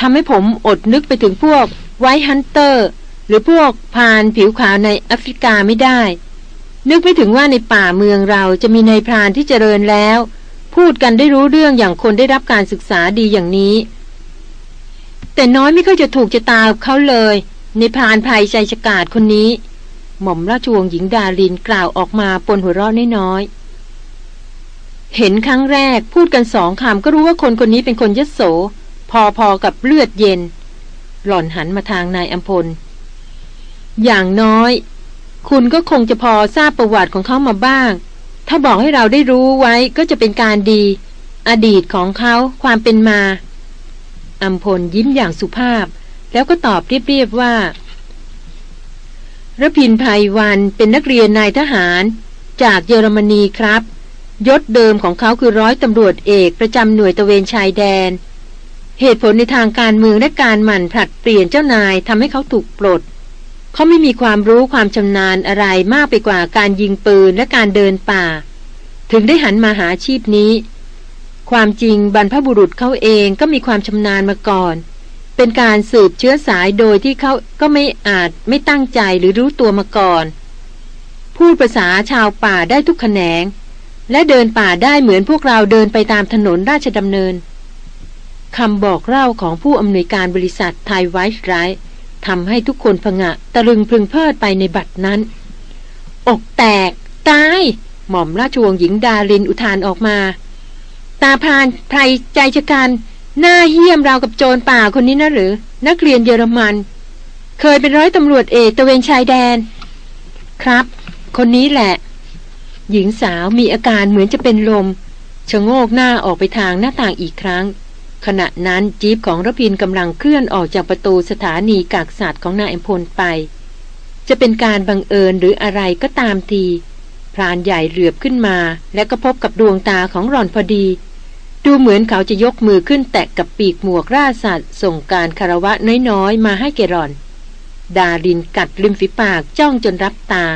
ทำให้ผมอดนึกไปถึงพวกไวท์ฮันเตอร์ หรือพวกพานผิวขาวในแอฟริกาไม่ได้ นึกไม่ถึงว่าในป่าเมืองเราจะมีในพรานที่เจริญแล้ว พูดกันได้รู้เรื่องอย่างคนได้รับการศึกษาดีอย่างนี้ แต่น้อยไม่ค่อยจะถูกจะตาเขาเลย ในพรานภัยใจฉกาดคนนี้ หม่อมราชวงศ์หญิงดาลินกล่าวออกมาปนหัวเราะน้อยเห็นครั้งแรกพูดกันสองคำก็รู้ว่าคนคนนี้เป็นคนยโส พอๆกับเลือดเย็น หล่อนหันมาทางนายอัมพล อย่างน้อย คุณก็คงจะพอทราบประวัติของเขามาบ้าง ถ้าบอกให้เราได้รู้ไว้ก็จะเป็นการดี อดีตของเขาความเป็นมาอัมพลยิ้มอย่างสุภาพ แล้วก็ตอบเรียบๆว่าระพินภัยวันเป็นนักเรียนนายทหาร จากเยอรมนีครับ ยศเดิมของเขาคือร้อยตำรวจเอกประจำหน่วยตะเวนชายแดน เหตุผลในทางการเมืองและการหมั่นผลัดเปลี่ยนเจ้านายทำให้เขาถูกปลด เขาไม่มีความรู้ความชำนาญอะไรมากไปกว่าการยิงปืนและการเดินป่า ถึงได้หันมาหาชีพนี้ ความจริงบรรพบุรุษเขาเองก็มีความชำนาญมาก่อน เป็นการสืบเชื้อสายโดยที่เขาก็ไม่อาจไม่ตั้งใจหรือรู้ตัวมาก่อน พูดภาษาชาวป่าได้ทุกแขนง และเดินป่าได้เหมือนพวกเราเดินไปตามถนนราชดำเนิน คำบอกเล่าของผู้อำนวยการบริษัทไทยไวท์ไรท์ทำให้ทุกคนพงะตะลึงพึงเพลิดไปในบัตรนั้น อกแตก ตาย หม่อมราชวงศ์หญิงดาลินอุทานออกมา ตาพานไพรใจชะกันหน้าเหี้ยมราวกับโจรป่าคนนี้นะหรือ นักเรียนเยอรมัน เคยเป็นร้อยตำรวจเอกตะเวนชายแดน ครับ คนนี้แหละ หญิงสาวมีอาการเหมือนจะเป็นลมชะโงกหน้าออกไปทางหน้าต่างอีกครั้ง ขณะนั้นจีบของรพินกำลังเคลื่อนออกจากประตูสถานีกากสัตว์ของนายอมพลไป จะเป็นการบังเอิญหรืออะไรก็ตามทีพรานใหญ่เหลือบขึ้นมา และก็พบกับดวงตาของรอนพอดี ดูเหมือนเขาจะยกมือขึ้นแตะกับปีกหมวกราสัตว์ ส่งการคารวะน้อยๆ มาให้เกรอน ดารินกัดริมฝีปากจ้องจนรับตา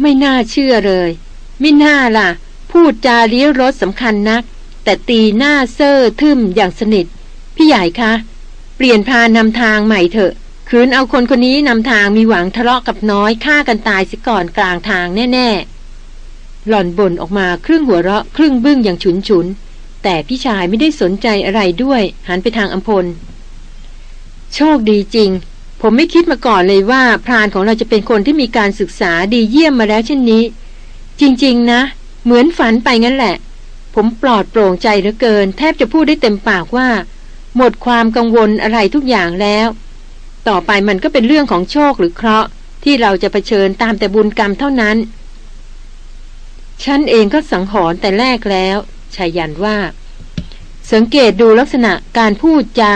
ไม่น่าเชื่อเลย ไม่น่าล่ะ พูดจาเลี้ยวรถสำคัญนัก แต่ตีหน้าเซ่อทึมอย่างสนิท พี่ใหญ่คะ เปลี่ยนพานำทางใหม่เถอะ คืนเอาคนคนนี้นำทางมีหวังทะเลาะกับน้อยฆ่ากันตายสิก่อนกลางทางแน่ ๆ หล่อนบ่นออกมาครึ่งหัวเราะครึ่งบึ้งอย่างฉุนฉุนแต่พี่ชายไม่ได้สนใจอะไรด้วย หันไปทางอัมพล โชคดีจริง ผมไม่คิดมาก่อนเลยว่า พรานของเราจะเป็นคนที่มีการศึกษาดีเยี่ยมมาแล้วเช่นนี้ จริง ๆ นะ เหมือนฝันไปงั้นแหละ ผมปลอดโปร่งใจเหลือเกิน แทบจะพูดได้เต็มปากว่า หมดความกังวลอะไรทุกอย่างแล้ว ต่อไปมันก็เป็นเรื่องของโชคหรือเคราะห์ที่เราจะะเผชิญตามแต่บุญกรรมเท่านั้น ฉันเองก็สังหรณ์แต่แรกแล้วชายันว่า สังเกตดูลักษณะการพูดจา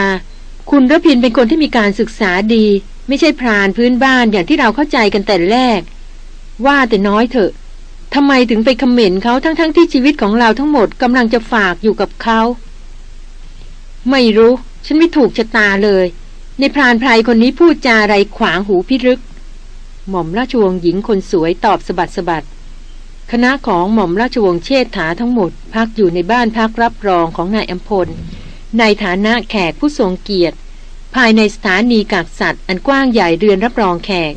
คุณรพินเป็นคนที่มีการศึกษาดี ไม่ใช่พรานพื้นบ้านอย่างที่เราเข้าใจกันแต่แรก ว่าแต่น้อยเถอะ ทำไมถึงไปคอมเมนต์เขาทั้งๆทที่ชีวิตของเราทั้งหมดกำลังจะฝากอยู่กับเขา ไม่รู้ ฉันไม่ถูกชะตาเลย ในพรานไพรคนนี้พูดจาอะไรขวางหูพิรึก หม่อมราชวงศ์หญิงคนสวยตอบสะบัดสะบัดคณะของหม่อมราชวงศ์เชษฐาทั้งหมด พักอยู่ในบ้านพักรับรองของนายอัมพล ในฐานะแขกผู้ทรงเกียรติ ภายในสถานีกากสัตว์ อันกว้างใหญ่เรือนรับรองแขก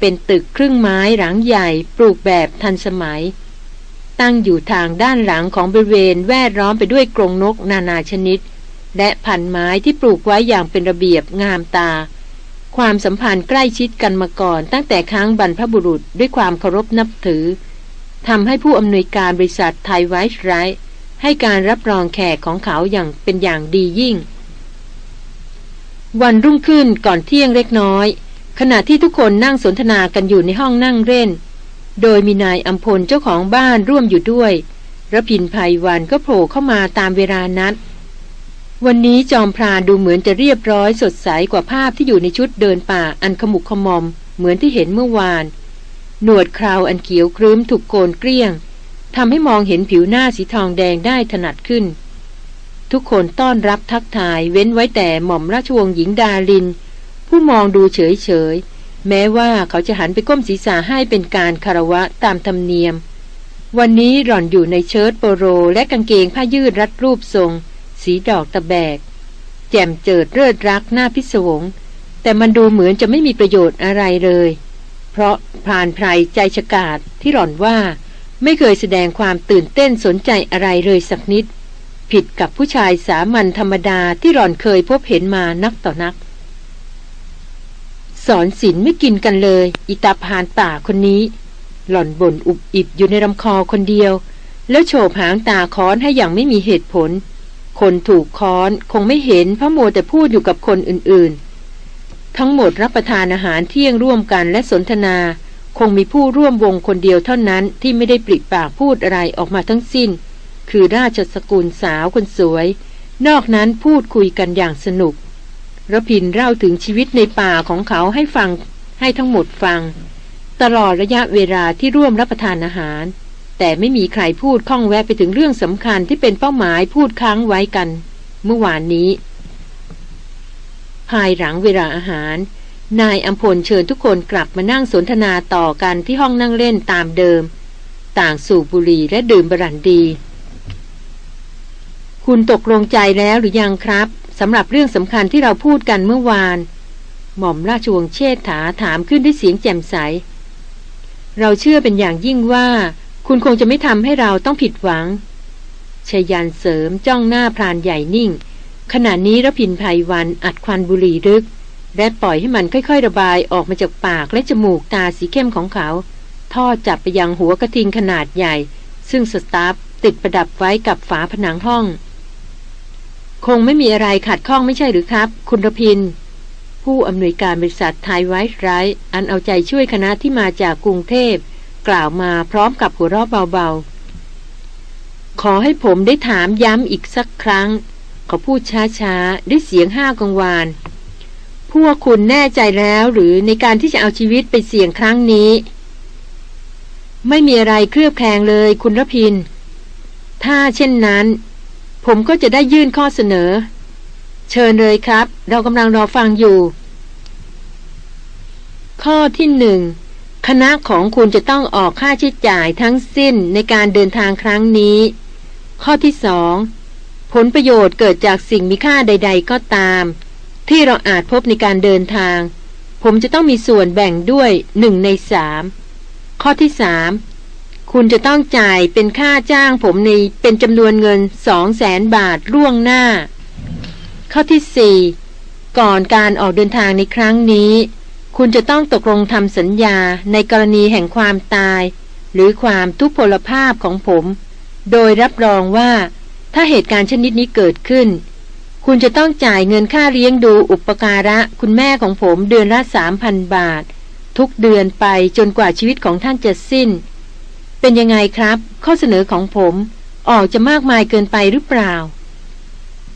เป็นตึกครึ่งไม้หลังใหญ่ปลูกแบบทันสมัย ตั้งอยู่ทางด้านหลังของบริเวณแวดล้อมไปด้วยกรงนกนานาชนิด และพันไม้ที่ปลูกไว้อย่างเป็นระเบียบงามตา ความสัมพันธ์ใกล้ชิดกันมาก่อน ตั้งแต่ครั้งบรรพบุรุษด้วยความเคารพนับถือทำให้ผู้อำนวยการบริษัทไทยไวท์ไรท์ให้การรับรองแขกของเขาอย่างเป็นอย่างดียิ่ง วันรุ่งขึ้นก่อนเที่ยงเล็กน้อย ขณะที่ทุกคนนั่งสนทนากันอยู่ในห้องนั่งเล่น โดยมีนายอัมพลเจ้าของบ้านร่วมอยู่ด้วยระพินภัยวันก็โผล่เข้ามาตามเวลานัด วันนี้จอมพรานดูเหมือนจะเรียบร้อยสดใสกว่าภาพที่อยู่ในชุดเดินป่าอันขมุกขมอม เหมือนที่เห็นเมื่อวาน หนวดคราวอันเขียวครึ้มถูกโกนเกลี้ยงทำให้มองเห็นผิวหน้าสีทองแดงได้ถนัดขึ้น ทุกคนต้อนรับทักทายเว้นไว้แต่หม่อมราชวงศ์หญิงดาลิน ผู้มองดูเฉยเฉยแม้ว่าเขาจะหันไปก้มศีรษะให้เป็นการคารวะตามธรรมเนียม วันนี้หล่อนอยู่ในเชิ้ตโปโรและกางเกงผ้ายืดรัดรูปทรง สีดอกตะแบก แจ่มเจิดเลิศรักหน้าพิศวง แต่มันดูเหมือนจะไม่มีประโยชน์อะไรเลย เพราะพรานไพรใจฉกาดที่หล่อนว่า ไม่เคยแสดงความตื่นเต้นสนใจอะไรเลยสักนิด ผิดกับผู้ชายสามัญธรรมดาที่หล่อนเคยพบเห็นมานักต่อนัก สอนศิลไม่กินกันเลย อิตาพานป่าคนนี้ หล่อนบ่นอุบอิบอยู่ในลำคอคนเดียว แล้วโฉบหางตาค้อนให้อย่างไม่มีเหตุผล คนถูกค้อนคงไม่เห็นพระโมแต่พูดอยู่กับคนอื่นๆ ทั้งหมดรับประทานอาหารเที่ยงร่วมกันและสนทนา คงมีผู้ร่วมวงคนเดียวเท่านั้นที่ไม่ได้ปริปากพูดอะไรออกมาทั้งสิ้น คือราชสกุลสาวคนสวย นอกนั้นพูดคุยกันอย่างสนุก ระพินเล่าถึงชีวิตในป่าของเขาให้ฟังให้ทั้งหมดฟัง ตลอดระยะเวลาที่ร่วมรับประทานอาหาร แต่ไม่มีใครพูดข้องแวะไปถึงเรื่องสำคัญที่เป็นเป้าหมายพูดค้างไว้กัน เมื่อวานนี้ ภายหลังเวลาอาหาร นายอัมพลเชิญทุกคนกลับมานั่งสนทนาต่อกันที่ห้องนั่งเล่นตามเดิม ต่างสูบบุหรี่และดื่มบรันดี คุณตกลงใจแล้วหรือยังครับ สำหรับเรื่องสำคัญที่เราพูดกันเมื่อวาน หม่อมราชวงศ์เชษฐาถามขึ้นด้วยเสียงแจ่มใส เราเชื่อเป็นอย่างยิ่งว่า คุณคงจะไม่ทำให้เราต้องผิดหวังชยันเสริมจ้องหน้าพรานใหญ่นิ่ง ขณะนี้ระพินภัยวันอัดควันบุหรี่ลึก และปล่อยให้มันค่อยๆ ระบายออกมาจากปากและจมูกตาสีเข้มของเขา ท่อจับไปยังหัวกระทิงขนาดใหญ่ ซึ่งสตาฟติดประดับไว้กับฝาผนังห้อง คงไม่มีอะไรขัดข้องไม่ใช่หรือครับ คุณรพิน ผู้อำนวยการบริษัทไทยไวท์ไรอันเอาใจช่วยคณะที่มาจากกรุงเทพ กล่าวมาพร้อมกับหัวเราะเบาๆ ขอให้ผมได้ถามย้ำอีกสักครั้ง เขาพูดช้าๆ ด้วยเสียงห้ากังวาน พวกคุณแน่ใจแล้วหรือในการที่จะเอาชีวิตไปเสี่ยงครั้งนี้ ไม่มีอะไรเคลือบแคลงเลยคุณรพิน ถ้าเช่นนั้น ผมก็จะได้ยื่นข้อเสนอ เชิญเลยครับ เรากำลังรอฟังอยู่ ข้อที่หนึ่งคณะของคุณจะต้องออกค่าใช้จ่ายทั้งสิ้นในการเดินทางครั้งนี้ ข้อที่สองผลประโยชน์เกิดจากสิ่งมีค่าใด ๆ ก็ตาม ที่เราอาจพบในการเดินทาง ผมจะต้องมีส่วนแบ่งด้วยหนึ่งในสามข้อที่สาม คุณจะต้องจ่ายเป็นค่าจ้างผมในเป็นจำนวนเงินสองแสนบาทล่วงหน้า ข้อที่สี่ก่อนการออกเดินทางในครั้งนี้ คุณจะต้องตกลงทำสัญญาในกรณีแห่งความตาย หรือความทุพพลภาพของผม โดยรับรองว่าถ้าเหตุการณ์ชนิดนี้เกิดขึ้น คุณจะต้องจ่ายเงินค่าเลี้ยงดูอุปการะคุณแม่ของผมเดือนละสามพันบาท ทุกเดือนไปจนกว่าชีวิตของท่านจะสิ้น เป็นยังไงครับ ข้อเสนอของผมออกจะมากมายเกินไปหรือเปล่า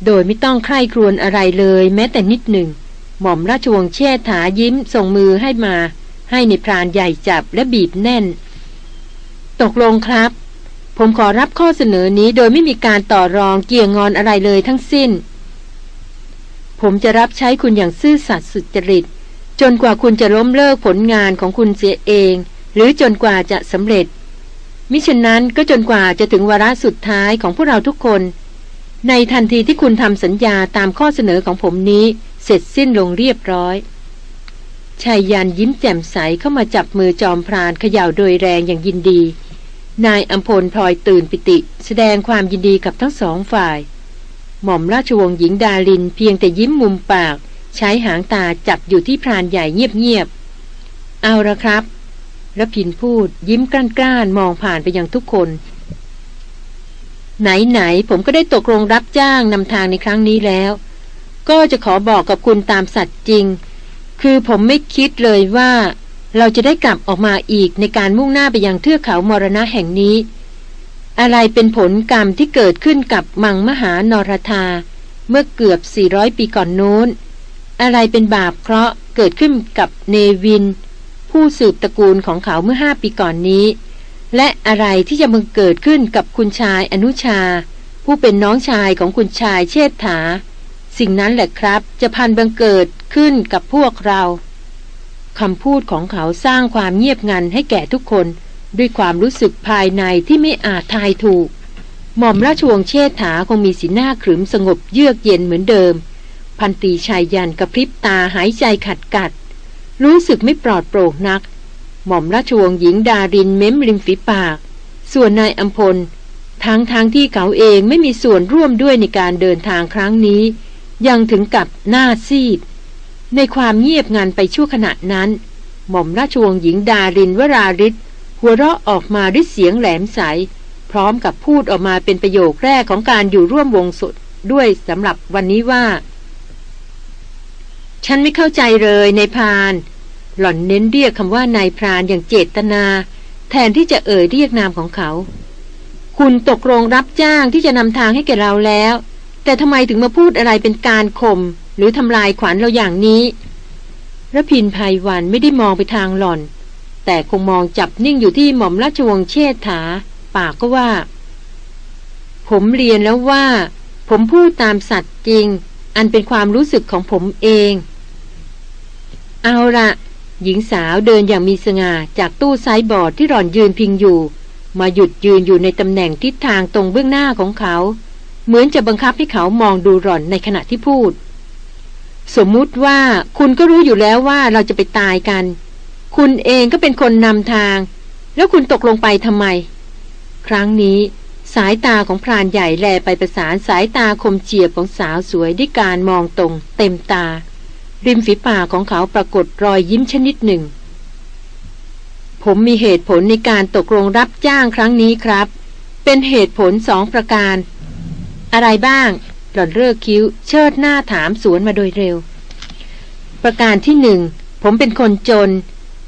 โดยไม่ต้องใคร่ครวญอะไรเลยแม้แต่นิดหนึ่ง หม่อมราชวงศ์เชษฐายิ้มส่งมือให้มา ให้ในพรานใหญ่จับและบีบแน่น ตกลงครับ ผมขอรับข้อเสนอนี้โดยไม่มีการต่อรองเกี่ยงงอนอะไรเลยทั้งสิ้น ผมจะรับใช้คุณอย่างซื่อสัตย์สุจริต จนกว่าคุณจะล้มเลิกผลงานของคุณเสียเอง หรือจนกว่าจะสำเร็จ มิฉะนั้นก็จนกว่าจะถึงวาระสุดท้ายของพวกเราทุกคน ในทันทีที่คุณทำสัญญาตามข้อเสนอของผมนี้เสร็จสิ้นลงเรียบร้อยชายยันยิ้มแจ่มใสเข้ามาจับมือจอมพรานเขย่าโดยแรงอย่างยินดี นายอัมพลพลอยตื่นปิติ แสดงความยินดีกับทั้งสองฝ่าย หม่อมราชวงศ์หญิงดาลินเพียงแต่ยิ้มมุมปาก ใช้หางตาจับอยู่ที่พรานใหญ่เงียบๆเอาละครับ รพินพูด ยิ้มกล้านๆมองผ่านไปยังทุกคน ไหนๆผมก็ได้ตกลงรับจ้างนำทางในครั้งนี้แล้ว ก็จะขอบอกกับคุณตามสัตว์จริง คือผมไม่คิดเลยว่า เราจะได้กลับออกมาอีกในการมุ่งหน้าไปยังเทือกเขามรณะแห่งนี้ อะไรเป็นผลกรรมที่เกิดขึ้นกับมังมหานรธา เมื่อเกือบ 400 ปีก่อนโน้น อะไรเป็นบาปเคราะห์เกิดขึ้นกับเนวิน ผู้สืบตระกูลของเขาเมื่อห้าปีก่อนนี้ และอะไรที่จะมึงเกิดขึ้นกับคุณชายอนุชา ผู้เป็นน้องชายของคุณชายเชษฐา สิ่งนั้นแหละครับ จะพันบังเกิดขึ้นกับพวกเราคำพูดของเขาสร้างความเงียบงันให้แก่ทุกคน ด้วยความรู้สึกภายในที่ไม่อาจทายถูก หม่อมราชวงศ์เชษฐาคงมีสีหน้าขรึมสงบเยือกเย็นเหมือนเดิม พันตีชายยันกระพริบตาหายใจขัดกัด รู้สึกไม่ปลอดโปร่งนัก หม่อมราชวงศ์หญิงดารินเม้มริมฝีปาก ส่วนนายอัมพล ทั้งทางที่เขาเองไม่มีส่วนร่วมด้วยในการเดินทางครั้งนี้ ยังถึงกับหน้าซีด ในความเงียบงันไปชั่วขณะนั้น หม่อมราชวงศ์หญิงดารินวราริศหัวเราะออกมาด้วยเสียงแหลมใส พร้อมกับพูดออกมาเป็นประโยคแรกของการอยู่ร่วมวงสดด้วยสำหรับวันนี้ว่า ฉันไม่เข้าใจเลยนายพราน หล่อนเน้นเรียกคำว่านายพรานอย่างเจตนา แทนที่จะเอ่ยเรียกนามของเขา คุณตกลงรับจ้างที่จะนำทางให้แกเราแล้ว แต่ทำไมถึงมาพูดอะไรเป็นการข่มหรือทำลายขวัญเราอย่างนี้ระพินภัยวันไม่ได้มองไปทางหล่อน แต่คงมองจับนิ่งอยู่ที่หม่อมราชวงศ์เชษฐา ปากก็ว่า ผมเรียนแล้วว่า ผมพูดตามสัตว์จริง อันเป็นความรู้สึกของผมเอง เอาละหญิงสาวเดินอย่างมีสง่าจากตู้ไซบอร์ดที่หล่อนยืนพิงอยู่ มาหยุดยืนอยู่ในตำแหน่งทิศทางตรงเบื้องหน้าของเขา เหมือนจะบังคับให้เขามองดูหล่อนในขณะที่พูด สมมุติว่าคุณก็รู้อยู่แล้วว่าเราจะไปตายกัน คุณเองก็เป็นคนนำทาง แล้วคุณตกลงไปทำไม ครั้งนี้สายตาของพรานใหญ่แลไปประสานสายตาคมเฉียบของสาวสวยด้วยการมองตรงเต็มตา ริมฝีปากของเขาปรากฏรอยยิ้มชนิดหนึ่ง ผมมีเหตุผลในการตกลงรับจ้างครั้งนี้ครับ เป็นเหตุผลสองประการ อะไรบ้าง หล่อนเลิกคิ้ว เชิดหน้าถามสวนมาโดยเร็ว ประการที่หนึ่ง ผมเป็นคนจน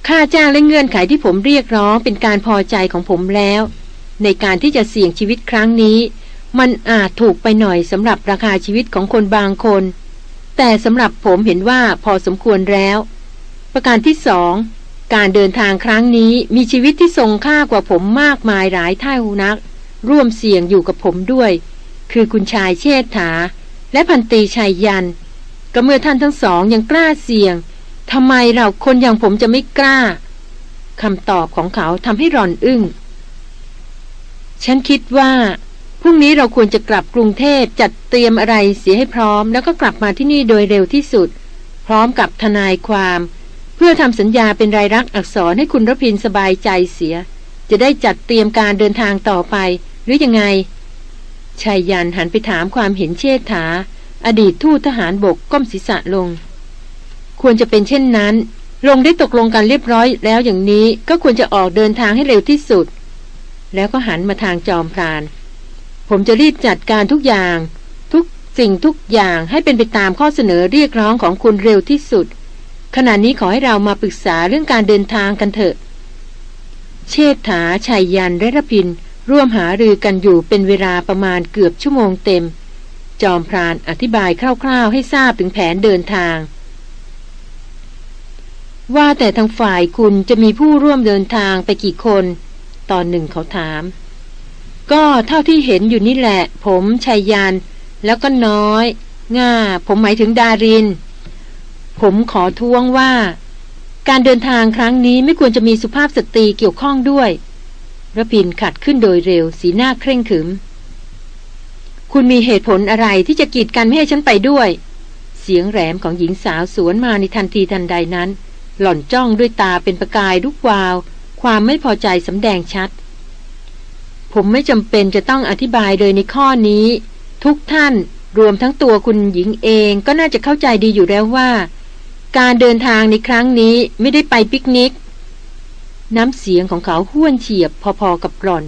ค่าจ้างและเงื่อนไขที่ผมเรียกร้องเป็นการพอใจของผมแล้ว ในการที่จะเสี่ยงชีวิตครั้งนี้ มันอาจถูกไปหน่อยสำหรับราคาชีวิตของคนบางคน แต่สำหรับผมเห็นว่าพอสมควรแล้ว ประการที่สองการเดินทางครั้งนี้มีชีวิตที่ทรงค่ากว่าผมมากมายหลายเท่านัก ร่วมเสี่ยงอยู่กับผมด้วย คือคุณชายเชษฐา และพันตีชายยัน ก็เมื่อท่านทั้งสองยังกล้าเสี่ยงทำไมเราคนอย่างผมจะไม่กล้าคำตอบของเขาทำให้รอนอึง้ง ฉันคิดว่า รุ่งนี้เราควรจะกลับกรุงเทพจัดเตรียมอะไรเสียให้พร้อม แล้วก็กลับมาที่นี่โดยเร็วที่สุด พร้อมกับทนายความ เพื่อทำสัญญาเป็นรายลักษณ์อักษรให้คุณรพินสบายใจเสีย จะได้จัดเตรียมการเดินทางต่อไป หรือยังไงชายยันหันไปถามความเห็นเชษฐา อดีตทูตทหารบกก้มศีรษะลง ควรจะเป็นเช่นนั้น ลงได้ตกลงกันเรียบร้อยแล้วอย่างนี้ก็ควรจะออกเดินทางให้เร็วที่สุด แล้วก็หันมาทางจอมพราน ผมจะรีบจัดการทุกอย่าง ทุกสิ่งทุกอย่างให้เป็นไปตามข้อเสนอเรียกร้องของคุณเร็วที่สุด ขณะนี้ขอให้เรามาปรึกษาเรื่องการเดินทางกันเถอะ เชษฐาชัยยันและรพิน ร่วมหารือกันอยู่เป็นเวลาประมาณเกือบชั่วโมงเต็ม จอมพรานอธิบายคร่าวๆ ให้ทราบถึงแผนเดินทาง ว่าแต่ทางฝ่ายคุณจะมีผู้ร่วมเดินทางไปกี่คน ตอนหนึ่งเขาถาม ก็เท่าที่เห็นอยู่นี่แหละ ผมชัยยันแล้วก็น้อย ง่า ผมหมายถึงดาริน ผมขอท้วงว่า การเดินทางครั้งนี้ไม่ควรจะมีสุภาพสตรีเกี่ยวข้องด้วยระพินขัดขึ้นโดยเร็ว สีหน้าเคร่งขรึม คุณมีเหตุผลอะไรที่จะกีดกันไม่ให้ฉันไปด้วย เสียงแหลมของหญิงสาวสวนมาในทันทีทันใดนั้น หล่อนจ้องด้วยตาเป็นประกายลุกวาว ความไม่พอใจสำแดงชัด ผมไม่จำเป็นจะต้องอธิบายเลยในข้อนี้ ทุกท่านรวมทั้งตัวคุณหญิงเองก็น่าจะเข้าใจดีอยู่แล้วว่า การเดินทางในครั้งนี้ไม่ได้ไปปิกนิก น้ำเสียงของเขาห้วนเฉียบพอๆกับหล่อน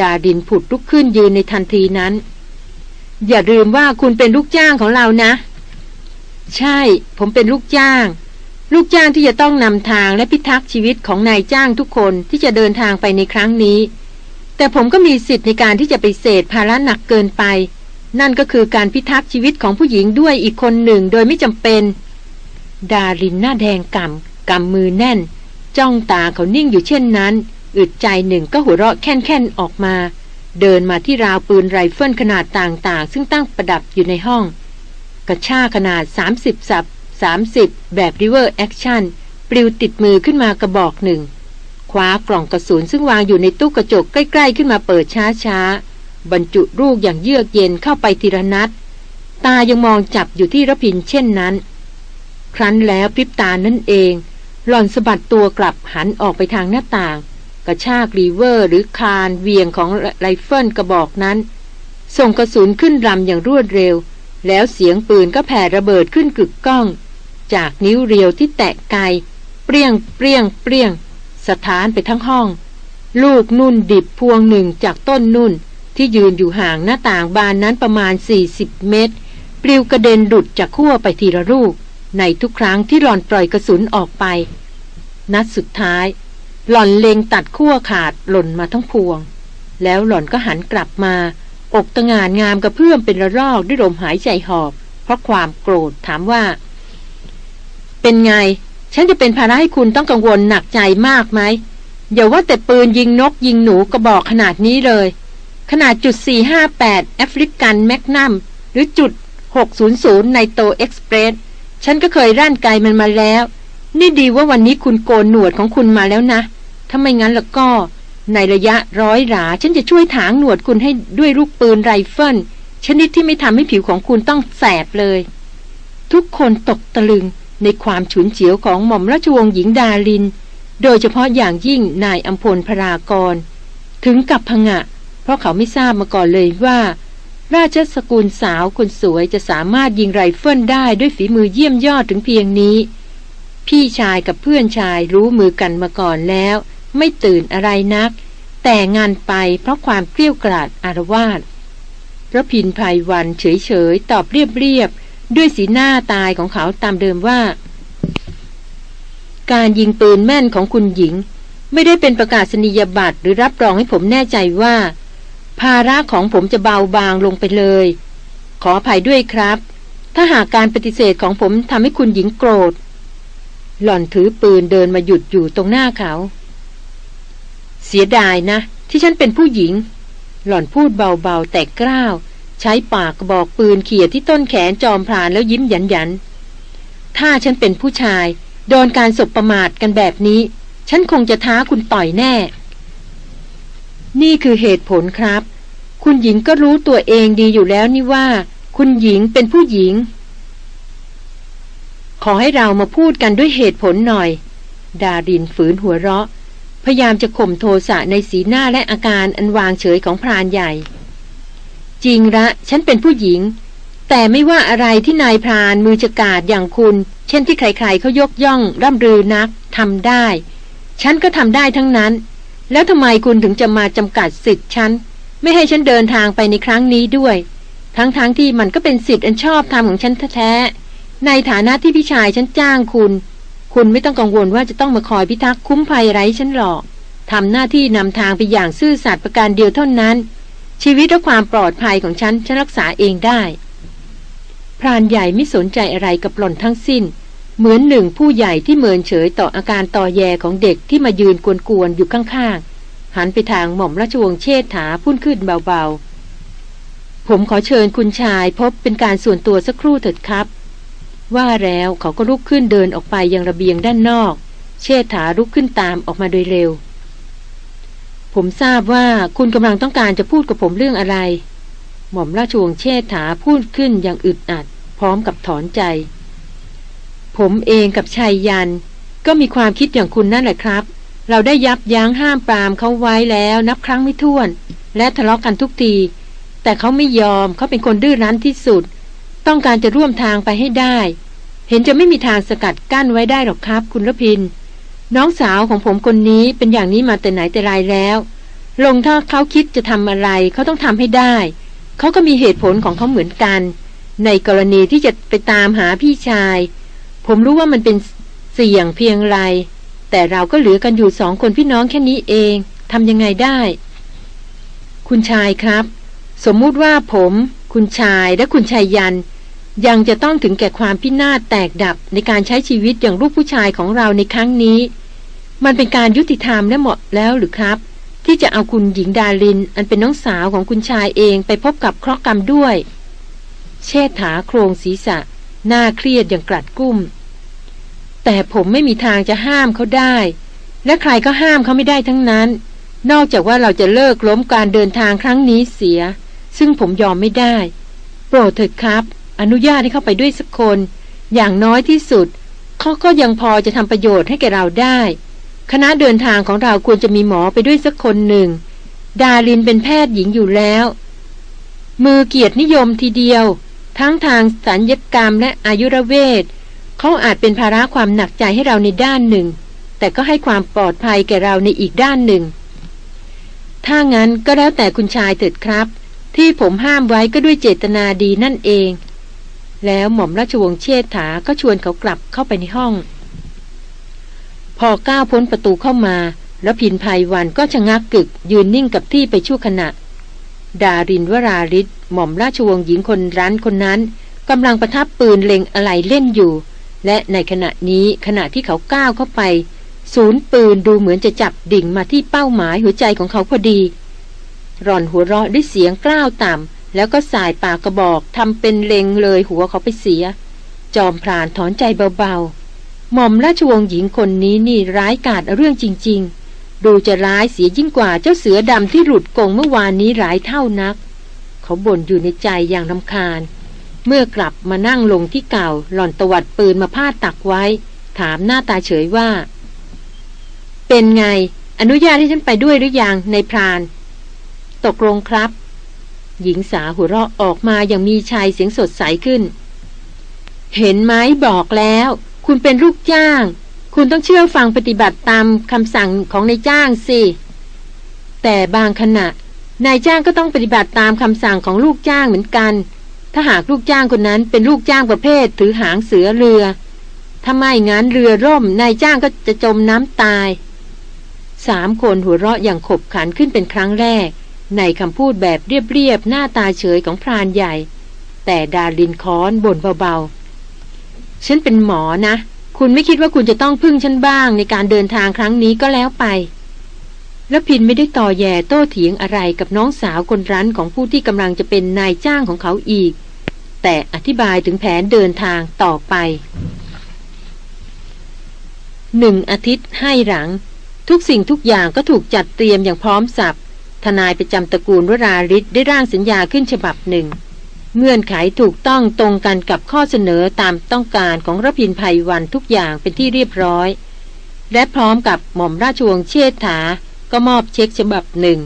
ดาดินผุดลุกขึ้นยืนในทันทีนั้น อย่าลืมว่าคุณเป็นลูกจ้างของเรานะ ใช่ ผมเป็นลูกจ้าง ลูกจ้างที่จะต้องนำทางและพิทักษ์ชีวิตของนายจ้างทุกคนที่จะเดินทางไปในครั้งนี้ แต่ผมก็มีสิทธิ์ในการที่จะไปเสดภาระหนักเกินไป นั่นก็คือการพิทักษ์ชีวิตของผู้หญิงด้วยอีกคนหนึ่งโดยไม่จำเป็น ดารินหน้าแดงกำกำมือแน่น จ้องตาเขานิ่งอยู่เช่นนั้น อึดใจหนึ่งก็หัวเราะแค่นๆออกมา เดินมาที่ราวปืนไรเฟิลขนาดต่างๆ ซึ่งตั้งประดับอยู่ในห้อง กระชากขนาด 30สับ30 แบบ lever action ปลิวติดมือขึ้นมากระบอกหนึ่ง คว้ากล่องกระสุนซึ่งวางอยู่ในตู้กระจกใกล้ ๆ ขึ้นมาเปิดช้าๆ บรรจุลูกอย่างเยือกเย็นเข้าไปทีละนัด ตายังมองจับอยู่ที่รพินทร์เช่นนั้น ครั้นแล้วพริบตานั่นเอง หล่อนสะบัดตัวกลับหันออกไปทางหน้าต่าง กระชากรีเวอร์หรือคานเหวี่ยงของไรเฟิลกระบอกนั้น ส่งกระสุนขึ้นลำอย่างรวดเร็ว แล้วเสียงปืนก็แผดระเบิดขึ้นกึกก้อง จากนิ้วเรียวที่แตะไกเปรี้ยงเปรี้ยงเปรี้ยง สะท้านไปทั้งห้อง ลูกนุ่นดิบพวงหนึ่งจากต้นนุ่นที่ยืนอยู่ห่างหน้าต่างบานนั้นประมาณ 40 เมตร ปลิวกระเด็นหลุดจากขั้วไปทีละลูก ในทุกครั้งที่หล่อนปล่อยกระสุนออกไป นัดสุดท้าย หล่อนเล็งตัดขั้วขาดหล่นมาทั้งพวง แล้วหล่อนก็หันกลับมา อกตะงานงามกระเพื่อมเป็นระรอกด้วยลมหายใจหอบ เพราะความโกรธถามว่า เป็นไง ฉันจะเป็นภาระให้คุณต้องกังวลหนักใจมากไหมอย่าว่าแต่ปืนยิงนกยิงหนูกระบอกขนาดนี้เลย ขนาดจุด 458 แอฟริกันแมกนัมหรือจุด 600 ในโตเอ็กซ์เพรสฉันก็เคยร่านไกลมันมาแล้ว นี่ดีว่าวันนี้คุณโกนหนวดของคุณมาแล้วนะ ถ้าไม่งั้นแล้วก็ ในระยะร้อยหราฉันจะช่วยถางหนวดคุณให้ด้วยลูกปืนไรเฟิลชนิดที่ไม่ทำให้ผิวของคุณต้องแสบเลย ทุกคนตกตะลึง ในความฉุนเฉียวของหม่อมราชวงศ์หญิงดาลิน โดยเฉพาะอย่างยิ่งนายอัมพลพรากร ถึงกับพงะ เพราะเขาไม่ทราบมาก่อนเลยว่า ราชสกุลสาวคนสวยจะสามารถยิงไรเฟิลได้ด้วยฝีมือเยี่ยมยอดถึงเพียงนี้ พี่ชายกับเพื่อนชายรู้มือกันมาก่อนแล้ว ไม่ตื่นอะไรนัก แต่งานไปเพราะความเกลี้ยกล่อมอารวาสพระพินภัยวันเฉยๆตอบเรียบๆ ด้วยสีหน้าตายของเขาตามเดิมว่า การยิงปืนแม่นของคุณหญิง ไม่ได้เป็นประกาศนียบัตรหรือรับรองให้ผมแน่ใจว่า ภาระของผมจะเบาบางลงไปเลย ขออภัยด้วยครับ ถ้าหากการปฏิเสธของผมทำให้คุณหญิงโกรธ หล่อนถือปืนเดินมาหยุดอยู่ตรงหน้าเขา เสียดายนะ ที่ฉันเป็นผู้หญิง หล่อนพูดเบาๆแต่กล้าว ใช้ปากบอกปืนเขี่ยที่ต้นแขนจอมพรานแล้วยิ้มหยันยัน ถ้าฉันเป็นผู้ชาย โดนการสบประมาทกันแบบนี้ ฉันคงจะท้าคุณต่อยแน่ นี่คือเหตุผลครับ คุณหญิงก็รู้ตัวเองดีอยู่แล้วนี่ว่า คุณหญิงเป็นผู้หญิง ขอให้เรามาพูดกันด้วยเหตุผลหน่อย ดารินฝืนหัวเราะ พยายามจะข่มโทสะในสีหน้าและอาการอันวางเฉยของพรานใหญ่ จริงละฉันเป็นผู้หญิง แต่ไม่ว่าอะไรที่นายพรานมือจกาดอย่างคุณ เช่นที่ใครๆเขายกย่องร่ำรือนักทำได้ ฉันก็ทำได้ทั้งนั้น แล้วทำไมคุณถึงจะมาจำกัดสิทธิ์ฉัน ไม่ให้ฉันเดินทางไปในครั้งนี้ด้วย ทั้งๆทที่มันก็เป็นสิทธิ์อันชอบธรรมของฉันแท้ๆในฐานะที่พี่ชายฉันจ้างคุณ คุณไม่ต้องกังวลว่าจะต้องมาคอยพิทักษ์คุ้มภัยไร้ฉันหรอกทำหน้าที่นำทางไปอย่างซื่อสัตย์ประการเดียวเท่านั้น ชีวิตและความปลอดภัยของฉัน ฉันรักษาเองได้ พรานใหญ่ไม่สนใจอะไรกับหล่อนทั้งสิ้น เหมือนหนึ่งผู้ใหญ่ที่เมินเฉยต่ออาการต่อแยของเด็กที่มายืนกวนๆอยู่ข้างๆ หันไปทางหม่อมราชวงศ์เชษฐาพุ่นขึ้นเบาๆ ผมขอเชิญคุณชายพบเป็นการส่วนตัวสักครู่เถิดครับ ว่าแล้วเขาก็ลุกขึ้นเดินออกไปยังระเบียงด้านนอก เชษฐาลุกขึ้นตามออกมาโดยเร็ว ผมทราบว่าคุณกำลังต้องการจะพูดกับผมเรื่องอะไร หม่อมราชวงศ์เชษฐาพูดขึ้นอย่างอึดอัด พร้อมกับถอนใจ ผมเองกับชายยัน ก็มีความคิดอย่างคุณนั่นแหละครับ เราได้ยับยั้งห้ามปรามเขาไว้แล้วนับครั้งไม่ถ้วน และทะเลาะกกันทุกที แต่เขาไม่ยอมเขาเป็นคนดื้อรั้นที่สุด ต้องการจะร่วมทางไปให้ได้ เห็นจะไม่มีทางสกัดกั้นไว้ได้หรอกครับ คุณรพิน น้องสาวของผมคนนี้เป็นอย่างนี้มาแต่ไหนแต่ไรแล้ว ลงถ้าเขาคิดจะทำอะไรเขาต้องทำให้ได้ เขาก็มีเหตุผลของเขาเหมือนกัน ในกรณีที่จะไปตามหาพี่ชาย ผมรู้ว่ามันเป็นเสี่ยงเพียงไร แต่เราก็เหลือกันอยู่สองคนพี่น้องแค่นี้เองทำยังไงได้ คุณชายครับ สมมุติว่าผม คุณชายและคุณชายยัน ยังจะต้องถึงแก่ความพินาศแตกดับในการใช้ชีวิตอย่างลูกผู้ชายของเราในครั้งนี้ มันเป็นการยุติธรรมและเหมาะแล้วหรือครับ ที่จะเอาคุณหญิงดาลิน อันเป็นน้องสาวของคุณชายเองไปพบกับเคราะห์กรรมด้วย เชษฐาโครงศีรษะ หน้าเครียดอย่างกลัดกุ้ม แต่ผมไม่มีทางจะห้ามเขาได้ และใครก็ห้ามเขาไม่ได้ทั้งนั้น นอกจากว่าเราจะเลิกล้มการเดินทางครั้งนี้เสีย ซึ่งผมยอมไม่ได้ โปรดเถิดครับ อนุญาตให้เข้าไปด้วยสักคน อย่างน้อยที่สุด เขาก็ยังพอจะทำประโยชน์ให้แกเราได้ คณะเดินทางของเราควรจะมีหมอไปด้วยสักคนหนึ่ง ดารินเป็นแพทย์หญิงอยู่แล้ว มือเกียรตินิยมทีเดียว ทั้งทางสัญญกรรมและอายุรเวทเขาอาจเป็นภาระความหนักใจให้เราในด้านหนึ่ง แต่ก็ให้ความปลอดภัยแก่เราในอีกด้านหนึ่ง ถ้างั้นก็แล้วแต่คุณชายเถิดครับ ที่ผมห้ามไว้ก็ด้วยเจตนาดีนั่นเอง แล้วหม่อมราชวงศ์เชษฐาก็ชวนเขากลับเข้าไปในห้อง พอก้าวพ้นประตูเข้ามา แล้วพินภัยวันก็ชะงักกึก ยืนนิ่งกับที่ไปชั่วขณะ ดารินวราริศหม่อมราชวงศ์หญิงคนร้านคนนั้นกำลังประทับปืนเล็งอะไรเล่นอยู่ และในขณะนี้ขณะที่เขาก้าวเข้าไป ศูนย์ปืนดูเหมือนจะจับดิ่งมาที่เป้าหมายหัวใจของเขาพอดีร่อนหัวเราะด้วยเสียงกล้าวต่ำ แล้วก็สายปากกระบอกทำเป็นเลงเลยหัวเขาไปเสีย จอมพรานถอนใจเบาๆ หม่อมราชวงศ์หญิงคนนี้นี่ร้ายกาจเรื่องจริง ๆ ดูจะร้ายเสียยิ่งกว่าเจ้าเสือดำที่หลุดกงเมื่อวานนี้ร้ายเท่านัก เขาบ่นอยู่ในใจอย่างลำคาญ เมื่อกลับมานั่งลงที่เก่าหล่อนตวัดปืนมาพาดตักไว้ ถามหน้าตาเฉยว่า เป็นไง อนุญาตให้ฉันไปด้วยหรือยังในพราน ตกลงครับ หญิงสาวหัวเราะออกมาอย่างมีชายเสียงสดใสขึ้น เห็นไหมบอกแล้ว คุณเป็นลูกจ้าง คุณต้องเชื่อฟังปฏิบัติตามคำสั่งของนายจ้างสิ แต่บางขณะ นายจ้างก็ต้องปฏิบัติตามคำสั่งของลูกจ้างเหมือนกัน ถ้าหากลูกจ้างคนนั้นเป็นลูกจ้างประเภทถือหางเสือเรือถ้าไม่งั้นเรือร่มนายจ้างก็จะจมน้ำตายสามคนหัวเราะอย่างขบขันขึ้นเป็นครั้งแรก ในคำพูดแบบเรียบๆหน้าตาเฉยของพรานใหญ่ แต่ดารินค้อนบ่นเบาๆ ฉันเป็นหมอนะ คุณไม่คิดว่าคุณจะต้องพึ่งฉันบ้างในการเดินทางครั้งนี้ก็แล้วไป แล้วพินไม่ได้ต่อแย่โต้เถียงอะไรกับน้องสาวคนรั้นของผู้ที่กำลังจะเป็นนายจ้างของเขาอีก แต่อธิบายถึงแผนเดินทางต่อไปหนึ่งอาทิตย์ให้หลัง ทุกสิ่งทุกอย่างก็ถูกจัดเตรียมอย่างพร้อมสับ ทนายประจำตระกูลวราริศได้ร่างสัญญาขึ้นฉบับหนึ่ง เงื่อนไขถูกต้องตรงกันกับข้อเสนอตามต้องการของรพินภัยวันทุกอย่างเป็นที่เรียบร้อย และพร้อมกับหม่อมราชวงศ์เชษฐา ก็มอบเช็คฉบับหนึ่ง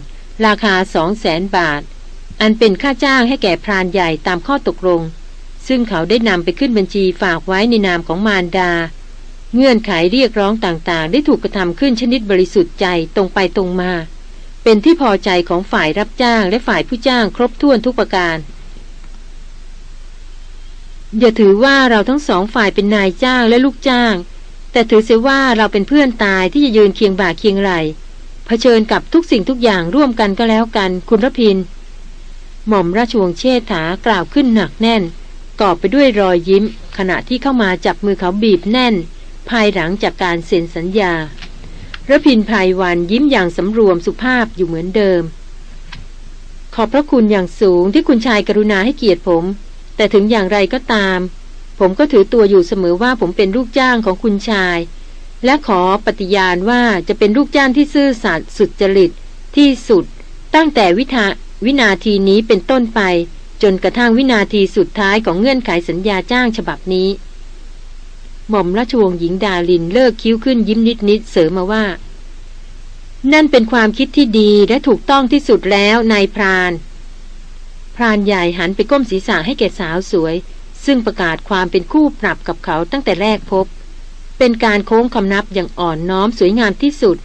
ราคาสองแสนบาท อันเป็นค่าจ้างให้แก่พรานใหญ่ตามข้อตกลง ซึ่งเขาได้นำไปขึ้นบัญชีฝากไว้ในนามของมารดา เงื่อนไขเรียกร้องต่างๆ ได้ถูกกระทำขึ้นชนิดบริสุทธิ์ใจตรงไปตรงมา เป็นที่พอใจของฝ่ายรับจ้างและฝ่ายผู้จ้างครบถ้วนทุกประการ อย่าถือว่าเราทั้งสองฝ่ายเป็นนายจ้างและลูกจ้าง แต่ถือเสียว่าเราเป็นเพื่อนตายที่จะยืนเคียงบ่าเคียงไหลเผชิญกับทุกสิ่งทุกอย่างร่วมกันก็แล้วกัน คุณรพิน หม่อมราชวงศ์เชษฐากล่าวขึ้นหนักแน่น กอบไปด้วยรอยยิ้ม ขณะที่เข้ามาจับมือเขาบีบแน่น ภายหลังจากการเซ็นสัญญา ระพินภายวันยิ้มอย่างสำรวมสุภาพอยู่เหมือนเดิม ขอบพระคุณอย่างสูงที่คุณชายกรุณาให้เกียรติผม แต่ถึงอย่างไรก็ตาม ผมก็ถือตัวอยู่เสมอว่าผมเป็นลูกจ้างของคุณชาย และขอปฏิญาณว่าจะเป็นลูกจ้างที่ซื่อสัตย์สุดจริตที่สุด ตั้งแต่วิธาวินาทีนี้เป็นต้นไป จนกระทั่งวินาทีสุดท้ายของเงื่อนไขสัญญาจ้างฉบับนี้ หม่อมราชวงศ์หญิงดาลินเลิกคิ้วขึ้นยิ้มนิดนิดเสริมมาว่า นั่นเป็นความคิดที่ดีและถูกต้องที่สุดแล้วนายพราน พรานใหญ่หันไปก้มศีรษะให้แก่สาวสวย ซึ่งประกาศความเป็นคู่ปรับกับเขาตั้งแต่แรกพบ เป็นการโค้งคำนับอย่างอ่อนน้อมสวยงามที่สุด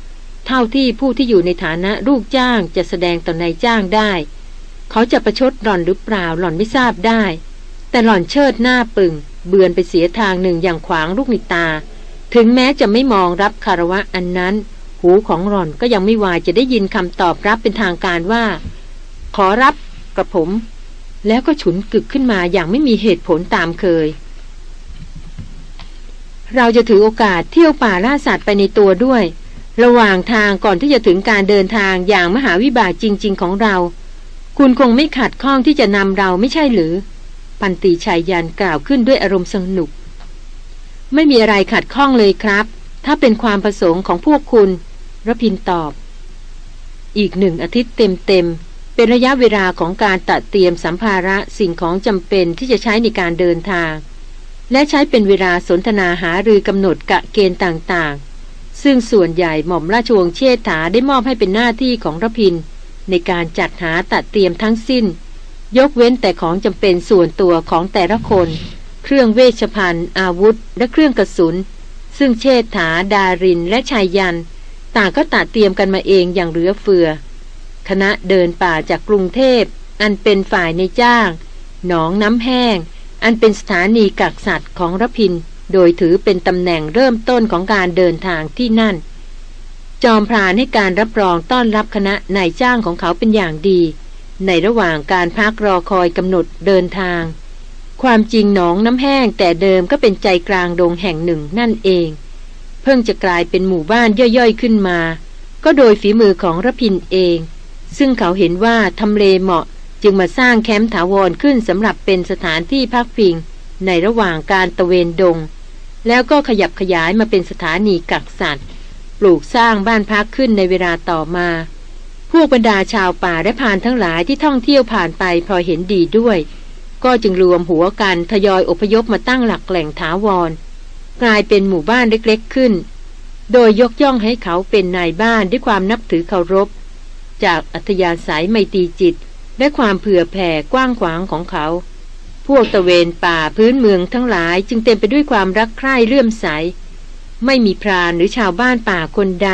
เท่าที่ผู้ที่อยู่ในฐานะลูกจ้างจะแสดงต่อนายจ้างได้ เขาจะประชดหล่อนหรือเปล่าหล่อนไม่ทราบได้ แต่หล่อนเชิดหน้าปึงเบือนไปเสียทางหนึ่งอย่างขวางลูกนิตา ถึงแม้จะไม่มองรับคารวะอันนั้น หูของหล่อนก็ยังไม่วายจะได้ยินคำตอบรับเป็นทางการว่า ขอรับกระผม แล้วก็ฉุนกึกขึ้นมาอย่างไม่มีเหตุผลตามเคย เราจะถือโอกาสเที่ยวป่าล่าสัตว์ไปในตัวด้วย ระหว่างทางก่อนที่จะถึงการเดินทางอย่างมหาวิบากจริง ๆ ของเรา คุณคงไม่ขัดข้องที่จะนำเราไม่ใช่หรือ ปันตีชายยันกล่าวขึ้นด้วยอารมณ์สนุก ไม่มีอะไรขัดข้องเลยครับ ถ้าเป็นความประสงค์ของพวกคุณรพินตอบ อีกหนึ่งอาทิตย์เต็มๆ เป็นระยะเวลาของการตัดเตรียมสัมภาระสิ่งของจำเป็นที่จะใช้ในการเดินทาง และใช้เป็นเวลาสนทนาหารือกำหนดกะเกณฑ์ต่างๆ ซึ่งส่วนใหญ่หม่อมราชวงศ์เชษฐาได้มอบให้เป็นหน้าที่ของรพิน ในการจัดหาตัดเตรียมทั้งสิ้น ยกเว้นแต่ของจำเป็นส่วนตัวของแต่ละคน เครื่องเวชภัณฑ์ อาวุธ และเครื่องกระสุน ซึ่งเชษฐา ดาริน และชายยัน ต่างก็ตัดเตรียมกันมาเองอย่างเหลือเฟือ คณะเดินป่าจากกรุงเทพ อันเป็นฝ่ายในจ้าง หนองน้ำแห้ง อันเป็นสถานีกักสัตว์ของรพิน โดยถือเป็นตำแหน่งเริ่มต้นของการเดินทางที่นั่น จอมพรานให้การรับรองต้อนรับคณะนายจ้างของเขาเป็นอย่างดี ในระหว่างการพักรอคอยกำหนดเดินทาง ความจริงหนองน้ำแห้งแต่เดิมก็เป็นใจกลางดงแห่งหนึ่งนั่นเอง เพิ่งจะกลายเป็นหมู่บ้านย่อยๆขึ้นมา ก็โดยฝีมือของรพินเอง ซึ่งเขาเห็นว่าทำเลเหมาะจึงมาสร้างแคมป์ถาวรขึ้นสำหรับเป็นสถานที่พักพิง ในระหว่างการตะเวนดง แล้วก็ขยับขยายมาเป็นสถานีกักสัตว์ ปลูกสร้างบ้านพักขึ้นในเวลาต่อมา พวกบรรดาชาวป่าและพานทั้งหลายที่ท่องเที่ยวผ่านไปพอเห็นดีด้วย ก็จึงรวมหัวกันทยอยอพยพมาตั้งหลักแหล่งถาวร กลายเป็นหมู่บ้านเล็กๆขึ้น โดยยกย่องให้เขาเป็นนายบ้านด้วยความนับถือเคารพ จากอัธยาศัยไม่ตีจิต และความเผื่อแผ่กว้างขวางของเขา พวกตะเวนป่าพื้นเมืองทั้งหลายจึงเต็มไปด้วยความรักใคร่เลื่อมใส ไม่มีพรานหรือชาวบ้านป่าคนใด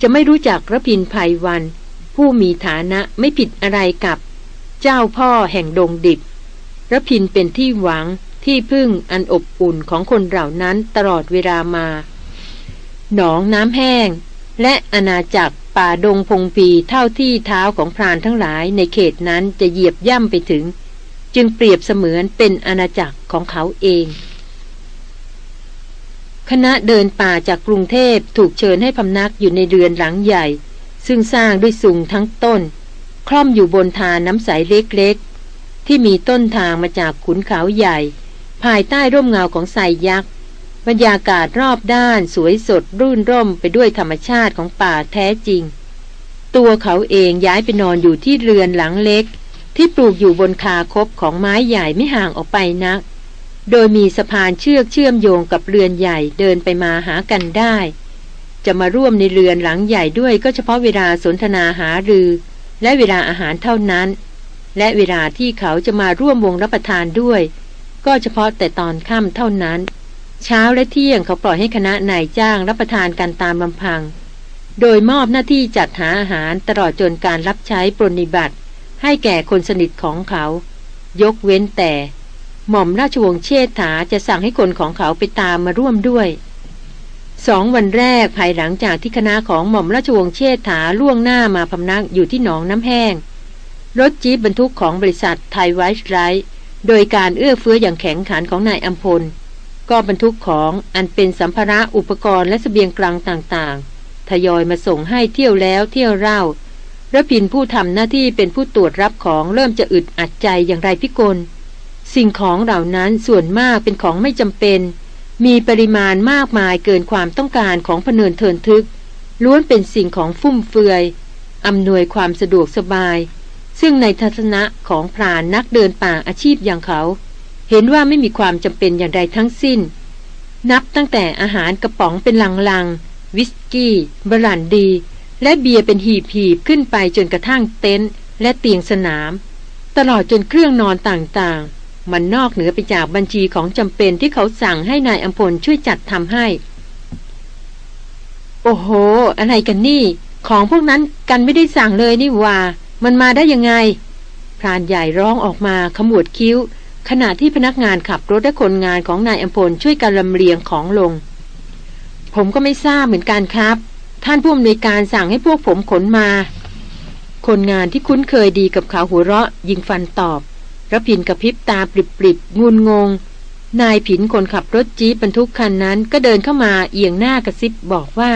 จะไม่รู้จักระพินภัยวัน ผู้มีฐานะไม่ผิดอะไรกับ เจ้าพ่อแห่งดงดิบระพินเป็นที่หวังที่พึ่งอันอบอุ่นของคนเหล่านั้นตลอดเวลามา หนองน้ำแห้ง และอาณาจักรป่าดงพงปีเท่าที่เท้าของพรานทั้งหลายในเขตนั้นจะเหยียบย่ำไปถึง จึงเปรียบเสมือนเป็นอาณาจักรของเขาเอง คณะเดินป่าจากกรุงเทพถูกเชิญให้พำนักอยู่ในเรือนหลังใหญ่ ซึ่งสร้างด้วยสุงทั้งต้น คล่อมอยู่บนทานน้ำใสเล็กๆ ที่มีต้นทางมาจากขุนเขาใหญ่ ภายใต้ร่มเงาของไซยักษ์บรรยากาศรอบด้านสวยสดรื่นร่มไปด้วยธรรมชาติของป่าแท้จริง ตัวเขาเองย้ายไปนอนอยู่ที่เรือนหลังเล็ก ที่ปลูกอยู่บนคาคบของไม้ใหญ่ไม่ห่างออกไปนัก โดยมีสะพานเชือกเชื่อมโยงกับเรือนใหญ่เดินไปมาหากันได้ จะมาร่วมในเรือนหลังใหญ่ด้วยก็เฉพาะเวลาสนทนาหารือ และเวลาอาหารเท่านั้น และเวลาที่เขาจะมาร่วมวงรับประทานด้วย ก็เฉพาะแต่ตอนค่ำเท่านั้น เช้าและเที่ยงเขาปล่อยให้คณะนายจ้างรับประทานกันตามลำพัง โดยมอบหน้าที่จัดหาอาหารตลอดจนการรับใช้ปรนิบัติ ให้แก่คนสนิทของเขา ยกเว้นแต่ หม่อมราชวงศ์เชษฐาจะสั่งให้คนของเขาไปตามมาร่วมด้วย สองวันแรกภายหลังจากที่คณะของหม่อมราชวงศ์เชษฐาล่วงหน้ามาพำนักอยู่ที่หนองน้ำแห้ง รถจี๊บบรรทุกของบริษัทไทยไวส์ไรโดยการเอื้อเฟื้ออย่างแข็งขันของนายอัมพล ก็บรรทุกของอันเป็นสัมภาระอุปกรณ์และสเสบียงกลางต่างๆ ทยอยมาส่งให้เที่ยวแล้วเที่ยวเล่าระพินผู้ทำหน้าที่เป็นผู้ตรวจรับของเริ่มจะอึดอัดใจอย่างไรพิกล สิ่งของเหล่านั้นส่วนมากเป็นของไม่จำเป็น มีปริมาณมากมายเกินความต้องการของพเนินเทินทึก ล้วนเป็นสิ่งของฟุ่มเฟือยอำนวยความสะดวกสบาย ซึ่งในทัศนะของพรานนักเดินป่าอาชีพอย่างเขา เห็นว่าไม่มีความจำเป็นอย่างใดทั้งสิ้น นับตั้งแต่อาหารกระป๋องเป็นลังๆ วิสกี้บรันดี และเบียร์เป็นหีบๆขึ้นไปจนกระทั่งเต็นท์และเตียงสนาม ตลอดจนเครื่องนอนต่างๆ มันนอกเหนือไปจากบัญชีของจำเป็นที่เขาสั่งให้นายอัมพลช่วยจัดทำให้ โอ้โห อะไรกันนี่ ของพวกนั้นกันไม่ได้สั่งเลยนี่ว่า มันมาได้ยังไง พรานใหญ่ร้องออกมาขมวดคิ้ว ขณะที่พนักงานขับรถและคนงานของนายอัมพลช่วยกันลำเลียงของลง ผมก็ไม่ทราบเหมือนกันครับ ท่านผู้อำนวยการสั่งให้พวกผมขนมา คนงานที่คุ้นเคยดีกับเขาหัวเราะยิงฟันตอบ ระพินกระพริบตาปริบๆงุนงง นายผินคนขับรถจี๊ปบรรทุกคันนั้น ก็เดินเข้ามาเอียงหน้ากระซิบบอกว่า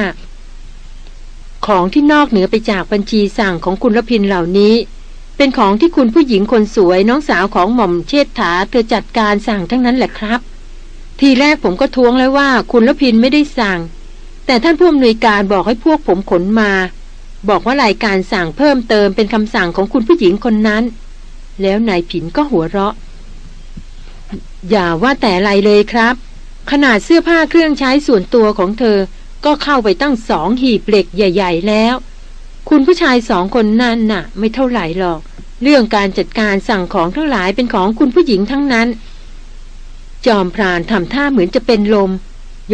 ของที่นอกเหนือไปจากบัญชีสั่งของคุณรพินเหล่านี้ เป็นของที่คุณผู้หญิงคนสวยน้องสาวของหม่อมเชษฐาเธอจัดการสั่งทั้งนั้นแหละครับ ทีแรกผมก็ท้วงแล้วว่า คุณละพินไม่ได้สั่ง แต่ท่านผู้อำนวยการบอกให้พวกผมขนมา บอกว่ารายการสั่งเพิ่มเติมเป็นคำสั่งของคุณผู้หญิงคนนั้น แล้วนายผินก็หัวเราะ อย่าว่าแต่ไรเลยครับ ขนาดเสื้อผ้าเครื่องใช้ส่วนตัวของเธอ ก็เข้าไปตั้งสองหีบเหล็กใหญ่ ๆ แล้ว คุณผู้ชายสองคนนั่นน่ะ ไม่เท่าไหร่หรอก เรื่องการจัดการสั่งของทั้งหลายเป็นของคุณผู้หญิงทั้งนั้น จอมพรานทำท่าเหมือนจะเป็นลม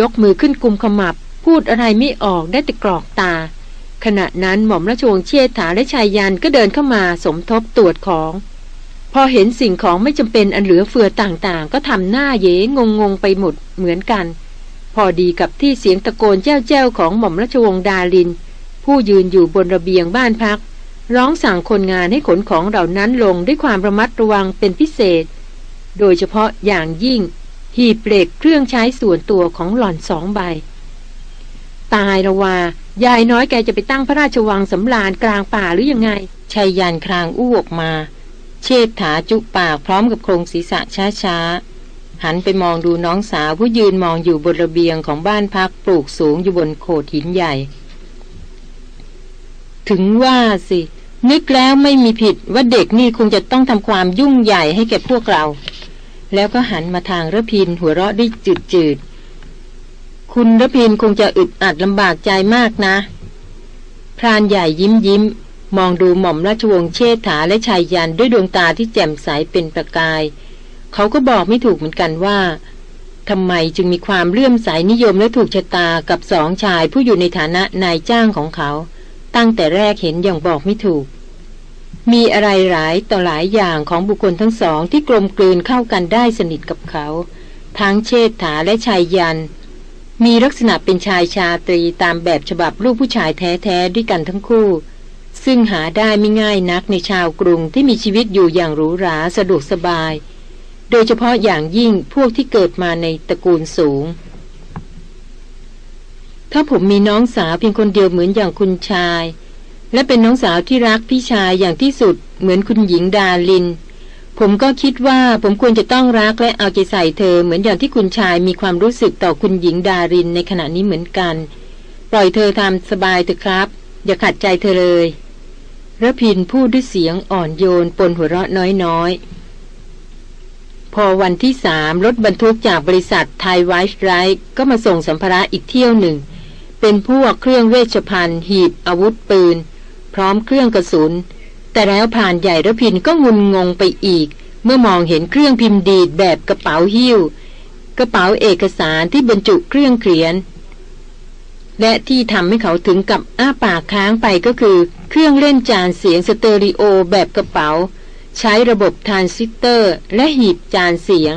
ยกมือขึ้นกุมขมับ พูดอะไรไม่ออกได้แต่กรอกตาขณะนั้นหม่อมราชวงศ์เชษฐาและชายยันก็เดินเข้ามาสมทบตรวจของ พอเห็นสิ่งของไม่จำเป็นอันเหลือเฟือต่างๆ ก็ทำหน้าเยงงงๆไปหมดเหมือนกัน พอดีกับที่เสียงตะโกนแจ้วๆของหม่อมราชวงศ์ดาลิน ผู้ยืนอยู่บนระเบียงบ้านพัก ร้องสั่งคนงานให้ขนของเหล่านั้นลงด้วยความระมัดระวังเป็นพิเศษ โดยเฉพาะอย่างยิ่ง หีบเหล็กเครื่องใช้ส่วนตัวของหล่อนสองใบ ตายละวายายน้อยแกจะไปตั้งพระราชวังสำราญกลางป่าหรือยังไงชายยันครางอู้ออกมา เชษฐาจุปากพร้อมกับโครงศีรษะช้าๆ หันไปมองดูน้องสาวผู้ยืนมองอยู่บนระเบียงของบ้านพักปลูกสูงอยู่บนโขดหินใหญ่ ถึงว่าสิ นึกแล้วไม่มีผิดว่าเด็กนี่คงจะต้องทำความยุ่งใหญ่ให้แก่พวกเรา แล้วก็หันมาทางระพินหัวเราะได้จืดๆ คุณระพินคงจะอึดอัดลำบากใจมากนะ พรานใหญ่ยิ้มยิ้ม มองดูหม่อมราชวงศ์เชษฐาและชายยันด้วยดวงตาที่แจ่มใสเป็นประกาย เขาก็บอกไม่ถูกเหมือนกันว่าทำไมจึงมีความเลื่อมใสนิยมและถูกชะตากับสองชายผู้อยู่ในฐานะนายจ้างของเขา ตั้งแต่แรกเห็นอย่างบอกไม่ถูก มีอะไรหลายต่อหลายอย่างของบุคคลทั้งสองที่กลมกลืนเข้ากันได้สนิทกับเขา ทั้งเชษฐาและชายยัน มีลักษณะเป็นชายชาตรีตามแบบฉบับลูกผู้ชายแท้ๆด้วยกันทั้งคู่ ซึ่งหาได้ไม่ง่ายนักในชาวกรุงที่มีชีวิตอยู่อย่างหรูหราสะดวกสบาย โดยเฉพาะอย่างยิ่งพวกที่เกิดมาในตระกูลสูง ถ้าผมมีน้องสาวเพียงคนเดียวเหมือนอย่างคุณชาย และเป็นน้องสาวที่รักพี่ชายอย่างที่สุดเหมือนคุณหญิงดาลิน ผมก็คิดว่าผมควรจะต้องรักและเอาใจใส่เธอเหมือนอย่างที่คุณชายมีความรู้สึกต่อคุณหญิงดารินในขณะนี้เหมือนกัน ปล่อยเธอทำสบายเถอะครับ อย่าขัดใจเธอเลย ระพินพูดด้วยเสียงอ่อนโยนปนหัวเราะน้อยๆ พอวันที่สามรถบรรทุกจากบริษัทไทยไวท์ไรท์ก็มาส่งสัมภาระอีกเที่ยวหนึ่ง เป็นพวกเครื่องเวชภัณฑ์ หีบอาวุธปืน พร้อมเครื่องกระสุน แต่แล้วพรานใหญ่รพินทร์ก็งุนงงไปอีก เมื่อมองเห็นเครื่องพิมพ์ดีดแบบกระเป๋าหิ้ว กระเป๋าเอกสารที่บรรจุเครื่องเขียน และที่ทำให้เขาถึงกับอ้าปากค้างไปก็คือ เครื่องเล่นจานเสียงสเตอริโอแบบกระเป๋า ใช้ระบบทรานซิสเตอร์ และหีบจานเสียง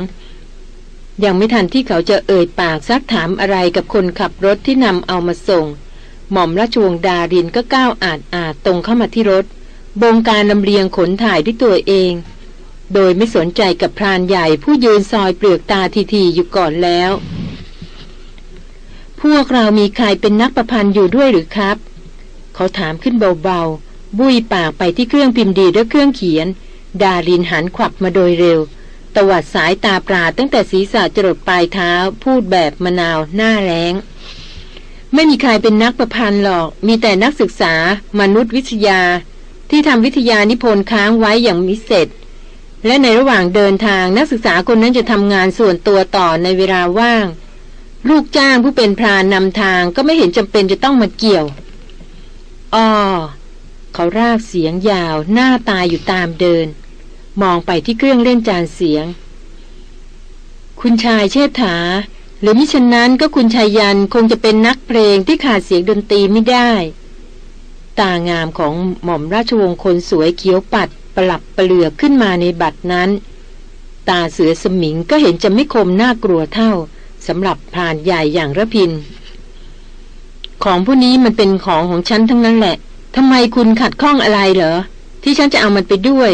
ยังไม่ทันที่เขาจะเอ่ยปากซักถามอะไรกับคนขับรถที่นำเอามาส่ง หม่อมราชวงศ์ดารินก็ก้าวอาดอาดตรงเข้ามาที่รถ บงการลำเลียงขนถ่ายด้วยตัวเอง โดยไม่สนใจกับพรานใหญ่ผู้ยืนซอยเปลือกตาทีๆอยู่ก่อนแล้ว พวกเรามีใครเป็นนักประพันธ์อยู่ด้วยหรือครับ เขาถามขึ้นเบาๆ บุยปากไปที่เครื่องพิมพ์ดีและเครื่องเขียน ดารินหันขวับมาโดยเร็ว ตวัดสายตาปราดตั้งแต่ศีรษะจรดปลายเท้า พูดแบบมะนาวหน้าแรงไม่มีใครเป็นนักประพันธ์หรอก มีแต่นักศึกษา มนุษยวิทยา ที่ทำวิทยานิพนธ์ค้างไว้อย่างมิเสร็จ และในระหว่างเดินทางนักศึกษาคนนั้นจะทำงานส่วนตัวต่อในเวลาว่าง ลูกจ้างผู้เป็นพรานนำทางก็ไม่เห็นจำเป็นจะต้องมาเกี่ยวอ๋อเขารากเสียงยาวหน้าตายอยู่ตามเดิน มองไปที่เครื่องเล่นจานเสียง คุณชายเชษฐา หรือมิฉะนั้นก็คุณชายยันคงจะเป็นนักเพลงที่ขาดเสียงดนตรีไม่ได้ ตางามของหม่อมราชวงศ์คนสวยเขียวปัดปรับปเหลือกขึ้นมาในบัตรนั้น ตาเสือสมิงก็เห็นจะไม่คมน่ากลัวเท่า สำหรับพรานใหญ่อย่างระพิน ของผู้นี้มันเป็นของของฉันทั้งนั้นแหละทำไมคุณขัดข้องอะไรเหรอ ที่ฉันจะเอามันไปด้วย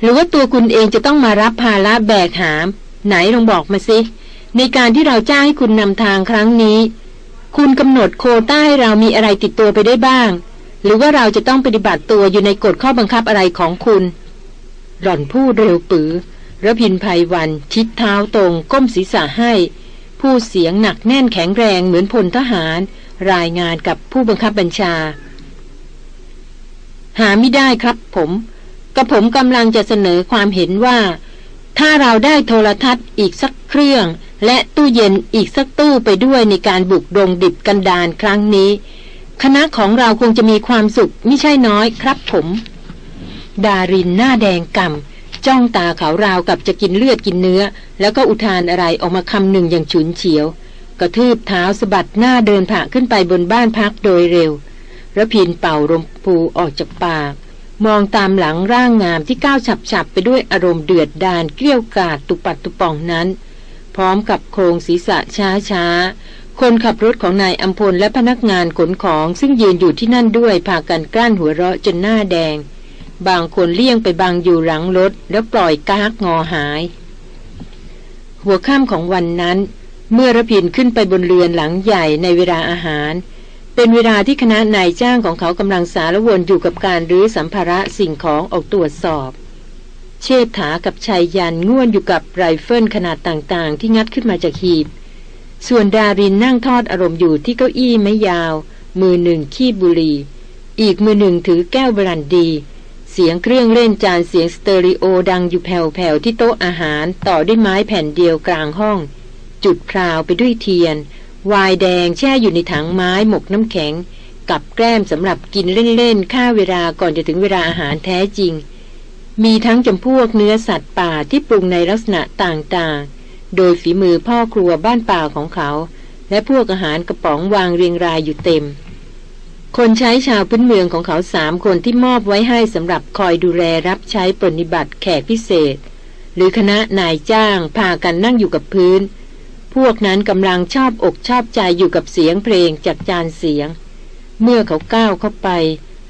หรือว่าตัวคุณเองจะต้องมารับภาระแบกหาม ไหนลองบอกมาสิ ในการที่เราจ้างให้คุณนำทางครั้งนี้ คุณกำหนดโคต้าให้เรามีอะไรติดตัวไปได้บ้าง หรือว่าเราจะต้องปฏิบัติตัวอยู่ในกฎข้อบังคับอะไรของคุณ หล่อนพูดเร็วปือระพินภัยวัน ชิดเท้าตรง ก้มศีรษะให้ ผู้เสียงหนักแน่นแข็งแรงเหมือนพลทหาร รายงานกับผู้บังคับบัญชา หาไม่ได้ครับผมกระผมกำลังจะเสนอความเห็นว่า ถ้าเราได้โทรทัศน์อีกสักเครื่อง และตู้เย็นอีกสักตู้ไปด้วยในการบุกดงดิบกันดานครั้งนี้ คณะของเราคงจะมีความสุขไม่ใช่น้อยครับผม ดารินหน้าแดงก่ำ จ้องตาเขาราวกับจะกินเลือดกินเนื้อ แล้วก็อุทานอะไรออกมาคำหนึ่งอย่างฉุนเฉียว กระทืบเท้าสะบัดหน้าเดินผ่าขึ้นไปบนบ้านพักโดยเร็วระพินเป่ารมพูออกจากปากมองตามหลังร่างงามที่ก้าวฉับๆไปด้วยอารมณ์เดือดดาลเกลี้ยวกาดตุปัดตุป่องนั้น พร้อมกับโครงศีรษะช้าช้าคนขับรถของนายอัมพลและพนักงานขนของซึ่งยืนอยู่ที่นั่นด้วยพากันกลั้นหัวเราะจนหน้าแดง บางคนเลี่ยงไปบางอยู่หลังรถ แล้วปล่อยกากงอหาย หัวค่ำของวันนั้น เมื่อระพินขึ้นไปบนเรือนหลังใหญ่ในเวลาอาหาร เป็นเวลาที่คณะนายจ้างของเขากำลังสารวนอยู่กับการรื้อสัมภาระสิ่งของออกตรวจสอบ เชษฐากับชายยันง่วนอยู่กับไรเฟิลขนาดต่างๆ ที่งัดขึ้นมาจากหีบ ส่วนดารินนั่งทอดอารมณ์อยู่ที่เก้าอี้ไม้ยาว มือหนึ่งขี้บุหรี่อีกมือหนึ่งถือแก้วบรันดี เสียงเครื่องเล่นจานเสียงสเตอริโอดังอยู่แผ่วๆที่โต๊ะอาหารต่อด้วยไม้แผ่นเดียวกลางห้อง จุดพราวไปด้วยเทียน วายแดงแช่อยู่ในถังไม้หมกน้ำแข็ง กับแกล้มสำหรับกินเล่นๆค่าเวลาก่อนจะถึงเวลาอาหารแท้จริง มีทั้งจำพวกเนื้อสัตว์ป่าที่ปรุงในลักษณะต่างๆ โดยฝีมือพ่อครัวบ้านป่าของเขา และพวกอาหารกระป๋องวางเรียงรายอยู่เต็ม คนใช้ชาวพื้นเมืองของเขาสามคนที่มอบไว้ให้สำหรับคอยดูแลรับใช้ปฏิบัติแขกพิเศษ หรือคณะนายจ้างพากันนั่งอยู่กับพื้น พวกนั้นกำลังชอบอกชอบใจอยู่กับเสียงเพลงจากจานเสียง เมื่อเขาก้าวเข้าไป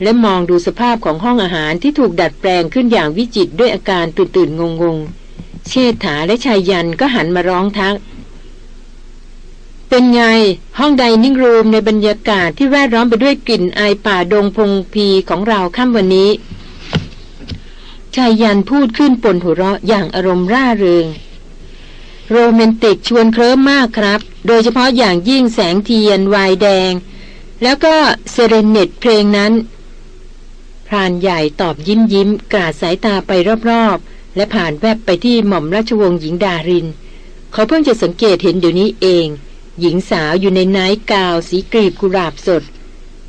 และมองดูสภาพของห้องอาหารที่ถูกดัดแปลงขึ้นอย่างวิจิตด้วยอาการตื่นตื่นงงงเชษฐาและชายยันก็หันมาร้องทัก เป็นไงห้องใดนิ่งรูมในบรรยากาศที่แวดล้อมไปด้วยกลิ่นไอป่าดงพงพีของเราค่ำวันนี้ชายยันพูดขึ้นปนหัวเราะอย่างอารมณ์ร่าเริง โรแมนติกชวนเคลิ้มมากครับ โดยเฉพาะอย่างยิ่งแสงเทียนวายแดง แล้วก็เซเรเนตเพลงนั้น พรานใหญ่ตอบยิ้มยิ้มกราดสายตาไปรอบๆ และผ่านแวบไปที่หม่อมราชวงศ์หญิงดาริน เขาเพิ่งจะสังเกตเห็นเดี๋ยวนี้เอง หญิงสาวอยู่ในไนท์กาวสีกรีบกุหลาบสด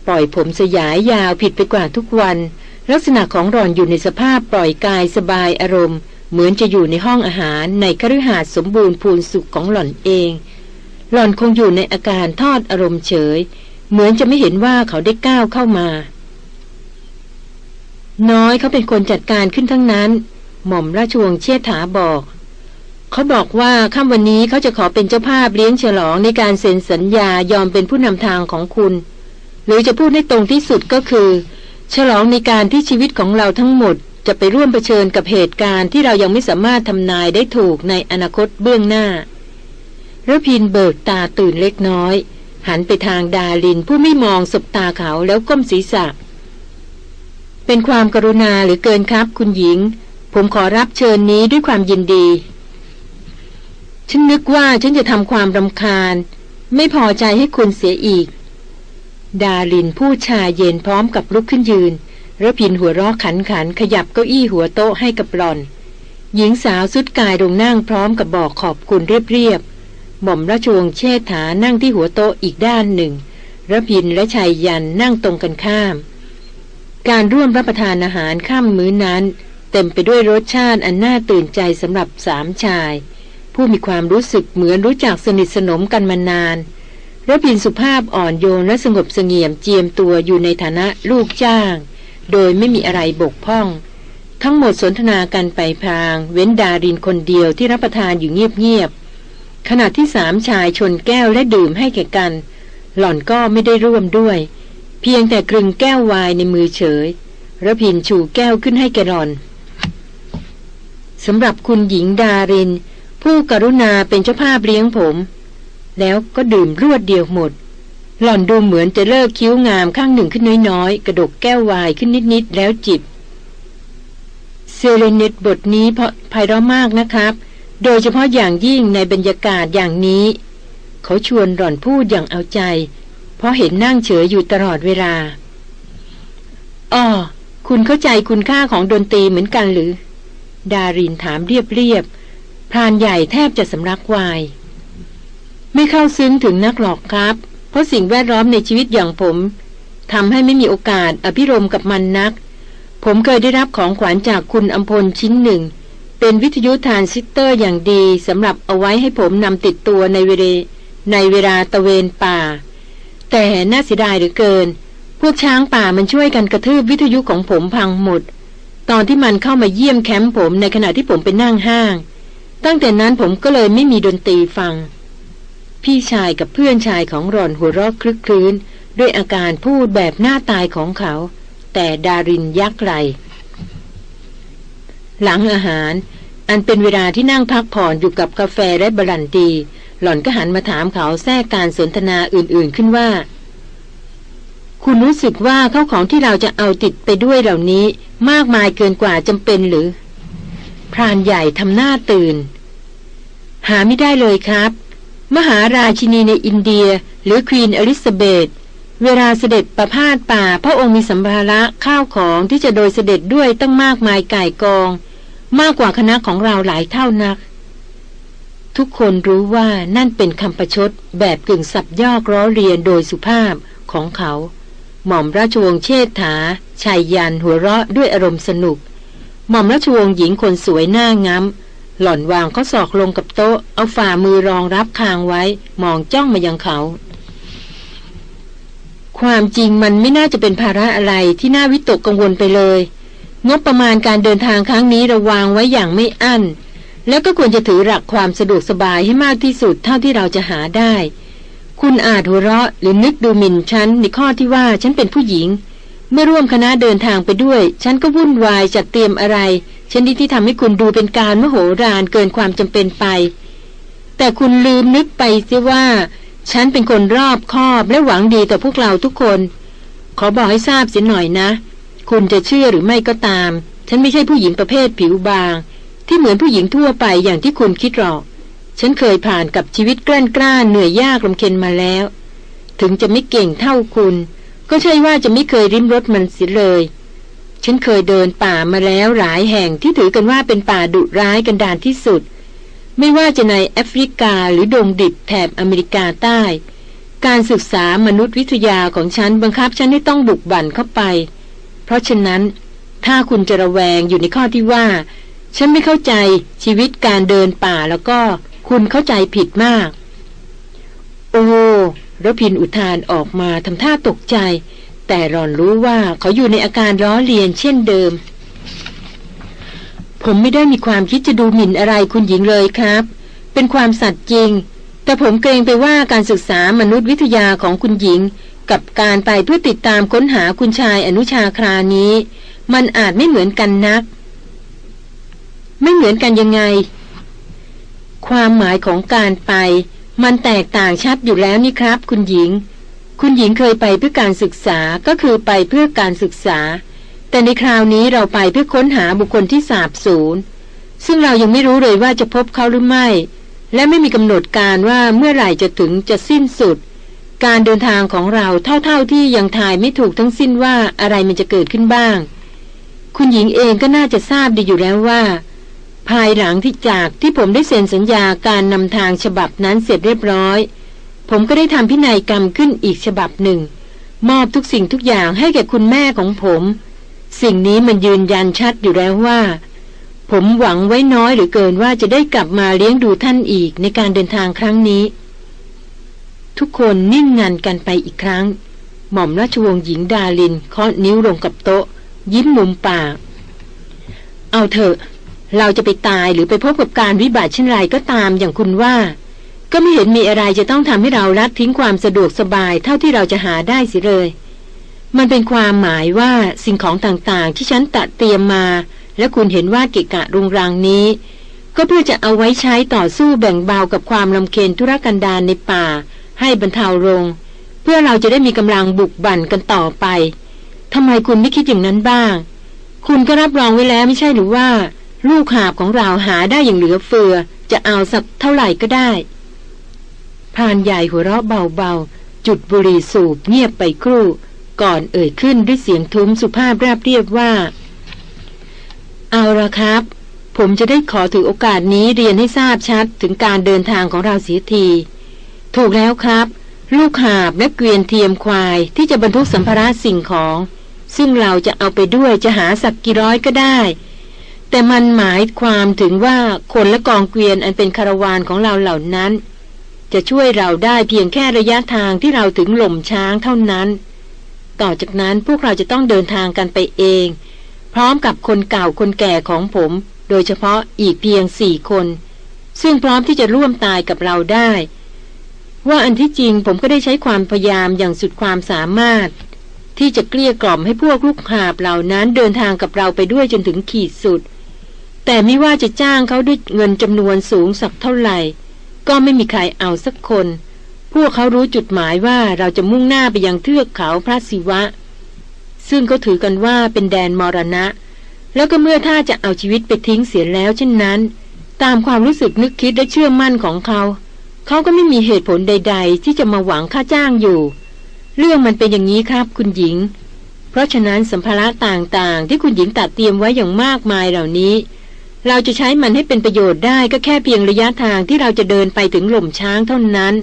ปล่อยผมสยายยาวผิดไปกว่าทุกวัน ลักษณะของรอนอยู่ในสภาพปล่อยกายสบายอารมณ์ เหมือนจะอยู่ในห้องอาหารในคฤหาสน์สมบูรณ์พูนสุขของหล่อนเอง หล่อนคงอยู่ในอาการทอดอารมณ์เฉย เหมือนจะไม่เห็นว่าเขาได้ก้าวเข้ามา น้อยเขาเป็นคนจัดการขึ้นทั้งนั้น หม่อมราชวงศ์เชษฐาบอก เขาบอกว่าค่ำวันนี้เขาจะขอเป็นเจ้าภาพเลี้ยงฉลองในการเซ็นสัญญายอมเป็นผู้นำทางของคุณ หรือจะพูดให้ตรงที่สุดก็คือ ฉลองในการที่ชีวิตของเราทั้งหมด จะไปร่วมเผชิญกับเหตุการณ์ที่เรายังไม่สามารถทำนายได้ถูกในอนาคตเบื้องหน้าระพินเบิกตาตื่นเล็กน้อย หันไปทางดาลินผู้ไม่มองสบตาเขาแล้วก้มศีรษะ เป็นความกรุณาหรือเกินครับคุณหญิง ผมขอรับเชิญนี้ด้วยความยินดี ฉันนึกว่าฉันจะทำความรำคาญ ไม่พอใจให้คุณเสียอีก ดาลินผู้ชายเย็นพร้อมกับลุกขึ้นยืนระพินหัวรอกขันขันขยับเก้าอี้หัวโต๊ะให้กับหลอน หญิงสาวสุดกายลงนั่งพร้อมกับบอกขอบคุณเรียบๆหม่อมราชวงศ์เชษฐานั่งที่หัวโต๊ะอีกด้านหนึ่งระพินและชายยันนั่งตรงกันข้าม การร่วมรับประทานอาหารข้ามมื้อนั้น เต็มไปด้วยรสชาติอันน่าตื่นใจสำหรับสามชาย ผู้มีความรู้สึกเหมือนรู้จักสนิทสนมกันมานานระพินสุภาพอ่อนโยนและสงบเสงี่ยมเจียมตัวอยู่ในฐานะลูกจ้าง โดยไม่มีอะไรบกพร่อง ทั้งหมดสนทนากันไปพาง เว้นดารินคนเดียวที่รับประทานอยู่เงียบๆขณะที่สามชายชนแก้วและดื่มให้แก่กัน หล่อนก็ไม่ได้ร่วมด้วย เพียงแต่กลึงแก้ววายในมือเฉยระพินชูแก้วขึ้นให้แกหล่อนสำหรับคุณหญิงดาริน ผู้กรุณาเป็นเจ้าภาพเลี้ยงผม แล้วก็ดื่มรวดเดียวหมด หล่อนดูเหมือนจะเลิกคิ้วงามข้างหนึ่งขึ้นน้อยๆ กระดกแก้ววายขึ้นนิดๆ แล้วจิบ เซเลเนตบทนี้เพราะไพเราะมากนะครับ โดยเฉพาะอย่างยิ่งในบรรยากาศอย่างนี้ เขาชวนหล่อนพูดอย่างเอาใจ เพราะเห็นนั่งเฉยอยู่ตลอดเวลาอ้อคุณเข้าใจคุณค่าของดนตรีเหมือนกันหรือ ดารินถามเรียบๆ รานใหญ่แทบจะสำลักวาย ไม่เข้าซึ้งถึงนักหรอกครับ เพราะสิ่งแวดล้อมในชีวิตอย่างผมทำให้ไม่มีโอกาสอภิรมย์กับมันนัก ผมเคยได้รับของขวัญจากคุณอำพลชิ้นหนึ่ง เป็นวิทยุทรานซิสเตอร์อย่างดีสำหรับเอาไว้ให้ผมนำติดตัวในเวลในเวลาตระเวนป่า แต่น่าเสียดายเหลือเกิน พวกช้างป่ามันช่วยกันกระทืบวิทยุของผมพังหมด ตอนที่มันเข้ามาเยี่ยมแคมป์ผมในขณะที่ผมเป็นนั่งห้าง ตั้งแต่นั้นผมก็เลยไม่มีดนตรีฟัง พี่ชายกับเพื่อนชายของรอนหัวเราะคลึกคลื้น ด้วยอาการพูดแบบหน้าตายของเขา แต่ดารินยักไหลหลังอาหาร อันเป็นเวลาที่นั่งพักผ่อนอยู่กับกาแฟและบรันดีหล่อนก็หันมาถามเขาแทรกการสนทนาอื่นๆขึ้นว่า คุณรู้สึกว่าเข้าของที่เราจะเอาติดไปด้วยเหล่านี้ มากมายเกินกว่าจำเป็นหรือพรานใหญ่ทำหน้าตื่น หาไม่ได้เลยครับ มหาราชินีในอินเดีย หรือควีนอลิซาเบธเวลาเสด็จประพาสป่า พระองค์มีสัมภาระข้าวของที่จะโดยเสด็จด้วยตั้งมากมายไก่กอง มากกว่าคณะของเราหลายเท่านัก ทุกคนรู้ว่านั่นเป็นคำประชดแบบกึ่งสับยอกล้อเรียนโดยสุภาพของเขา หม่อมราชวงศ์เชษฐาชายยันหัวเราะด้วยอารมณ์สนุก หม่อมราชวงศ์หญิงคนสวยหน้างาม หล่อนวางข้อศอกลงกับโต๊ะ เอาฝ่ามือรองรับคางไว้ มองจ้องมายังเขา ความจริงมันไม่น่าจะเป็นภาระอะไรที่น่าวิตกกังวลไปเลย งบประมาณการเดินทางครั้งนี้ระวางไว้อย่างไม่อั้น แล้วก็ควรจะถือหลักความสะดวกสบายให้มากที่สุดเท่าที่เราจะหาได้ คุณอาจหัวเราะหรือนึกดูหมิ่นฉันในข้อที่ว่าฉันเป็นผู้หญิง เมื่อร่วมคณะเดินทางไปด้วย ฉันก็วุ่นวายจัดเตรียมอะไร ชนิดที่ทำให้คุณดูเป็นการมโหฬารเกินความจำเป็นไป แต่คุณลืมนึกไปเสียว่า ฉันเป็นคนรอบคอบและหวังดีต่อพวกเราทุกคน ขอบอกให้ทราบเสียหน่อยนะ คุณจะเชื่อหรือไม่ก็ตาม ฉันไม่ใช่ผู้หญิงประเภทผิวบาง ที่เหมือนผู้หญิงทั่วไปอย่างที่คุณคิดหรอก ฉันเคยผ่านกับชีวิตกล้านกล้าเหนื่อยยากลำเค็นมาแล้ว ถึงจะไม่เก่งเท่าคุณ ก็ใช่ว่าจะไม่เคยริมรถมันเสียเลย ฉันเคยเดินป่ามาแล้วหลายแห่งที่ถือกันว่าเป็นป่าดุร้ายกันดานที่สุด ไม่ว่าจะในแอฟริกาหรือดงดิบแถบอเมริกาใต้ การศึกษามนุษยวิทยาของฉันบังคับฉันให้ต้องบุกบั่นเข้าไป เพราะฉะนั้น ถ้าคุณจะระแวงอยู่ในข้อที่ว่า ฉันไม่เข้าใจชีวิตการเดินป่าแล้วก็คุณเข้าใจผิดมาก โอ้ระพินอุทานออกมาทำท่าตกใจ แต่รอนรู้ว่าเขาอยู่ในอาการล้อเลียนเช่นเดิม ผมไม่ได้มีความคิดจะดูหมิ่นอะไรคุณหญิงเลยครับ เป็นความสัตย์จริง แต่ผมเกรงไปว่าการศึกษามนุษยวิทยาของคุณหญิง กับการไปเพื่อติดตามค้นหาคุณชายอนุชาครานี้ มันอาจไม่เหมือนกันนัก ไม่เหมือนกันยังไง ความหมายของการไป มันแตกต่างชัดอยู่แล้วนี่ครับ คุณหญิง คุณหญิงเคยไปเพื่อการศึกษาก็คือไปเพื่อการศึกษา แต่ในคราวนี้เราไปเพื่อค้นหาบุคคลที่สาบสูญซึ่งเรายังไม่รู้เลยว่าจะพบเขาหรือไม่ และไม่มีกำหนดการว่าเมื่อไหร่จะถึงจะสิ้นสุด การเดินทางของเราเท่าๆที่ยังทายไม่ถูกทั้งสิ้นว่าอะไรมันจะเกิดขึ้นบ้าง คุณหญิงเองก็น่าจะทราบดีอยู่แล้วว่า ภายหลังที่จากที่ผมได้เซ็นสัญญาการนำทางฉบับนั้นเสร็จเรียบร้อย ผมก็ได้ทำพินัยกรรมขึ้นอีกฉบับหนึ่ง มอบทุกสิ่งทุกอย่างให้แก่คุณแม่ของผม สิ่งนี้มันยืนยันชัดอยู่แล้วว่า ผมหวังไว้น้อยหรือเกินว่าจะได้กลับมาเลี้ยงดูท่านอีกในการเดินทางครั้งนี้ ทุกคนนิ่งงันกันไปอีกครั้ง หม่อมราชวงศ์หญิงดาลินเคาะนิ้วลงกับโต๊ะ ยิ้มมุมปากเอาเถอะ เราจะไปตายหรือไปพบกับการวิบัติเช่นไรก็ตามอย่างคุณว่า ก็ไม่เห็นมีอะไรจะต้องทำให้เราลัดทิ้งความสะดวกสบายเท่าที่เราจะหาได้สิเลย มันเป็นความหมายว่าสิ่งของต่างๆ ที่ฉันตัดเตรียมมา และคุณเห็นว่ากิกะรุงรังนี้ ก็เพื่อจะเอาไว้ใช้ต่อสู้แบ่งเบากับความลำเค็ญธุรกันดารในป่า ให้บรรเทาลง เพื่อเราจะได้มีกำลังบุกบั่นกันต่อไปทำไมคุณไม่คิดอย่างนั้นบ้าง คุณก็รับรองไว้แล้วไม่ใช่หรือว่า ลูกหาบของเราหาได้อย่างเหลือเฟือ จะเอาสักเท่าไหร่ก็ได้ พรานใหญ่หัวเราะเบาๆ จุดบุหรี่สูบเงียบไปครู่ ก่อนเอ่ยขึ้นด้วยเสียงทุ้มสุภาพราบเรียบว่า เอาละครับ ผมจะได้ขอถือโอกาสนี้เรียนให้ทราบชัดถึงการเดินทางของเราเสียที ถูกแล้วครับ ลูกหาบและเกวียนเทียมควายที่จะบรรทุกสัมภาระสิ่งของ ซึ่งเราจะเอาไปด้วยจะหาสักกี่ร้อยก็ได้แต่มันหมายความถึงว่าคนและกองเกวียนอันเป็นคาราวานของเราเหล่านั้น จะช่วยเราได้เพียงแค่ระยะทางที่เราถึงหล่มช้างเท่านั้น ต่อจากนั้นพวกเราจะต้องเดินทางกันไปเอง พร้อมกับคนเก่าคนแก่ของผม โดยเฉพาะอีกเพียงสี่คน ซึ่งพร้อมที่จะร่วมตายกับเราได้ ว่าอันที่จริงผมก็ได้ใช้ความพยายามอย่างสุดความสามารถ ที่จะเกลี้ยกล่อมให้พวกลูกหาบเหล่านั้นเดินทางกับเราไปด้วยจนถึงขีดสุด แต่ไม่ว่าจะจ้างเขาด้วยเงินจำนวนสูงสักเท่าไหร่ ก็ไม่มีใครเอาสักคน พวกเขารู้จุดหมายว่าเราจะมุ่งหน้าไปยังเทือกเขาพระศิวะ ซึ่งเขาถือกันว่าเป็นแดนมรณะ แล้วก็เมื่อถ้าจะเอาชีวิตไปทิ้งเสียแล้วเช่นนั้น ตามความรู้สึกนึกคิดและเชื่อมั่นของเขา เขาก็ไม่มีเหตุผลใด ๆ ที่จะมาหวังค่าจ้างอยู่ เรื่องมันเป็นอย่างนี้ครับคุณหญิง เพราะฉะนั้นสัมภาระต่างๆ ที่คุณหญิงตัดเตรียมไว้อย่างมากมายเหล่านี้ เราจะใช้มันให้เป็นประโยชน์ได้ก็แค่เพียงระยะทางที่เราจะเดินไปถึงหล่มช้างเท่านั้น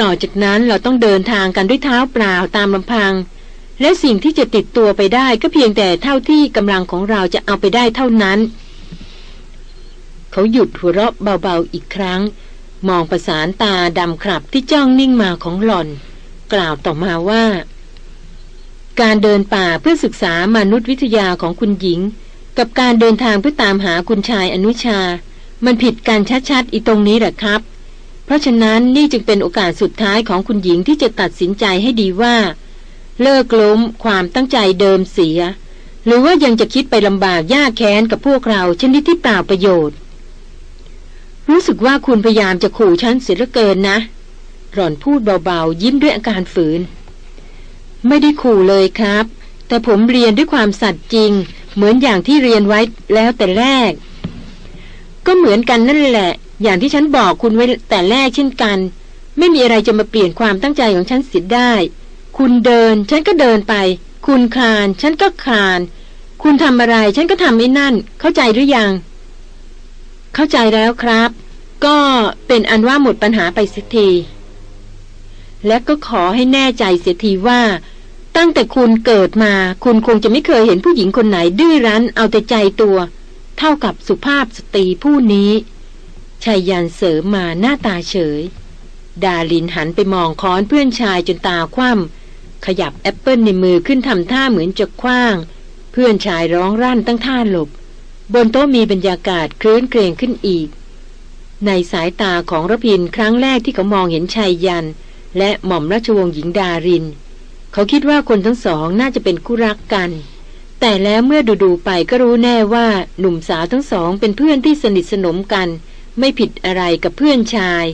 ต่อจากนั้นเราต้องเดินทางกันด้วยเท้าเปล่าตามลำพัง และสิ่งที่จะติดตัวไปได้ก็เพียงแต่เท่าที่กำลังของเราจะเอาไปได้เท่านั้น เขาหยุดหัวเราะเบาๆอีกครั้ง มองประสานตาดำครับที่จ้องนิ่งมาของหล่อน กล่าวต่อมาว่า การเดินป่าเพื่อศึกษามนุษยวิทยาของคุณหญิง กับการเดินทางเพื่อตามหาคุณชายอนุชา มันผิดกันชัดๆอีตรงนี้แหละครับ เพราะฉะนั้นนี่จึงเป็นโอกาสสุดท้ายของคุณหญิงที่จะตัดสินใจให้ดีว่า เลิกล้มความตั้งใจเดิมเสีย หรือว่ายังจะคิดไปลำบากยากแค้นกับพวกเราชนิดที่เปล่าประโยชน์ รู้สึกว่าคุณพยายามจะขู่ฉันเสียเหลือเกินนะ หล่อนพูดเบาๆ ยิ้มด้วยอาการฝืน ไม่ได้ขู่เลยครับ แต่ผมเรียนด้วยความสัตย์จริง เหมือนอย่างที่เรียนไว้แล้วแต่แรก ก็เหมือนกันนั่นแหละ อย่างที่ฉันบอกคุณไว้แต่แรกเช่นกัน ไม่มีอะไรจะมาเปลี่ยนความตั้งใจของฉันเสียได้ คุณเดิน ฉันก็เดินไป คุณคลาน ฉันก็คลาน คุณทำอะไร ฉันก็ทำไอ้นั่น เข้าใจหรือยัง เข้าใจแล้วครับ ก็เป็นอันว่าหมดปัญหาไปสักทีและก็ขอให้แน่ใจเสียทีว่า ตั้งแต่คุณเกิดมา คุณคงจะไม่เคยเห็นผู้หญิงคนไหนดื้อรั้นเอาแต่ใจตัว เท่ากับสุภาพสตรีผู้นี้ไชยยันต์เสริมมาหน้าตาเฉย ดารินหันไปมองค้อนเพื่อนชายจนตาคว่ำขยับแอปเปิลในมือขึ้นทำท่าเหมือนจะขว้าง เพื่อนชายร้องลั่นตั้งท่าหลบบนโต๊ะมีบรรยากาศครื้นเครงขึ้นอีก ในสายตาของรพินทร์ครั้งแรกที่เขามองเห็นไชยยันต์ และหม่อมราชวงศ์หญิงดาริน เขาคิดว่าคนทั้งสองน่าจะเป็นคู่รักกัน แต่แล้วเมื่อดูๆไปก็รู้แน่ว่าหนุ่มสาวทั้งสองเป็นเพื่อนที่สนิทสนมกัน ไม่ผิดอะไรกับเพื่อนชาย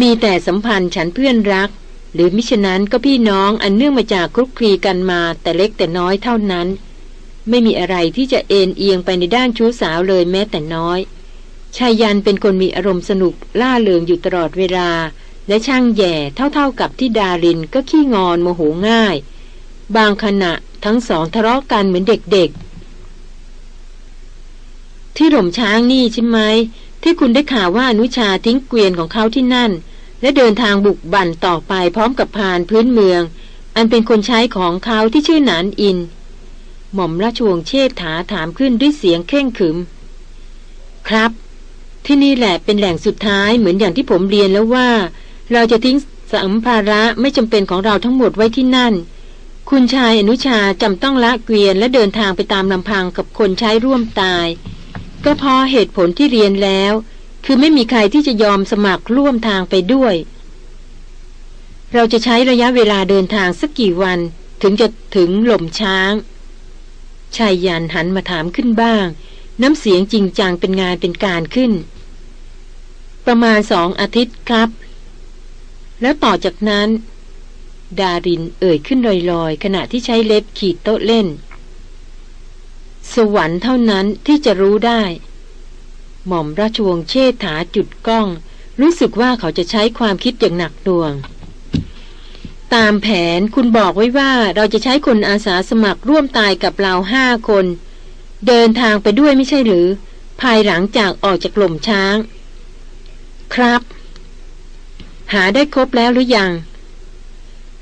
มีแต่สัมพันธ์ฉันเพื่อนรัก หรือมิฉะนั้นก็พี่น้องอันเนื่องมาจากคลุกคลีกันมาแต่เล็กแต่น้อยเท่านั้น ไม่มีอะไรที่จะเอ็นเอียงไปในด้านชู้สาวเลยแม้แต่น้อยชายยันเป็นคนมีอารมณ์สนุกล่าเริงอยู่ตลอดเวลา และช่างแย่เท่าๆกับที่ดารินก็ขี้งอนโมโหง่าย บางขณะทั้งสองทะเลาะกันเหมือนเด็กๆ ที่หล่มช้างนี่ใช่ไหมที่คุณได้ข่าวว่าอนุชาทิ้งเกวียนของเขาที่นั่น และเดินทางบุกบั่นต่อไปพร้อมกับพานพื้นเมือง อันเป็นคนใช้ของเขาที่ชื่อหนานอิน หม่อมราชวงศ์เชษฐาถามขึ้นด้วยเสียงเข่งขึม ครับ ที่นี่แหละเป็นแหล่งสุดท้ายเหมือนอย่างที่ผมเรียนแล้วว่า เราจะทิ้งสัมภาระไม่จำเป็นของเราทั้งหมดไว้ที่นั่น คุณชายอนุชาจำต้องละเกวียนและเดินทางไปตามลำพังกับคนใช้ร่วมตาย ก็เพราะเหตุผลที่เรียนแล้ว คือไม่มีใครที่จะยอมสมัครร่วมทางไปด้วย เราจะใช้ระยะเวลาเดินทางสักกี่วัน ถึงจะถึงหล่มช้างชายยันหันมาถามขึ้นบ้าง น้ำเสียงจริงจังเป็นงานเป็นการขึ้น ประมาณสองอาทิตย์ครับ แล้วต่อจากนั้น ดารินเอ่ยขึ้นลอยๆ ขณะที่ใช้เล็บขีดโต๊ะเล่น สวรรค์เท่านั้นที่จะรู้ได้ หม่อมราชวงศ์เชษฐาจุดกล้อง รู้สึกว่าเขาจะใช้ความคิดอย่างหนักดวง ตามแผนคุณบอกไว้ว่าเราจะใช้คนอาสาสมัครร่วมตายกับเราห้าคน เดินทางไปด้วยไม่ใช่หรือ ภายหลังจากออกจากกล่มช้าง ครับ หาได้ครบแล้วหรือยัง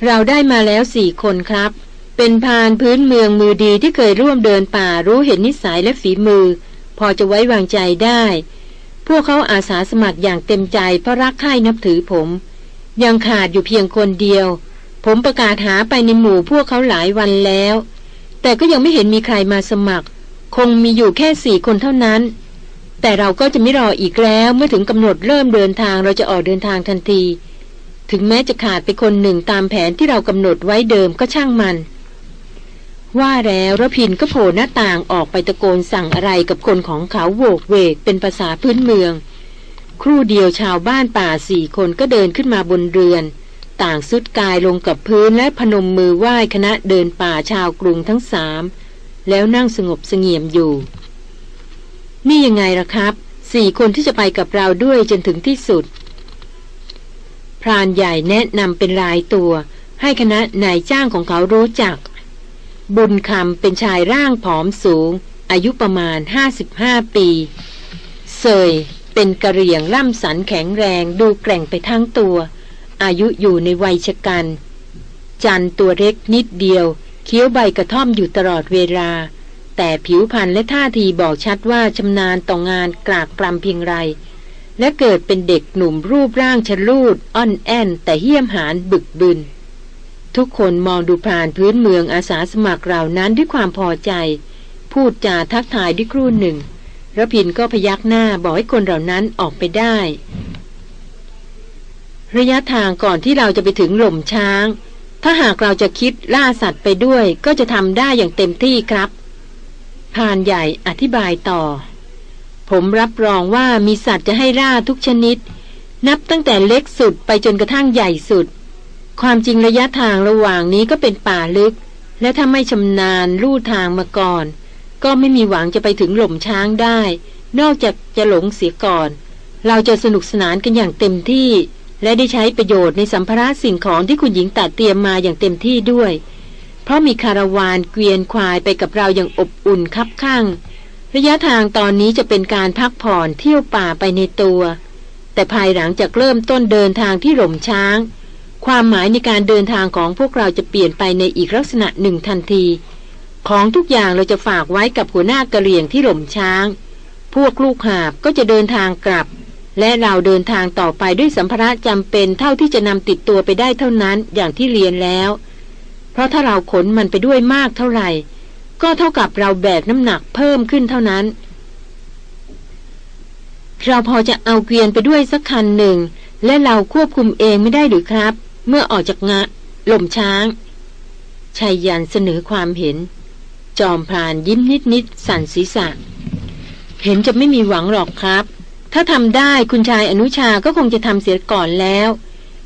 เราได้มาแล้วสี่คนครับ เป็นพานพื้นเมืองมือดีที่เคยร่วมเดินป่ารู้เห็นนิสัยและฝีมือ พอจะไว้วางใจได้ พวกเขาอาสาสมัครอย่างเต็มใจเพราะรักใคร่นับถือผม ยังขาดอยู่เพียงคนเดียว ผมประกาศหาไปในหมู่พวกเขาหลายวันแล้ว แต่ก็ยังไม่เห็นมีใครมาสมัคร คงมีอยู่แค่สี่คนเท่านั้น แต่เราก็จะไม่รออีกแล้วเมื่อถึงกำหนดเริ่มเดินทางเราจะออกเดินทางทันที ถึงแม้จะขาดไปคนหนึ่งตามแผนที่เรากำหนดไว้เดิมก็ช่างมัน ว่าแล้วระพินก็โผล่หน้าต่างออกไปตะโกนสั่งอะไรกับคนของเขาโวกเวกเป็นภาษาพื้นเมือง ครู่เดียวชาวบ้านป่าสี่คนก็เดินขึ้นมาบนเรือน ต่างสุดกายลงกับพื้นและพนมมือไหว้คณะเดินป่าชาวกรุงทั้งสามแล้วนั่งสงบเสงี่ยมอยู่ นี่ยังไงล่ะครับ สี่คนที่จะไปกับเราด้วยจนถึงที่สุด พรานใหญ่แนะนำเป็นรายตัว ให้คณะนายจ้างของเขารู้จัก บุญคำเป็นชายร่างผอมสูง อายุประมาณ 55 ปีเสยเป็นกระเหรี่ยงล่ำสันแข็งแรงดูแกร่งไปทั้งตัว อายุอยู่ในวัยชะกัน จันตัวเล็กนิดเดียว เคี้ยวใบกระท่อมอยู่ตลอดเวลา แต่ผิวพรรณและท่าทีบอกชัดว่าชำนาญต่องานกลากกลำเพียงไร และเกิดเป็นเด็กหนุ่มรูปร่างชลูดอ่อนแอนแต่เหี้ยมหานบึกบึน ทุกคนมองดูผ่านพื้นเมืองอาสาสมัครเหล่านั้นด้วยความพอใจ พูดจาทักทายด้วยครู่หนึ่งระพินก็พยักหน้าบอกให้คนเหล่านั้นออกไปได้ ระยะทางก่อนที่เราจะไปถึงหล่มช้าง ถ้าหากเราจะคิดล่าสัตว์ไปด้วย ก็จะทำได้อย่างเต็มที่ครับ พานใหญ่อธิบายต่อ ผมรับรองว่ามีสัตว์จะให้ล่าทุกชนิด นับตั้งแต่เล็กสุดไปจนกระทั่งใหญ่สุด ความจริงระยะทางระหว่างนี้ก็เป็นป่าลึก และถ้าไม่ชำนาญลู่ทางมาก่อน ก็ไม่มีหวังจะไปถึงหล่มช้างได้ นอกจากจะหลงเสียก่อน เราจะสนุกสนานกันอย่างเต็มที่ และได้ใช้ประโยชน์ในสัมภาระสิ่งของที่คุณหญิงตัดเตรียมมาอย่างเต็มที่ด้วย เพราะมีคาราวานเกวียนควายไปกับเราอย่างอบอุ่นคับข้าง ระยะทางตอนนี้จะเป็นการพักผ่อนเที่ยวป่าไปในตัว แต่ภายหลังจากเริ่มต้นเดินทางที่หล่มช้าง ความหมายในการเดินทางของพวกเราจะเปลี่ยนไปในอีกลักษณะหนึ่งทันที ของทุกอย่างเราจะฝากไว้กับหัวหน้ากระเหลี่ยงที่หล่มช้าง พวกลูกหาบก็จะเดินทางกลับและเราเดินทางต่อไปด้วยสัมภาระจำเป็นเท่าที่จะนำติดตัวไปได้เท่านั้นอย่างที่เรียนแล้ว ราะถ้าเราขนมันไปด้วยมากเท่าไหร่ ก็เท่ากับเราแบกน้ำหนักเพิ่มขึ้นเท่านั้น เราพอจะเอาเกวียนไปด้วยสักคันหนึ่ง และเราควบคุมเองไม่ได้หรือครับ เมื่อออกจากงะลมช้างชายยันเสนอความเห็น จอมพรานยิ้มนิดนิดสั่นศีรษะ เห็นจะไม่มีหวังหรอกครับ ถ้าทำได้คุณชายอนุชาก็คงจะทำเสียก่อนแล้ว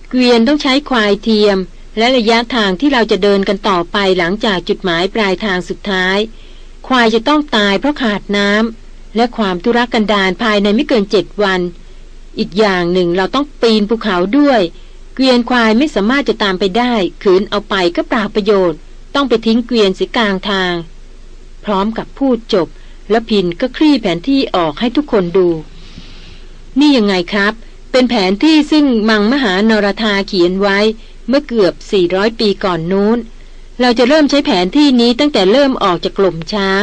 เกวียนต้องใช้ควายเทียม และระยะทางที่เราจะเดินกันต่อไปหลังจากจุดหมายปลายทางสุดท้าย ควายจะต้องตายเพราะขาดน้ำและความทุรกันดารภายในไม่เกินเจ็ดวัน อีกอย่างหนึ่งเราต้องปีนภูเขาด้วย เกวียนควายไม่สามารถจะตามไปได้ขืนเอาไปก็เปล่าประโยชน์ ต้องไปทิ้งเกวียนเสียกลางทาง พร้อมกับพูดจบ แล้วพินก็คลี่แผนที่ออกให้ทุกคนดู นี่ยังไงครับ เป็นแผนที่ซึ่งมังมหานรธาเขียนไว้ เมื่อเกือบ 400 ปีก่อนนู้น เราจะเริ่มใช้แผนที่นี้ตั้งแต่เริ่มออกจากกลุ่มช้าง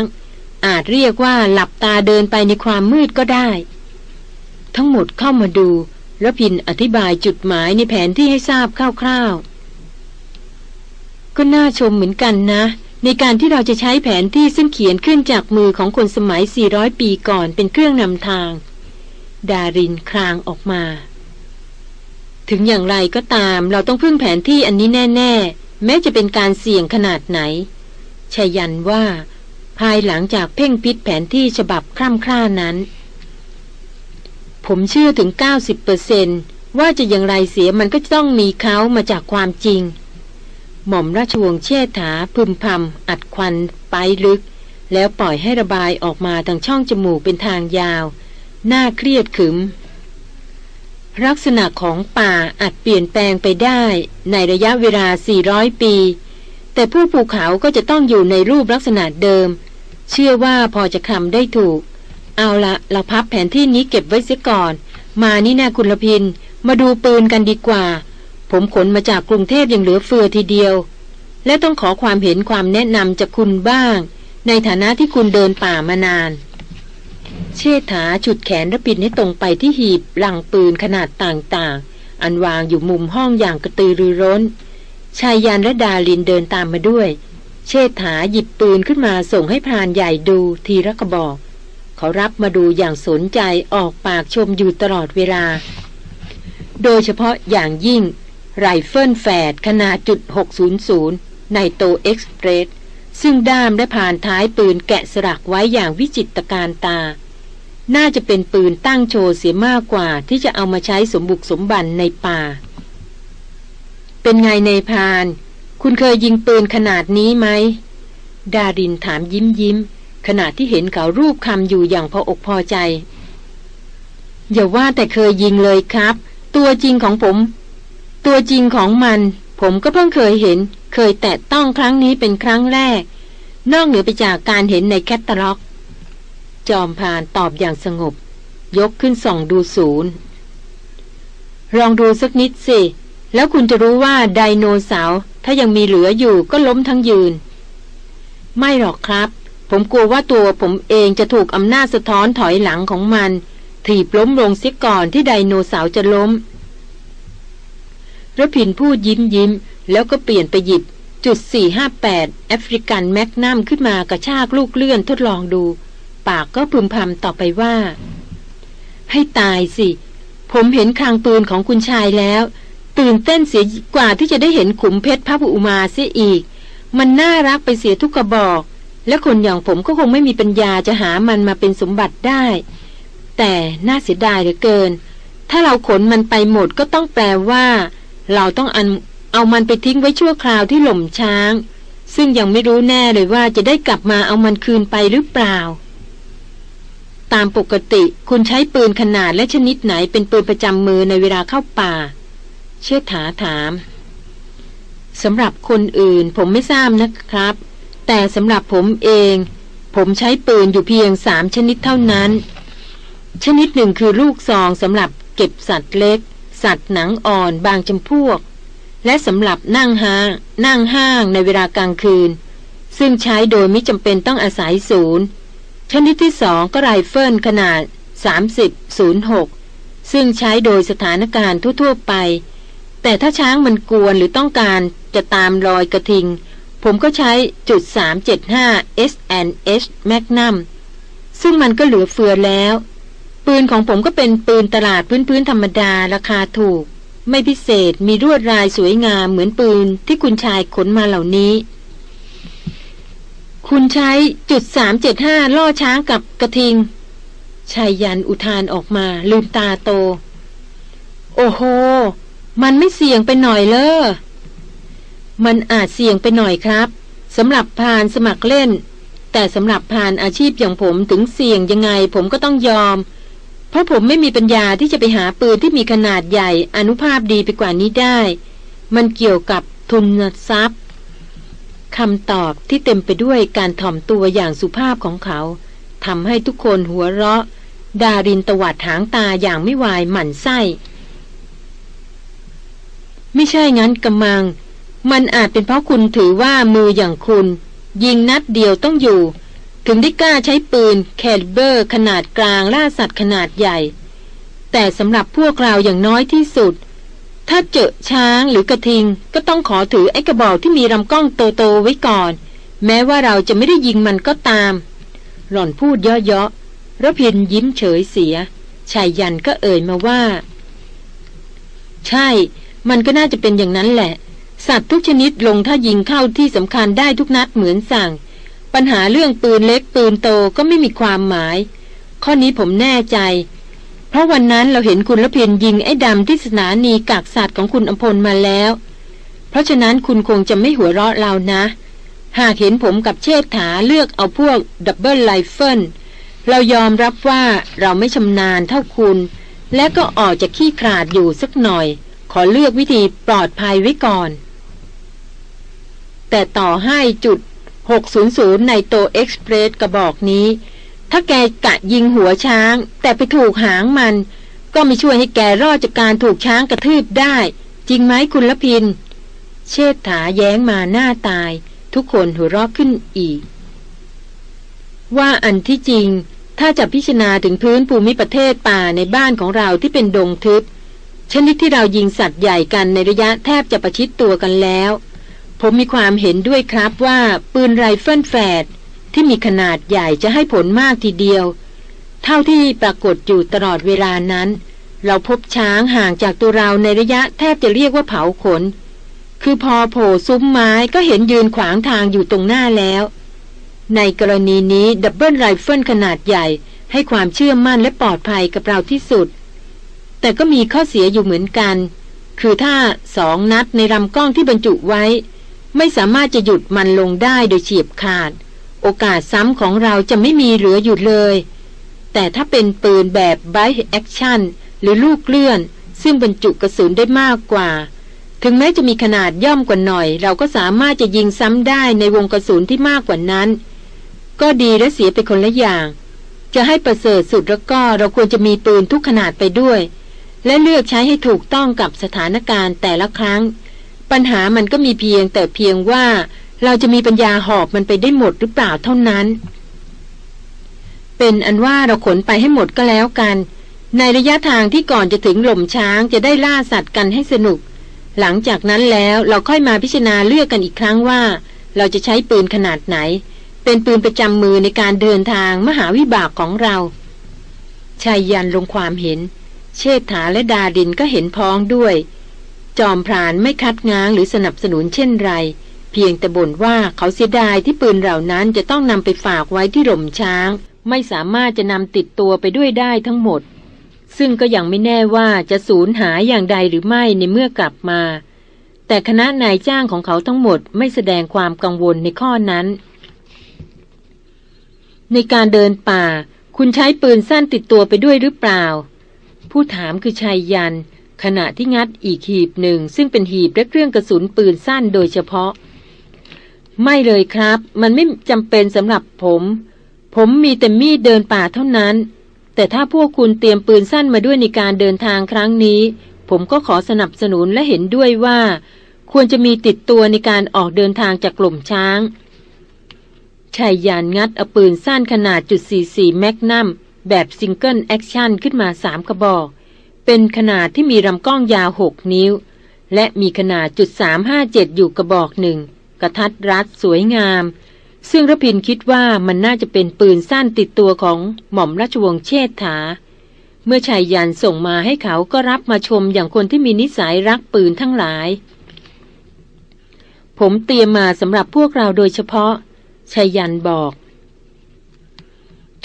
อาจเรียกว่าหลับตาเดินไปในความมืดก็ได้ ทั้งหมดเข้ามาดูแล้วพินอธิบายจุดหมายในแผนที่ให้ทราบคร่าวๆ ก็น่าชมเหมือนกันนะ ในการที่เราจะใช้แผนที่ซึ่งเขียนขึ้นจากมือของคนสมัย 400 ปีก่อนเป็นเครื่องนำทาง ดารินคลางออกมา ถึงอย่างไรก็ตามเราต้องพึ่งแผนที่อันนี้แน่ ๆ แม้จะเป็นการเสี่ยงขนาดไหนชายันว่า ภายหลังจากเพ่งพิษแผนที่ฉบับคร่ำคร่านั้น ผมเชื่อถึง 90%ว่าจะอย่างไรเสียมันก็ต้องมีเขามาจากความจริง หม่อมราชวงศ์เชษฐาพึมพำอัดควันไปลึก แล้วปล่อยให้ระบายออกมาทางช่องจมูกเป็นทางยาว หน้าเครียดขึม ลักษณะของป่าอาจเปลี่ยนแปลงไปได้ในระยะเวลา 400 ปี แต่ผู้ภูเขาก็จะต้องอยู่ในรูปลักษณะเดิม เชื่อว่าพอจะคำได้ถูก เอาละเราพับแผนที่นี้เก็บไว้เสียก่อน มานี่นาคุณลพิน มาดูปืนกันดีกว่า ผมขนมาจากกรุงเทพยังเหลือเฟือทีเดียว และต้องขอความเห็นความแนะนำจากคุณบ้าง ในฐานะที่คุณเดินป่ามานาน เชษฐาฉุดแขนรพินทร์ให้ตรงไปที่หีบลังปืนขนาดต่างๆ อันวางอยู่มุมห้องอย่างกระตือรือร้น ไชยยันต์และดารินเดินตามมาด้วย เชษฐาหยิบปืนขึ้นมาส่งให้พรานใหญ่ดูทีละกระบอก เขารับมาดูอย่างสนใจออกปากชมอยู่ตลอดเวลา โดยเฉพาะอย่างยิ่งไรเฟิลแฝดขนาดจุด600 ในโตเอ็กซ์เพรสซึ่งด้ามได้ผ่านท้ายปืนแกะสลักไว้อย่างวิจิตรการตา น่าจะเป็นปืนตั้งโชว์เสียมากกว่าที่จะเอามาใช้สมบุกสมบันในป่า เป็นไงในพาน คุณเคยยิงปืนขนาดนี้ไหม ดารินถามยิ้มยิ้ม ขณะที่เห็นเขารูปคำอยู่อย่างพออกพอใจ อย่าว่าแต่เคยยิงเลยครับ ตัวจริงของผม ตัวจริงของมัน ผมก็เพิ่งเคยเห็น เคยแตะต้องครั้งนี้เป็นครั้งแรก นอกเหนือไปจากการเห็นในแคตตาล็อก จอมพานตอบอย่างสงบ ยกขึ้นส่องดูศูนย์ ลองดูสักนิดสิ แล้วคุณจะรู้ว่าไดโนเสาร์ถ้ายังมีเหลืออยู่ก็ล้มทั้งยืน ไม่หรอกครับ ผมกลัวว่าตัวผมเองจะถูกอำนาจสะท้อนถอยหลังของมัน ถีบล้มลงเสียก่อนที่ไดโนเสาร์จะล้มระพินพูดยิ้มยิ้ม แล้วก็เปลี่ยนไปหยิบจุด458แอฟริกันแมกนัมขึ้นมากระชากลูกเลื่อนทดลองดู ปากก็พึมพำต่อไปว่า ให้ตายสิ ผมเห็นคางปืนของคุณชายแล้ว ตื่นเต้นเสียกว่าที่จะได้เห็นขุมเพชรพระอุมาเสียอีก มันน่ารักไปเสียทุกกระบอก และคนอย่างผมก็คงไม่มีปัญญาจะหามันมาเป็นสมบัติได้ แต่น่าเสียดายเหลือเกิน ถ้าเราขนมันไปหมดก็ต้องแปลว่า เราต้องอันเอามันไปทิ้งไว้ชั่วคราวที่หล่มช้าง ซึ่งยังไม่รู้แน่เลยว่าจะได้กลับมาเอามันคืนไปหรือเปล่า ตามปกติคุณใช้ปืนขนาดและชนิดไหนเป็นปืนประจำมือในเวลาเข้าป่า เชิดถาถามสำหรับคนอื่นผมไม่ทราบนะครับ แต่สำหรับผมเอง ผมใช้ปืนอยู่เพียงสามชนิดเท่านั้น ชนิดหนึ่งคือลูกซองสำหรับเก็บสัตว์เล็ก สัตว์หนังอ่อนบางจำพวก และสำหรับนั่งห้างนั่งห้างในเวลากลางคืน ซึ่งใช้โดยไม่จำเป็นต้องอาศัยศูนย์ ชนิดที่สองก็ไรเฟิลขนาด 30-06 ซึ่งใช้โดยสถานการณ์ทั่ว ๆ ไป แต่ถ้าช้างมันกวนหรือต้องการจะตามรอยกระทิง ผมก็ใช้จุด375 S&H Magnum ซึ่งมันก็เหลือเฟือแล้ว ปืนของผมก็เป็นปืนตลาดพื้นๆธรรมดาราคาถูก ไม่พิเศษมีรวดลายสวยงามเหมือนปืนที่คุณชายขนมาเหล่านี้ คุณใช้จุด375ล่อช้างกับกระทิงชายยันอุทานออกมา ลืมตาโต โอ้โห มันไม่เสี่ยงไปหน่อยเลยมันอาจเสี่ยงไปหน่อยครับสำหรับพานสมัครเล่น แต่สำหรับพานอาชีพอย่างผมถึงเสี่ยงยังไงผมก็ต้องยอม เพราะผมไม่มีปัญญาที่จะไปหาปืนที่มีขนาดใหญ่อนุภาพดีไปกว่านี้ได้ มันเกี่ยวกับทุนทรัพย์ คำตอบที่เต็มไปด้วยการถ่อมตัวอย่างสุภาพของเขาทำให้ทุกคนหัวเราะ ดารินตวัดหางตาอย่างไม่วายหมั่นไส้ ไม่ใช่งั้นกำมัง มันอาจเป็นเพราะคุณถือว่ามืออย่างคุณ ยิงนัดเดียวต้องอยู่ ถึงได้กล้าใช้ปืนแคลเบอร์ ขนาดกลางล่าสัตว์ขนาดใหญ่ แต่สำหรับพวกเราอย่างน้อยที่สุด ถ้าเจอช้างหรือกระทิง ก็ต้องขอถือไอ้กระบอกที่มีลำกล้องโตๆไว้ก่อน แม้ว่าเราจะไม่ได้ยิงมันก็ตาม หล่อนพูดเยาะๆระพินยิ้มเฉยเสีย ชายยันก็เอ่ยมาว่า ใช่ มันก็น่าจะเป็นอย่างนั้นแหละ สัตว์ทุกชนิดลงถ้ายิงเข้าที่สำคัญได้ทุกนัดเหมือนสั่ง ปัญหาเรื่องปืนเล็กปืนโตก็ไม่มีความหมาย ข้อนี้ผมแน่ใจ เพราะวันนั้นเราเห็นคุณละเพียนยิงไอ้ดำที่สถานีกากศาสตว์ของคุณอภพลมาแล้ว เพราะฉะนั้นคุณคงจะไม่หัวเราะเรานะ หากเห็นผมกับเชษฐาเลือกเอาพวก double rifle เรายอมรับว่าเราไม่ชำนาญเท่าคุณแและก็ออกจากขี้ขลาดอยู่สักหน่อย ขอเลือกวิธีปลอดภัยไว้ก่อน แต่ต่อให้จุด 600 Nitro Express กระบอกนี้ ถ้าแกกะยิงหัวช้าง แต่ไปถูกหางมัน ก็ไม่ช่วยให้แกรอดจากการถูกช้างกระทืบได้ จริงไหมคุณรพินทร์ เชษฐาแย้งมาหน้าตาย ทุกคนหัวเราะขึ้นอีก ว่าอันที่จริง ถ้าจะพิจารณาถึงพื้นภูมิประเทศป่าในบ้านของเราที่เป็นดงทึบชนิดที่เรายิงสัตว์ใหญ่กันในระยะแทบจะประชิดตัวกันแล้ว ผมมีความเห็นด้วยครับว่าปืนไรเฟิลแฝด ที่มีขนาดใหญ่จะให้ผลมากทีเดียว เท่าที่ปรากฏอยู่ตลอดเวลานั้น เราพบช้างห่างจากตัวเราในระยะแทบจะเรียกว่าเผาขน คือพอโผล่ซุ้มไม้ก็เห็นยืนขวางทางอยู่ตรงหน้าแล้ว ในกรณีนี้ double rifle ขนาดใหญ่ให้ความเชื่อมั่นและปลอดภัยกับเราที่สุด แต่ก็มีข้อเสียอยู่เหมือนกัน คือถ้าสองนัดในลำกล้องที่บรรจุไว้ ไม่สามารถจะหยุดมันลงได้โดยเฉียบขาด โอกาสซ้ำของเราจะไม่มีเหลืออยู่เลย แต่ถ้าเป็นปืนแบบ bolt action หรือลูกเลื่อน ซึ่งบรรจุกระสุนได้มากกว่า ถึงแม้จะมีขนาดย่อมกว่าหน่อย เราก็สามารถจะยิงซ้ำได้ในวงกระสุนที่มากกว่านั้น ก็ดีและเสียไปคนละอย่าง จะให้ประเสริฐสุดแล้วก็เราควรจะมีปืนทุกขนาดไปด้วย และเลือกใช้ให้ถูกต้องกับสถานการณ์แต่ละครั้ง ปัญหามันก็มีเพียงแต่เพียงว่า เราจะมีปัญญาหอบมันไปได้หมดหรือเปล่าเท่านั้น เป็นอันว่าเราขนไปให้หมดก็แล้วกัน ในระยะทางที่ก่อนจะถึงหล่มช้างจะได้ล่าสัตว์กันให้สนุก หลังจากนั้นแล้วเราค่อยมาพิจารณาเลือกกันอีกครั้งว่า เราจะใช้ปืนขนาดไหน เป็นปืนประจำมือในการเดินทางมหาวิบากของเราชายยันลงความเห็น เชษฐาและดาดินก็เห็นพ้องด้วย จอมพรานไม่คัดง้างหรือสนับสนุนเช่นไร เพียงแต่บ่นว่าเขาเสียดายที่ปืนเหล่านั้นจะต้องนำไปฝากไว้ที่หล่มช้าง ไม่สามารถจะนำติดตัวไปด้วยได้ทั้งหมด ซึ่งก็ยังไม่แน่ว่าจะสูญหายอย่างใดหรือไม่ในเมื่อกลับมา แต่คณะนายจ้างของเขาทั้งหมดไม่แสดงความกังวลในข้อนั้น ในการเดินป่า คุณใช้ปืนสั้นติดตัวไปด้วยหรือเปล่า ผู้ถามคือชายยันขณะที่งัดอีกหีบหนึ่ง ซึ่งเป็นหีบและเครื่องกระสุนปืนสั้นโดยเฉพาะ ไม่เลยครับ มันไม่จำเป็นสำหรับผม ผมมีแต่มีดเดินป่าเท่านั้น แต่ถ้าพวกคุณเตรียมปืนสั้นมาด้วยในการเดินทางครั้งนี้ ผมก็ขอสนับสนุนและเห็นด้วยว่า ควรจะมีติดตัวในการออกเดินทางจากหล่มช้าง ไชยยันต์งัดเอาปืนสั้นขนาดจุด44 magnum แบบ single action ขึ้นมาสามกระบอก เป็นขนาดที่มีลำกล้องยาวหกนิ้ว และมีขนาดจุด357อยู่กระบอกหนึ่ง กระทัดรัดสวยงาม ซึ่งรพินคิดว่ามันน่าจะเป็นปืนสั้นติดตัวของหม่อมราชวงศ์เชษฐา เมื่อชายยันส่งมาให้เขาก็รับมาชมอย่างคนที่มีนิสัยรักปืนทั้งหลาย ผมเตรียมมาสำหรับพวกเราโดยเฉพาะชายันบอก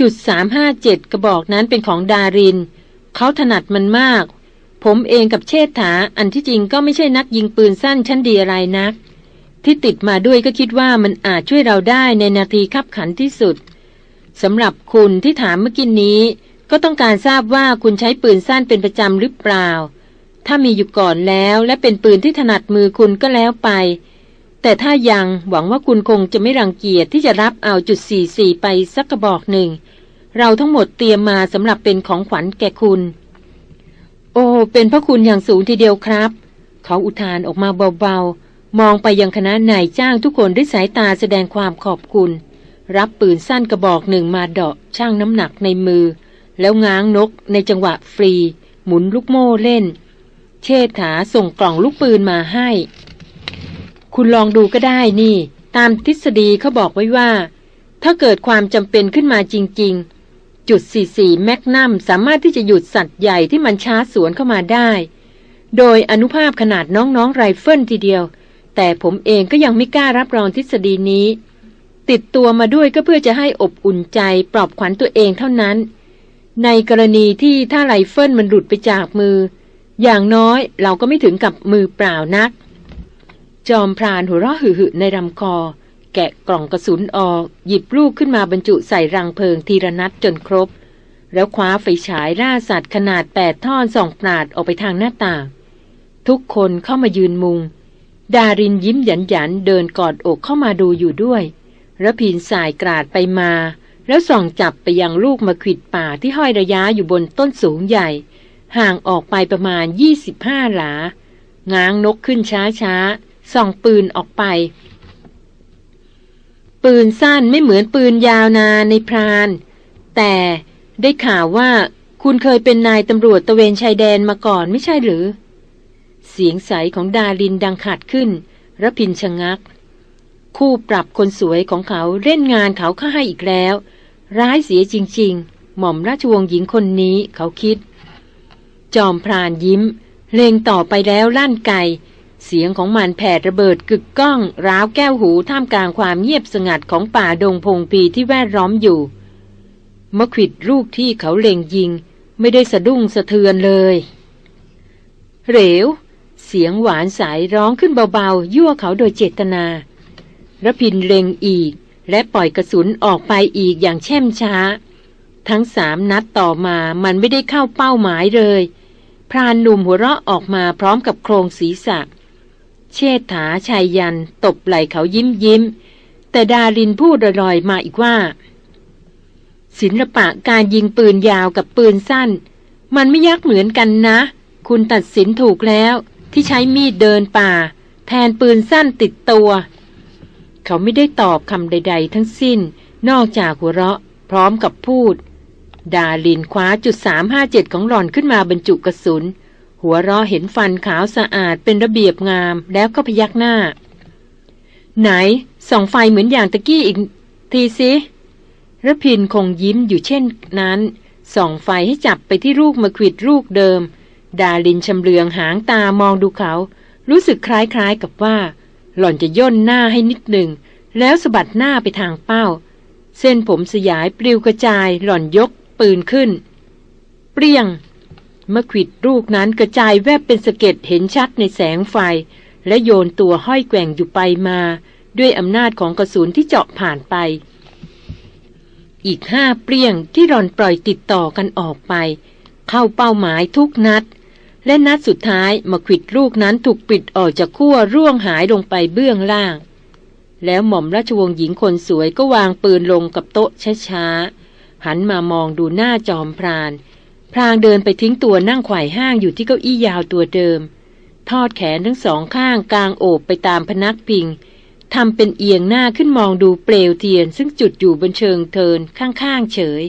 จุดสามห้าเจ็ดกระบอกนั้นเป็นของดาริน เขาถนัดมันมาก ผมเองกับเชษฐาอันที่จริงก็ไม่ใช่นักยิงปืนสั้นชั้นดีอะไรนัก ที่ติดมาด้วยก็คิดว่ามันอาจช่วยเราได้ในนาทีขับขันที่สุดสำหรับคุณที่ถามเมื่อกี้นี้ ก็ต้องการทราบว่าคุณใช้ปืนสั้นเป็นประจำหรือเปล่า ถ้ามีอยู่ก่อนแล้วและเป็นปืนที่ถนัดมือคุณก็แล้วไป แต่ถ้ายังหวังว่าคุณคงจะไม่รังเกียจที่จะรับเอาจุด44ไปสักกระบอกหนึ่ง เราทั้งหมดเตรียมมาสำหรับเป็นของขวัญแก่คุณ โอ้เป็นพระคุณอย่างสูงทีเดียวครับ เขาอุทานออกมาเบาๆ มองไปยังคณะนายจ้างทุกคนด้วยสายตาแสดงความขอบคุณ รับปืนสั้นกระบอกหนึ่งมาเดาะช่างน้ำหนักในมือ แล้วง้างนกในจังหวะฟรี หมุนลูกโม่เล่น เชษฐาส่งกล่องลูกปืนมาให้ คุณลองดูก็ได้นี่ ตามทฤษฎีเขาบอกไว้ว่า ถ้าเกิดความจำเป็นขึ้นมาจริง ๆ จุด 44 magnum สามารถที่จะหยุดสัตว์ใหญ่ที่มันช้าสวนเข้ามาได้ โดยอานุภาพขนาดน้องๆไรเฟิลทีเดียว แต่ผมเองก็ยังไม่กล้ารับรองทฤษฎีนี้ ติดตัวมาด้วยก็เพื่อจะให้อบอุ่นใจปลอบขวัญตัวเองเท่านั้น ในกรณีที่ถ้าไรเฟิลมันหลุดไปจากมือ อย่างน้อยเราก็ไม่ถึงกับมือเปล่านัก จอมพรานหัวเราะหึ่ในลำคอ แกะกล่องกระสุนออก หยิบลูกขึ้นมาบรรจุใส่รังเพลิงทีละนัดจนครบ แล้วคว้าไฟฉายล่าสัตว์ขนาดแปดท่อนส่องปราดออกไปทางหน้าต่าง ทุกคนเข้ามายืนมุง ดารินยิ้มหยันหยันเดินกอดอกเข้ามาดูอยู่ด้วยระพินสายกราดไปมา แล้วส่องจับไปยังลูกมะขิดป่าที่ห้อยระยะอยู่บนต้นสูงใหญ่ ห่างออกไปประมาณยี่สิบห้าหลา ง้างนกขึ้นช้าช้าส่องปืนออกไป ปืนสั้นไม่เหมือนปืนยาวนาในพราน แต่ได้ข่าวว่าคุณเคยเป็นนายตำรวจตะเวนชายแดนมาก่อนไม่ใช่หรือ เสียงใสของดารินดังขัดขึ้นระพินชะงัก คู่ปรับคนสวยของเขาเล่นงานเขาข้าให้อีกแล้ว ร้ายเสียจริง ๆ หม่อมราชวงศ์หญิงคนนี้เขาคิด จอมพรานยิ้ม เลงต่อไปแล้วลั่นไกเสียงของมันแผดระเบิดกึกก้อง ร้าวแก้วหูท่ามกลางความเงียบสงัดของป่าดงพงปีที่แวดล้อมอยู่มะขิดลูกที่เขาเล็งยิง ไม่ได้สะดุ้งสะเทือนเลย เหลว เสียงหวานสายร้องขึ้นเบาๆ ยั่วเขาโดยเจตนาระพินเล็งอีก และปล่อยกระสุนออกไปอีกอย่างแช่มช้า ทั้งสามนัดต่อมามันไม่ได้เข้าเป้าหมายเลย พรานหนุ่มหัวเราะออกมาพร้อมกับโครงศีรษะ เชษฐาชายยัน ตบไหล่เขายิ้มยิ้ม แต่ดารินพูดลอยๆมาอีกว่า ศิลปะการยิงปืนยาวกับปืนสั้น มันไม่ยักเหมือนกันนะ คุณตัดสินถูกแล้ว ที่ใช้มีดเดินป่า แทนปืนสั้นติดตัว เขาไม่ได้ตอบคำใด ๆ ทั้งสิ้น นอกจากหัวเราะ พร้อมกับพูด ดาลินคว้าจุดสามห้าเจ็ดของหล่อนขึ้นมาบรรจุกระสุน หัวเราะเห็นฟันขาวสะอาดเป็นระเบียบงามแล้วก็พยักหน้า ไหนส่องไฟเหมือนอย่างตะกี้อีกทีสิระพินคงยิ้มอยู่เช่นนั้นส่องไฟให้จับไปที่ลูกมะขิดลูกเดิม ดาลินชำเลืองหางตามองดูเขา รู้สึกคล้ายๆกับว่า หล่อนจะย่นหน้าให้นิดหนึ่ง แล้วสะบัดหน้าไปทางเป้า เส้นผมสยายปลิวกระจายหล่อนยกปืนขึ้น เปรี้ยง เมะขิดลูกนั้นกระจายแวบเป็นสะเก็ดเห็นชัดในแสงไฟ และโยนตัวห้อยแกว่งอยู่ไปมา ด้วยอำนาจของกระสุนที่เจาะผ่านไปอีกห้าเปรี้ยงที่รอนปล่อยติดต่อกันออกไป เข้าเป้าหมายทุกนัด และนัดสุดท้ายมาขิดลูกนั้นถูกปิดออกจากขั้วร่วงหายลงไปเบื้องล่าง แล้วหม่อมราชวงศ์หญิงคนสวยก็วางปืนลงกับโต๊ะช้าๆหันมามองดูหน้าจอมพราน พรางเดินไปทิ้งตัวนั่งไขว่ห้างอยู่ที่เก้าอี้ยาวตัวเดิม ทอดแขนทั้งสองข้างกลางโอบไปตามพนักพิงทำเป็นเอียงหน้าขึ้นมองดูเปลวเทียน ซึ่งจุดอยู่บนเชิงเทินข้างๆเฉย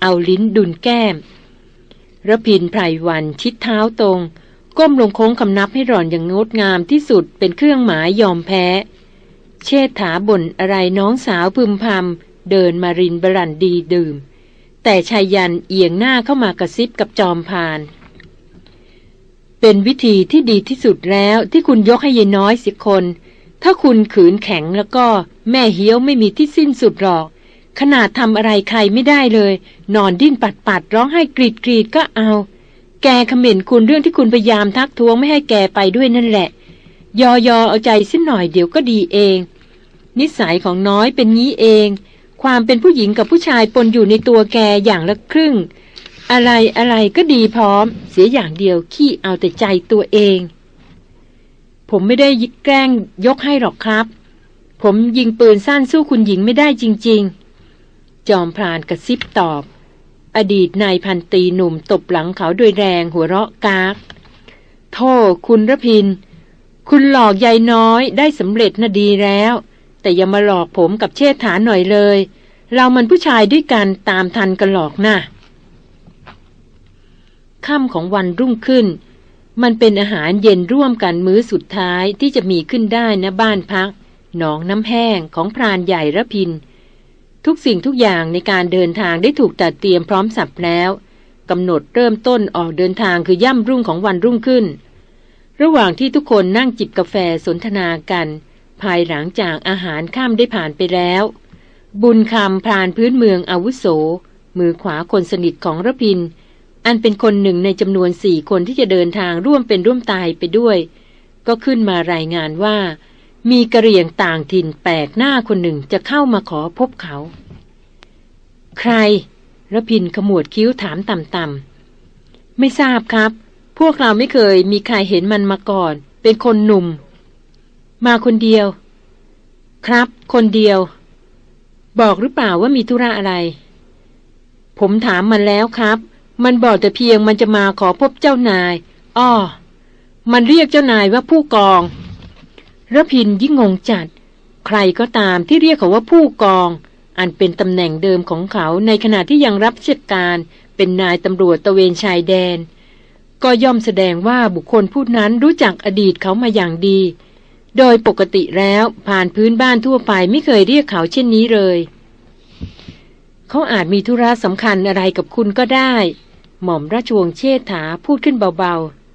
เอาลิ้นดุนแก้ม ระพินไพรวันชิดเท้าตรง ก้มลงโค้งคำนับให้หล่อนอย่างงดงามที่สุดเป็นเครื่องหมายยอมแพ้ เชษฐาบ่นอะไรน้องสาวพึมพำเดินมารินบรันดีดื่ม แต่ชายยันเอียงหน้าเข้ามากระซิบกับจอมพาน เป็นวิธีที่ดีที่สุดแล้วที่คุณยกให้ยายน้อยสิคน ถ้าคุณขืนแข็งแล้วก็แม่เฮี้ยวไม่มีที่สิ้นสุดหรอก ขนาดทำอะไรใครไม่ได้เลย นอนดิ้นปัดปัดร้องให้กรีดกรีดก็เอา แกขม่นคุณเรื่องที่คุณพยายามทักท้วงไม่ให้แกไปด้วยนั่นแหละ ยอยอเอาใจสิ้นหน่อยเดี๋ยวก็ดีเอง นิสัยของน้อยเป็นงี้เอง ความเป็นผู้หญิงกับผู้ชายปนอยู่ในตัวแกอย่างละครึ่ง อะไรอะไรก็ดีพร้อม เสียอย่างเดียวขี้เอาแต่ใจตัวเอง ผมไม่ได้แกล้งยกให้หรอกครับ ผมยิงปืนสั้นสู้คุณหญิงไม่ได้จริง ๆ จอมพรานกระซิบตอบ อดีตนายพันตีหนุ่มตบหลังเขาโดยแรงหัวเราะกากโทษคุณระพิน คุณหลอกยายน้อยได้สำเร็จน่ะดีแล้ว แต่อย่ามาหลอกผมกับเชษฐานหน่อยเลย เรามันผู้ชายด้วยกันตามทันกันหลอกนะ่ะค่ำของวันรุ่งขึ้น มันเป็นอาหารเย็นร่วมกันมื้อสุดท้ายที่จะมีขึ้นได้นะบ้านพัก หนองน้ำแห้งของพรานใหญ่ระพิน ทุกสิ่งทุกอย่างในการเดินทางได้ถูกตัดเตรียมพร้อมสับแล้วกำหนดเริ่มต้นออกเดินทางคือย่ำรุ่งของวันรุ่งขึ้น ระหว่างที่ทุกคนนั่งจิบกาแฟสนทนากัน ภายหลังจากอาหารข้ามได้ผ่านไปแล้ว บุญคำพรานพื้นเมืองอาวุโส มือขวาคนสนิทของระพิน อันเป็นคนหนึ่งในจำนวนสี่คนที่จะเดินทางร่วมเป็นร่วมตายไปด้วย ก็ขึ้นมารายงานว่า มีกระเรียงต่างถิ่นแปลกหน้าคนหนึ่งจะเข้ามาขอพบเขา ใครระพินขมวดคิ้วถามต่ำๆไม่ทราบครับ พวกเราไม่เคยมีใครเห็นมันมาก่อน เป็นคนหนุ่ม มาคนเดียว ครับ คนเดียว บอกหรือเปล่าว่ามีธุระอะไร ผมถามมันแล้วครับ มันบอกแต่เพียงมันจะมาขอพบเจ้านาย อ้อ มันเรียกเจ้านายว่าผู้กอง ระพินยิ่งงงจัด ใครก็ตามที่เรียกเขาว่าผู้กอง อันเป็นตำแหน่งเดิมของเขาในขณะที่ยังรับราชการเป็นนายตำรวจตะเวนชายแดน ก็ย่อมแสดงว่าบุคคลผู้นั้นรู้จักอดีตเขามาอย่างดี โดยปกติแล้วผ่านพื้นบ้านทั่วไปไม่เคยเรียกเขาเช่นนี้เลย เขาอาจมีธุระสำคัญอะไรกับคุณก็ได้ หม่อมราชวงศ์เชษฐาพูดขึ้นเบา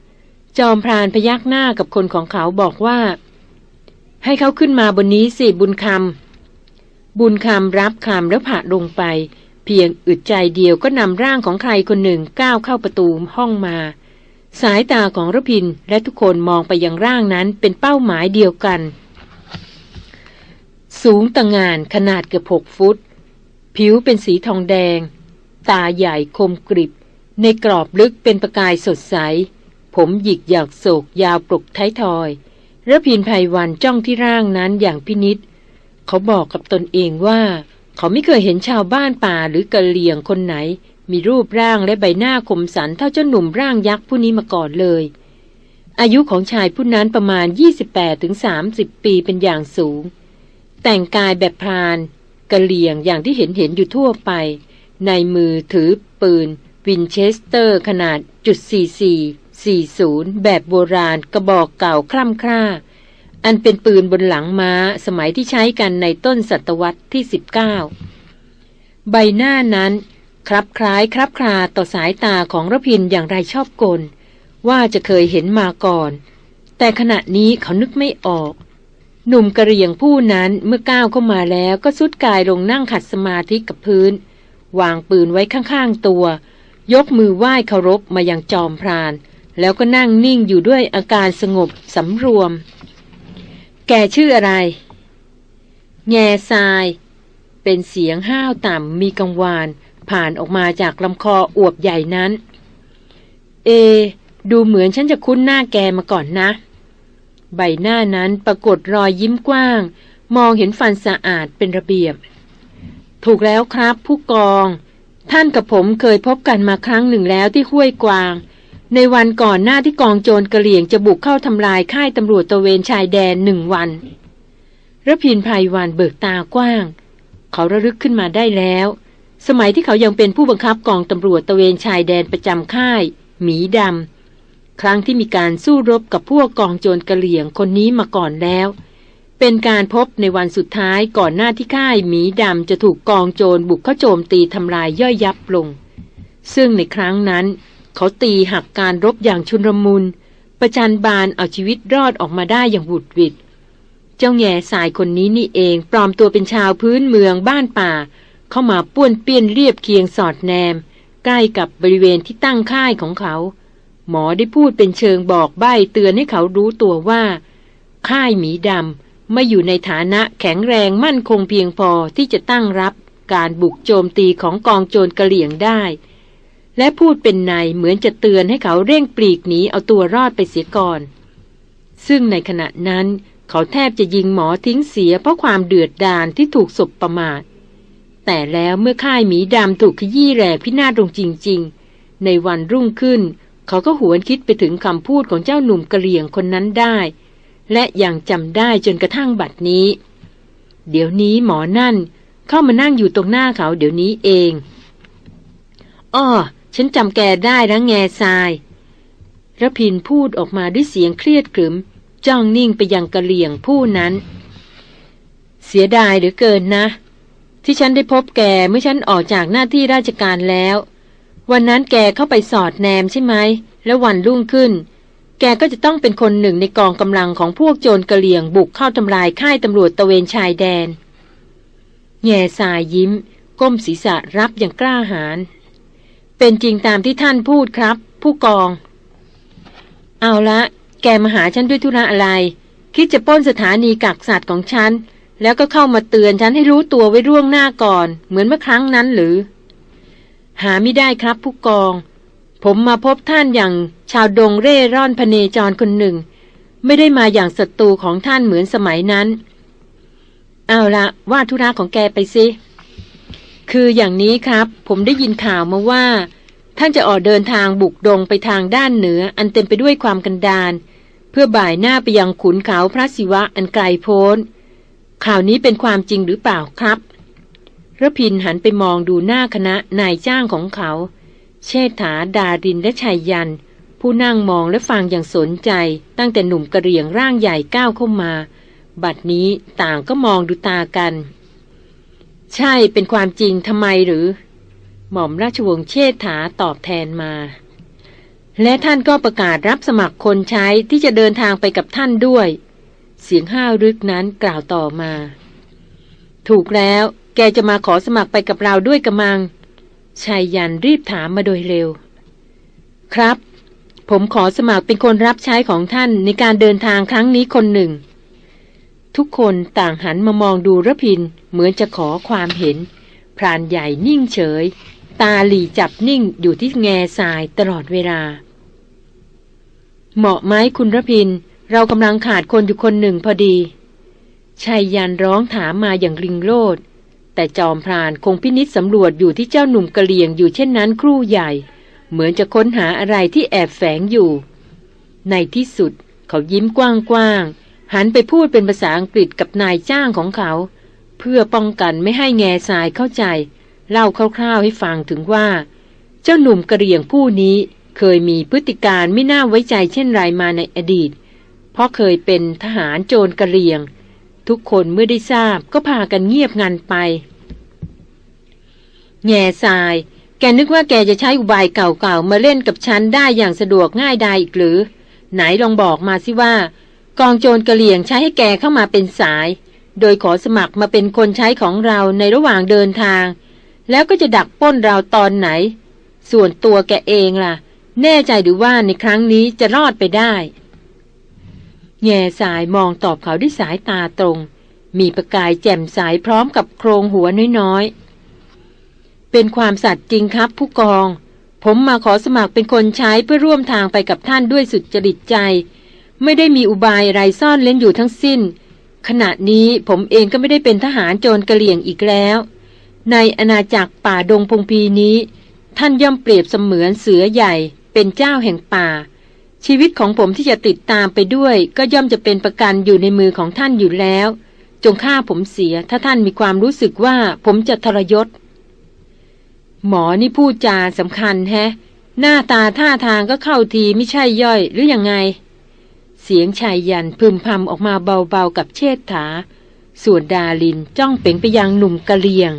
ๆ จอมพรานพยักหน้ากับคนของเขาบอกว่า ให้เขาขึ้นมาบนนี้สิบุญคำบุญคำรับคำแล้วผ่าลงไป เพียงอึดใจเดียวก็นำร่างของใครคนหนึ่งก้าวเข้าประตูห้องมา สายตาของรพินและทุกคนมองไปยังร่างนั้นเป็นเป้าหมายเดียวกัน สูงต่างงานขนาดเกือบหกฟุต ผิวเป็นสีทองแดง ตาใหญ่คมกริบ ในกรอบลึกเป็นประกายสดใส ผมหยิกหยักโศกยาวปลุกท้ายทอย ระพินภัยวันจ้องที่ร่างนั้นอย่างพินิษเขาบอกกับตนเองว่า เขาไม่เคยเห็นชาวบ้านป่าหรือกะเหลี่ยงคนไหน มีรูปร่างและใบหน้าคมสันเท่าเจ้าหนุ่มร่างยักษ์ผู้นี้มาก่อนเลย อายุของชายผู้นั้นประมาณ 28-30 ปีเป็นอย่างสูง แต่งกายแบบพรานกะเหลี่ยงอย่างที่เห็นเห็นอยู่ทั่วไป ในมือถือปืน วินเชสเตอร์ขนาดจุด44 40 แบบโบราณกระบอกเก่าคล่ำคร่า อันเป็นปืนบนหลังม้าสมัยที่ใช้กันในต้นศตวรรษที่ 19 ใบหน้านั้นครับคล้ายครับคลาต่อสายตาของระพินอย่างไรชอบกล ว่าจะเคยเห็นมาก่อน แต่ขณะนี้เขานึกไม่ออก หนุ่มกระเรียงผู้นั้นเมื่อก้าวเข้ามาแล้วก็สุดกายลงนั่งขัดสมาธิกับพื้น วางปืนไว้ข้างๆตัว ยกมือไหว้เคารพมายังจอมพราน แล้วก็นั่งนิ่งอยู่ด้วยอาการสงบสำรวม แกชื่ออะไร แง่ทราย เป็นเสียงห้าวต่ำมีกังวานผ่านออกมาจากลำคออวบใหญ่นั้น เอ ดูเหมือนฉันจะคุ้นหน้าแกมาก่อนนะ ใบหน้านั้นปรากฏรอยยิ้มกว้าง มองเห็นฟันสะอาดเป็นระเบียบ ถูกแล้วครับผู้กอง ท่านกับผมเคยพบกันมาครั้งหนึ่งแล้วที่ห้วยกวาง ในวันก่อนหน้าที่กองโจรกระเหลี่ยงจะบุกเข้าทำลายค่ายตำรวจตะเวนชายแดนหนึ่งวันระพินภัยวันเบิกตากว้าง เขาระลึกขึ้นมาได้แล้ว สมัยที่เขายังเป็นผู้บังคับกองตำรวจตะเวนชายแดนประจำค่าย หมีดำครั้งที่มีการสู้รบกับพวกกองโจรกระเหลี่ยงคนนี้มาก่อนแล้ว เป็นการพบในวันสุดท้ายก่อนหน้าที่ค่ายหมีดำจะถูกกองโจรบุกเข้าโจมตีทำลายย่อยยับลง ซึ่งในครั้งนั้น เขาตีหักการรบอย่างชุนรมุนประจันบานเอาชีวิตรอดออกมาได้อย่างบุดวิดเจ้าแง่สายคนนี้นี่เองปลอมตัวเป็นชาวพื้นเมืองบ้านป่า เข้ามาป้วนเปี้ยนเรียบเคียงสอดแนม ใกล้กับบริเวณที่ตั้งค่ายของเขา หมอได้พูดเป็นเชิงบอกใบ้เตือนให้เขารู้ตัวว่า ค่ายหมีดำไม่อยู่ในฐานะแข็งแรงมั่นคงเพียงพอที่จะตั้งรับการบุกโจมตีของกองโจรกระเหลี่ยงได้ และพูดเป็นในเหมือนจะเตือนให้เขาเร่งปลีกหนีเอาตัวรอดไปเสียก่อน ซึ่งในขณะนั้นเขาแทบจะยิงหมอทิ้งเสียเพราะความเดือดดาลที่ถูกศพประมาท แต่แล้วเมื่อค่ายหมีดำถูกขยี้แหลกพินาศลงจริง ๆ ในวันรุ่งขึ้น เขาก็หวนคิดไปถึงคำพูดของเจ้าหนุ่มกระเหลี่ยงคนนั้นได้ และยังจำได้จนกระทั่งบัดนี้ เดี๋ยวนี้หมอนั่นเข้ามานั่งอยู่ตรงหน้าเขาเดี๋ยวนี้เองอ้อ ฉันจำแกได้แล้วแง่ทรายระพินพูดออกมาด้วยเสียงเครียดขรึม จ้องนิ่งไปยังกะเหลี่ยงผู้นั้น เสียดายหรือเกินนะ ที่ฉันได้พบแกเมื่อฉันออกจากหน้าที่ราชการแล้ว วันนั้นแกเข้าไปสอดแนมใช่ไหม แล้ววันรุ่งขึ้น แกก็จะต้องเป็นคนหนึ่งในกองกำลังของพวกโจรกะเหลี่ยงบุกเข้าทำลายค่ายตำรวจตะเวนชายแดน แง่สายยิ้ม ก้มศีรษะรับอย่างกล้าหาญ เป็นจริงตามที่ท่านพูดครับ ผู้กอง เอาละ แกมาหาฉันด้วยธุระอะไร คิดจะป้นสถานีกักสัตว์ของฉัน แล้วก็เข้ามาเตือนฉันให้รู้ตัวไว้ร่วงหน้าก่อน เหมือนเมื่อครั้งนั้นหรือ หาไม่ได้ครับผู้กอง ผมมาพบท่านอย่างชาวดงเร่ร่อนพเนจรคนหนึ่ง ไม่ได้มาอย่างศัตรูของท่านเหมือนสมัยนั้น เอาละว่าธุระของแกไปสิ คืออย่างนี้ครับ ผมได้ยินข่าวมาว่า ท่านจะออกเดินทางบุกดงไปทางด้านเหนืออันเต็มไปด้วยความกันดานเพื่อบ่ายหน้าไปยังขุนเขาพระศิวะอันไกลโพ้น ข่าวนี้เป็นความจริงหรือเปล่าครับระพินหันไปมองดูหน้าคณะนายจ้างของเขา เชษฐาดารินและชัยยัน ผู้นั่งมองและฟังอย่างสนใจ ตั้งแต่หนุ่มกระเรียงร่างใหญ่ก้าวเข้ามา บัดนี้ต่างก็มองดูตากัน ใช่เป็นความจริงทำไมหรือ หม่อมราชวงศ์เชษฐาตอบแทนมา และท่านก็ประกาศรับสมัครคนใช้ที่จะเดินทางไปกับท่านด้วย เสียงห้าวรึกนั้นกล่าวต่อมา ถูกแล้วแกจะมาขอสมัครไปกับเราด้วยกระมังชายยันรีบถามมาโดยเร็ว ครับ ผมขอสมัครเป็นคนรับใช้ของท่านในการเดินทางครั้งนี้คนหนึ่ง ทุกคนต่างหันมามองดูระพินเหมือนจะขอความเห็น พรานใหญ่นิ่งเฉย ตาหลีจับนิ่งอยู่ที่แง่ทรายตลอดเวลา เหมาะไหมคุณระพิน เรากำลังขาดคนอยู่คนหนึ่งพอดีชายยันร้องถามมาอย่างริงโลดแต่จอมพรานคงพินิษสำรวจอยู่ที่เจ้าหนุ่มกะเหลี่ยงอยู่เช่นนั้นครู่ใหญ่ เหมือนจะค้นหาอะไรที่แอบแฝงอยู่ ในที่สุดเขายิ้มกว้างๆ หันไปพูดเป็นภาษาอังกฤษกับนายจ้างของเขา เพื่อป้องกันไม่ให้แง่ทรายเข้าใจ เล่าคร่าวๆให้ฟังถึงว่า เจ้าหนุ่มกระเหรี่ยงผู้นี้เคยมีพฤติการไม่น่าไว้ใจเช่นไรมาในอดีต เพราะเคยเป็นทหารโจรกระเหรี่ยง ทุกคนเมื่อได้ทราบก็พากันเงียบงันไป แง่ทราย แกนึกว่าแกจะใช้อุบายเก่าๆมาเล่นกับฉันได้อย่างสะดวกง่ายดายอีกหรือ ไหนลองบอกมาสิว่า กองโจรกระเหลี่ยงใช้ให้แกเข้ามาเป็นสาย โดยขอสมัครมาเป็นคนใช้ของเราในระหว่างเดินทาง แล้วก็จะดักป้นเราตอนไหน ส่วนตัวแกเองล่ะ แน่ใจหรือว่าในครั้งนี้จะรอดไปได้แง่สายมองตอบเขาด้วยสายตาตรง มีประกายแจ่มสายพร้อมกับโครงหัวน้อยๆ เป็นความสัตย์จริงครับผู้กอง ผมมาขอสมัครเป็นคนใช้เพื่อร่วมทางไปกับท่านด้วยสุดจริตใจ ไม่ได้มีอุบายอะไรซ่อนเล่นอยู่ทั้งสิ้น ขณะนี้ผมเองก็ไม่ได้เป็นทหารโจรกระเหลี่ยงอีกแล้ว ในอาณาจักรป่าดงพงพีนี้ ท่านย่อมเปรียบเสมือนเสือใหญ่เป็นเจ้าแห่งป่า ชีวิตของผมที่จะติดตามไปด้วย ก็ย่อมจะเป็นประกันอยู่ในมือของท่านอยู่แล้ว จงฆ่าผมเสียถ้าท่านมีความรู้สึกว่าผมจะทรยศ หมอนี่พูดจาสำคัญแฮะ หน้าตาท่าทางก็เข้าทีไม่ใช่ย่อยหรืออยังไง เสียงชายยันพึมพำออกมาเบาๆกับเชษฐา ส่วนดาลินจ้องเป่งไปยังหนุ่มกะเลียง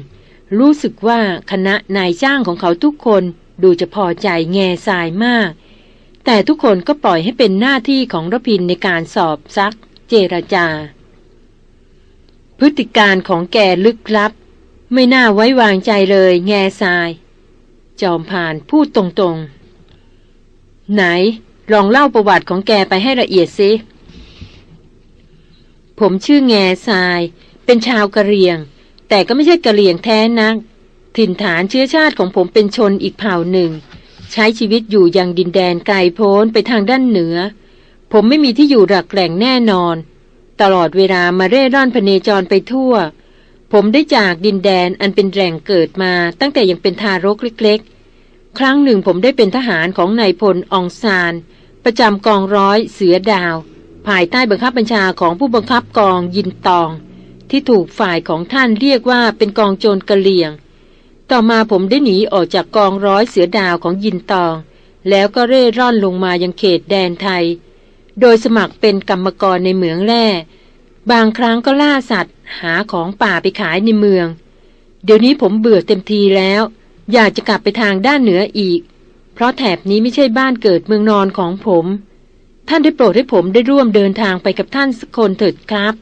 รู้สึกว่าคณะนายจ้างของเขาทุกคนดูจะพอใจแง่ทรายมาก แต่ทุกคนก็ปล่อยให้เป็นหน้าที่ของรพินในการสอบซัก เจรจา พฤติการของแกลึกลับ ไม่น่าไว้วางใจเลยแง่ทราย จอมผ่านพูดตรงๆ ไหน ลองเล่าประวัติของแกไปให้ละเอียดสิผมชื่อแง่ทราย เป็นชาวกะเหรี่ยง แต่ก็ไม่ใช่กะเหรี่ยงแท้นัก ถิ่นฐานเชื้อชาติของผมเป็นชนอีกเผ่าหนึ่ง ใช้ชีวิตอยู่ยังดินแดนไกลโพ้นไปทางด้านเหนือ ผมไม่มีที่อยู่หลักแหล่งแน่นอน ตลอดเวลามาเร่ร่อนพเนจรไปทั่ว ผมได้จากดินแดนอันเป็นแหล่งเกิดมาตั้งแต่ยังเป็นทารกเล็ก ๆ ครั้งหนึ่งผมได้เป็นทหารของนายพลองซาน ประจำกองร้อยเสือดาว ภายใต้บังคับบัญชาของผู้บังคับกองยินตอง ที่ถูกฝ่ายของท่านเรียกว่าเป็นกองโจรกะเหลี่ยง ต่อมาผมได้หนีออกจากกองร้อยเสือดาวของยินตอง แล้วก็เร่ร่อนลงมายังเขตแดนไทย โดยสมัครเป็นกรรมกรในเหมืองแร่ บางครั้งก็ล่าสัตว์ หาของป่าไปขายในเมือง เดี๋ยวนี้ผมเบื่อเต็มทีแล้ว อยากจะกลับไปทางด้านเหนืออีก เพราะแถบนี้ไม่ใช่บ้านเกิดเมืองนอนของผม ท่านได้โปรดให้ผมได้ร่วมเดินทางไปกับท่านสักคนเถิดครับ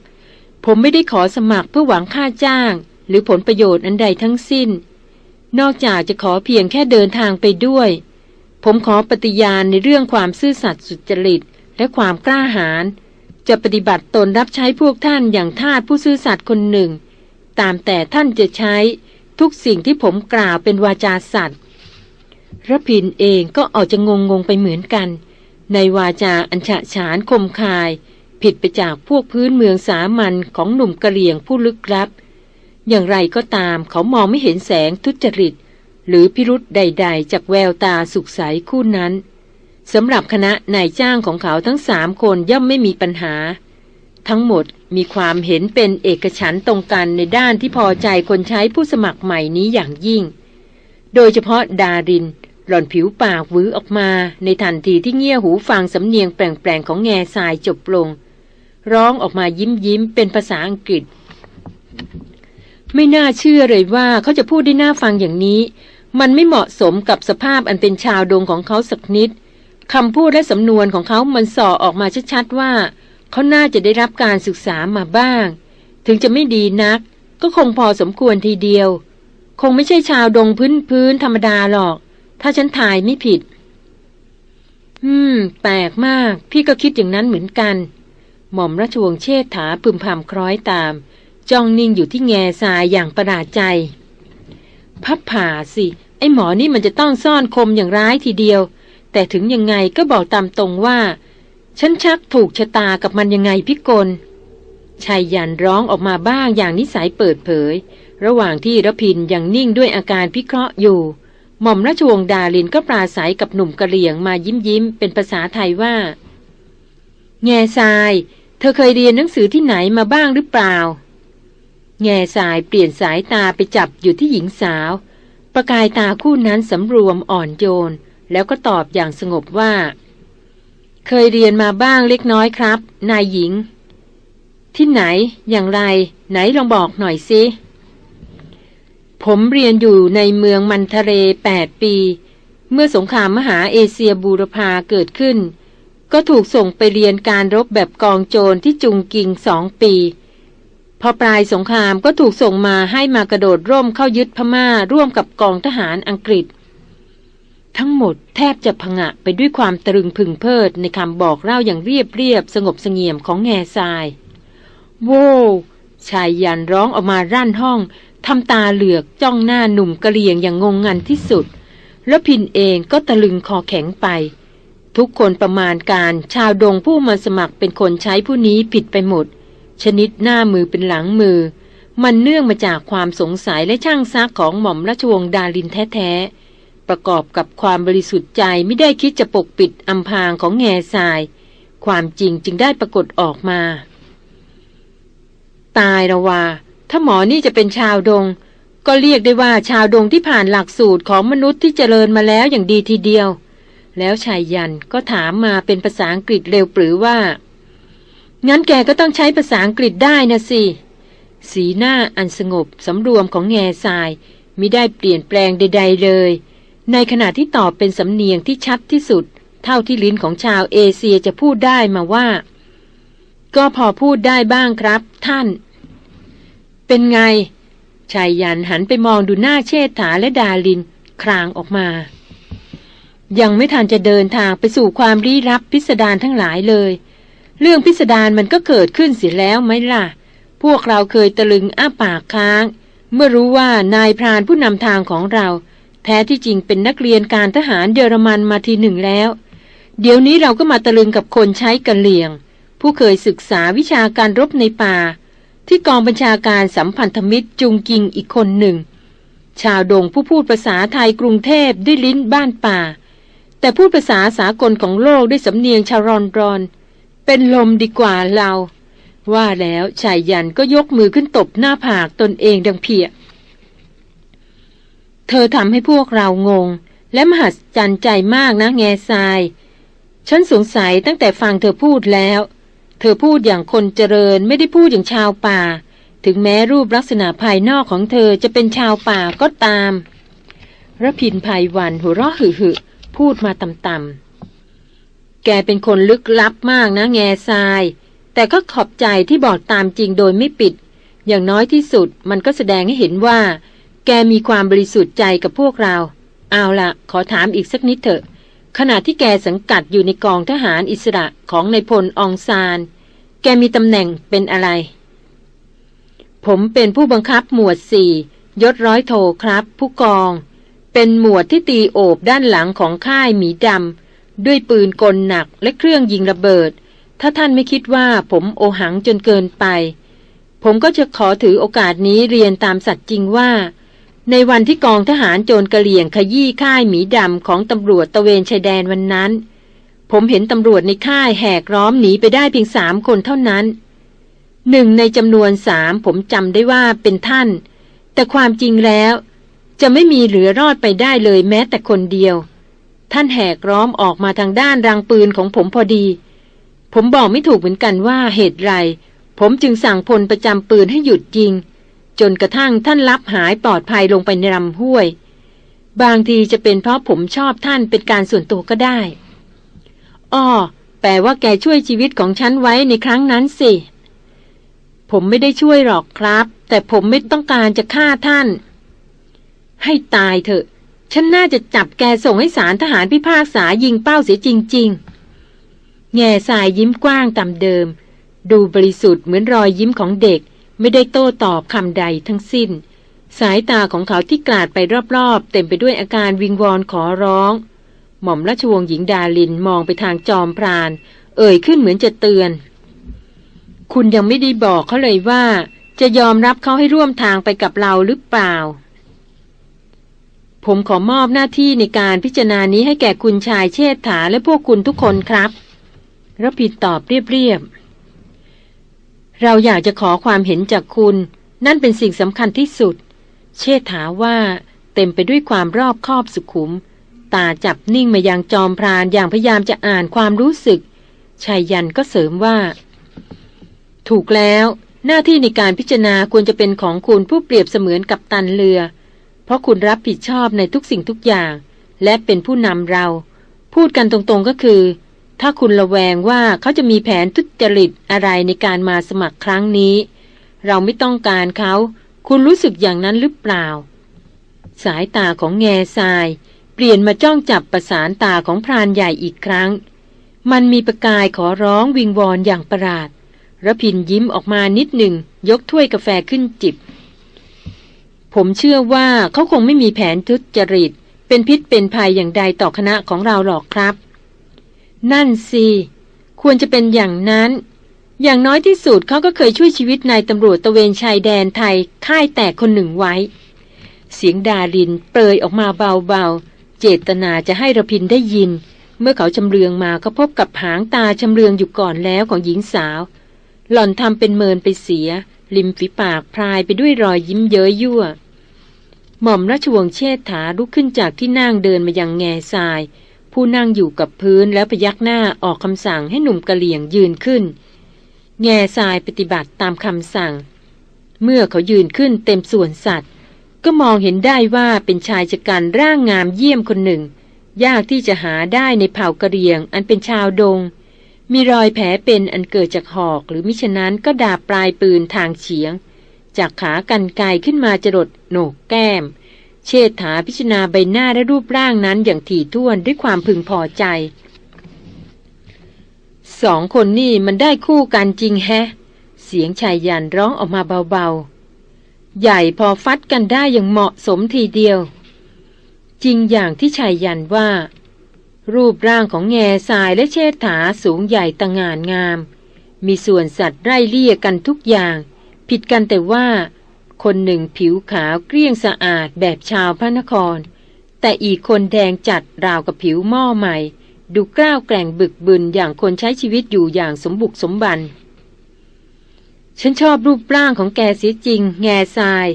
ผมไม่ได้ขอสมัครเพื่อหวังค่าจ้าง หรือผลประโยชน์อันใดทั้งสิ้น นอกจากจะขอเพียงแค่เดินทางไปด้วย ผมขอปฏิญาณในเรื่องความซื่อสัตย์สุจริต และความกล้าหาญจะปฏิบัติตนรับใช้พวกท่านอย่างทาสผู้ซื่อสัตย์คนหนึ่ง ตามแต่ท่านจะใช้ทุกสิ่งที่ผมกล่าวเป็นวาจาสัตย์ ระพินเองก็ออกจะงงงไปเหมือนกัน ในวาจาอัญชะฉานคมคาย ผิดไปจากพวกพื้นเมืองสามัญของหนุ่มกะเหลี่ยงผู้ลึกลับ อย่างไรก็ตามเขามองไม่เห็นแสงทุจริต หรือพิรุษใด ๆ จากแววตาสุขใสคู่นั้นสำหรับคณะนายจ้างของเขาทั้งสามคนย่อมไม่มีปัญหา ทั้งหมดมีความเห็นเป็นเอกฉันตรงกันในด้านที่พอใจคนใช้ผู้สมัครใหม่นี้อย่างยิ่ง โดยเฉพาะดาริน หล่อนผิวปากวื้อออกมา ในทันทีที่เงี่ยหูฟังสำเนียงแปลงๆของแง่ทรายจบลง ร้องออกมายิ้มยิ้มเป็นภาษาอังกฤษ ไม่น่าเชื่อเลยว่าเขาจะพูดได้น่าฟังอย่างนี้ มันไม่เหมาะสมกับสภาพอันเป็นชาวดงของเขาสักนิดคำพูดและสำนวนของเขามันส่อออกมาชัดๆว่า เขาน่าจะได้รับการศึกษามาบ้าง ถึงจะไม่ดีนัก ก็คงพอสมควรทีเดียว คงไม่ใช่ชาวดงพื้นพื้นธรรมดาหรอก ถ้าฉันทายไม่ผิด อืม แปลกมาก พี่ก็คิดอย่างนั้นเหมือนกัน หม่อมราชวงศ์เชษฐาพึมพำคล้อยตาม จ้องนิ่งอยู่ที่แง่ทรายอย่างประหลาดใจ พับผ่าสิ ไอ้หมอนี่มันจะต้องซ่อนคมอย่างร้ายทีเดียว แต่ถึงยังไงก็บอกตามตรงว่า ฉันชักถูกชะตากับมันยังไงพิกลชายยันร้องออกมาบ้างอย่างนิสัยเปิดเผย ระหว่างที่ระพินยังนิ่งด้วยอาการพิเคราะห์อยู่ หม่อมราชวงศ์ดาลินก็ปราศัยกับหนุ่มกะเหลี่ยงมายิ้มยิ้มเป็นภาษาไทยว่า แง่ทราย เธอเคยเรียนหนังสือที่ไหนมาบ้างหรือเปล่า แง่ทรายเปลี่ยนสายตาไปจับอยู่ที่หญิงสาว ประกายตาคู่นั้นสำรวมอ่อนโยน แล้วก็ตอบอย่างสงบว่า เคยเรียนมาบ้างเล็กน้อยครับ นายหญิง ที่ไหน อย่างไร ไหนลองบอกหน่อยสิ ผมเรียนอยู่ในเมืองมันทะเลแปดปี เมื่อสงครามมหาเอเชียบูรพาเกิดขึ้น ก็ถูกส่งไปเรียนการรบแบบกองโจรที่จุงกิงสองปี พอปลายสงครามก็ถูกส่งมาให้มากระโดดร่มเข้ายึดพม่าร่วมกับกองทหารอังกฤษ ทั้งหมดแทบจะพงะไปด้วยความตรึงพึงเพลิดในคำบอกเล่าอย่างเรียบเรียบสงบสงเงียมของแง่ทราย โว้ชายยันร้องออกมาร่นห้องทำตาเหลือกจ้องหน้าหนุ่มกะเหลี่ยงอย่างงงงันที่สุด แล้วพินเองก็ตะลึงคอแข็งไป ทุกคนประมาณการชาวดงผู้มาสมัครเป็นคนใช้ผู้นี้ผิดไปหมด ชนิดหน้ามือเป็นหลังมือ มันเนื่องมาจากความสงสัยและช่างซักของหม่อมราชวงศ์ดาลินแท้ๆ ประกอบกับความบริสุทธิ์ใจไม่ได้คิดจะปกปิดอำพางของแง่ทราย ความจริงจึงได้ปรากฏออกมา ตายละว่า ถ้าหมอนี่จะเป็นชาวดง ก็เรียกได้ว่าชาวดงที่ผ่านหลักสูตรของมนุษย์ที่เจริญมาแล้วอย่างดีทีเดียว แล้วชายยันก็ถามมาเป็นภาษาอังกฤษเร็วปรือว่า งั้นแกก็ต้องใช้ภาษาอังกฤษได้นะสิ สีหน้าอันสงบสำรวมของแง่ทรายมิได้เปลี่ยนแปลงใด ๆ เลย ในขณะที่ตอบเป็นสำเนียงที่ชัดที่สุด เท่าที่ลิ้นของชาวเอเชียจะพูดได้มาว่า ก็พอพูดได้บ้างครับ ท่าน เป็นไง ชายยันหันไปมองดูหน้าเชษฐาและดาลิน ครางออกมา ยังไม่ทันจะเดินทางไปสู่ความรีรับพิสดารทั้งหลายเลย เรื่องพิสดารมันก็เกิดขึ้นเสียแล้วไหมล่ะ พวกเราเคยตะลึงอ้าปากค้าง เมื่อรู้ว่านายพรานผู้นำทางของเรา แท้ที่จริงเป็นนักเรียนการทหารเยอรมันมาทีหนึ่งแล้ว เดี๋ยวนี้เราก็มาตะลึงกับคนใช้กันเลียง ผู้เคยศึกษาวิชาการรบในป่า ที่กองบัญชาการสัมพันธมิตรจุงกิงอีกคนหนึ่ง ชาวดงผู้พูดภาษาไทยกรุงเทพด้วยลิ้นบ้านป่า แต่พูดภาษาสากลของโลกด้วยสำเนียงชารอนรอน เป็นลมดีกว่าเรา ว่าแล้วชายยันก็ยกมือขึ้นตบหน้าผากตนเองดังเพีย เธอทำให้พวกเรางง และมหัศจรรย์ใจมากนะแง่ทราย ฉันสงสัยตั้งแต่ฟังเธอพูดแล้ว เธอพูดอย่างคนเจริญไม่ได้พูดอย่างชาวป่า ถึงแม้รูปลักษณะภายนอกของเธอจะเป็นชาวป่าก็ตามระพินภัยวันหัวเราะหึหึพูดมาต่ำๆแกเป็นคนลึกลับมากนะแง่ทราย แต่ก็ขอบใจที่บอกตามจริงโดยไม่ปิด อย่างน้อยที่สุดมันก็แสดงให้เห็นว่า แกมีความบริสุทธิ์ใจกับพวกเรา เอาละขอถามอีกสักนิดเถอะ ขณะที่แกสังกัดอยู่ในกองทหารอิสระของในพลองซาน แกมีตำแหน่งเป็นอะไร ผมเป็นผู้บังคับหมวดสี่ยศร้อยโทครับ ผู้กองเเป็นหมวดที่ตีโอบด้านหลังของค่ายหมีดำด้วยปืนกลหนักและเครื่องยิงระเบิด ถ้าท่านไม่คิดว่าผมโอหังจนเกินไป ผมก็จะขอถือโอกาสนี้เรียนตามสัตว์จริงว่า ในวันที่กองทหารโจรกระเหลี่ยงขยี้ค่ายหมีดำของตำรวจตะเวนชายแดนวันนั้น ผมเห็นตำรวจในค่ายแหกร้อมหนีไปได้เพียงสามคนเท่านั้น หนึ่งในจำนวนสามผมจำได้ว่าเป็นท่าน แต่ความจริงแล้ว จะไม่มีเหลือรอดไปได้เลยแม้แต่คนเดียว ท่านแหกร้อมออกมาทางด้านรังปืนของผมพอดี ผมบอกไม่ถูกเหมือนกันว่าเหตุไร ผมจึงสั่งพลประจำปืนให้หยุดยิง จนกระทั่งท่านรับหายปลอดภัยลงไปในลำห้วย บางทีจะเป็นเพราะผมชอบท่านเป็นการส่วนตัวก็ได้ อ้อ แปลว่าแกช่วยชีวิตของฉันไว้ในครั้งนั้นสิ ผมไม่ได้ช่วยหรอกครับ แต่ผมไม่ต้องการจะฆ่าท่าน ให้ตายเถอะ ฉันน่าจะจับแกส่งให้สารทหารพิพากษายิงเป้าเสียจริง ๆ แง่สายยิ้มกว้างตามเดิม ดูบริสุทธิ์เหมือนรอยยิ้มของเด็ก ไม่ได้โต้ตอบคำใดทั้งสิ้น สายตาของเขาที่กลาดไปรอบๆ เต็มไปด้วยอาการวิงวอนขอร้อง หม่อมราชวงศ์หญิงดาลินมองไปทางจอมพราน เอ่ยขึ้นเหมือนจะเตือน คุณยังไม่ได้บอกเขาเลยว่า จะยอมรับเขาให้ร่วมทางไปกับเราหรือเปล่า ผมขอมอบหน้าที่ในการพิจารณานี้ให้แก่คุณชายเชษฐาและพวกคุณทุกคนครับรพินตอบเรียบๆ เราอยากจะขอความเห็นจากคุณ นั่นเป็นสิ่งสำคัญที่สุด เชษฐาว่าเต็มไปด้วยความรอบคอบสุขุม ตาจับนิ่งมายังจอมพรานอย่างพยายามจะอ่านความรู้สึกชายยันก็เสริมว่า ถูกแล้ว หน้าที่ในการพิจารณาควรจะเป็นของคุณผู้เปรียบเสมือนกับตันเรือ เพราะคุณรับผิดชอบในทุกสิ่งทุกอย่าง และเป็นผู้นำเรา พูดกันตรงๆก็คือ ถ้าคุณระแวงว่าเขาจะมีแผนทุจริตอะไรในการมาสมัครครั้งนี้ เราไม่ต้องการเขา คุณรู้สึกอย่างนั้นหรือเปล่า สายตาของแง่ทราย เปลี่ยนมาจ้องจับประสานตาของพรานใหญ่อีกครั้ง มันมีประกายขอร้องวิงวอนอย่างประหลาดระพินยิ้มออกมานิดหนึ่ง ยกถ้วยกาแฟขึ้นจิบ ผมเชื่อว่าเขาคงไม่มีแผนทุจริต เป็นพิษเป็นภัยอย่างใดต่อคณะของเราหรอกครับ นั่นสิควรจะเป็นอย่างนั้น อย่างน้อยที่สุดเขาก็เคยช่วยชีวิตนายตำรวจตะเวนชายแดนไทยค่ายแตกคนหนึ่งไว้ เสียงดารินเปรยออกมาเบาๆ เจตนาจะให้ระพินได้ยิน เมื่อเขาชำเลืองมาก็พบกับหางตาชำเลืองอยู่ก่อนแล้วของหญิงสาว หล่อนทำเป็นเมินไปเสีย ริมฝีปากพรายไปด้วยรอยยิ้มเย้ยยั่ว หม่อมราชวงศ์เชษฐาลุกขึ้นจากที่นั่งเดินมายังแง่ทราย ผู้นั่งอยู่กับพื้นแล้วพยักหน้าออกคำสั่งให้หนุ่มกะเหลี่ยงยืนขึ้น แง่ทรายปฏิบัติตามคำสั่ง เมื่อเขายืนขึ้นเต็มส่วนสัตว์ ก็มองเห็นได้ว่าเป็นชายชะกันร่างงามเยี่ยมคนหนึ่ง ยากที่จะหาได้ในเผ่ากะเหรี่ยง อันเป็นชาวดง มีรอยแผลเป็นอันเกิดจากหอก หรือมิฉะนั้นก็ดาบปลายปืนทางเฉียง จากขากันไกขึ้นมาจรดโหนกแก้ม เชษฐาพิจารณาใบหน้าและรูปร่างนั้นอย่างถี่ถ้วนด้วยความพึงพอใจ สองคนนี่มันได้คู่กันจริงแฮะ เสียงชายยันร้องออกมาเบาๆ ใหญ่พอฟัดกันได้อย่างเหมาะสมทีเดียว จริงอย่างที่ชายยันว่า รูปร่างของแง่ทรายและเชษฐาสูงใหญ่ตะงานงาม มีส่วนสัตว์ไร่เลี่ยกันทุกอย่าง ผิดกันแต่ว่า คนหนึ่งผิวขาวเกลี้ยงสะอาดแบบชาวพระนคร แต่อีกคนแดงจัดราวกับผิวหม้อใหม่ ดูกล้าวแกร่งบึกบึนอย่างคนใช้ชีวิตอยู่อย่างสมบุกสมบัน ฉันชอบรูปร่างของแกเสียจริง แง่ทราย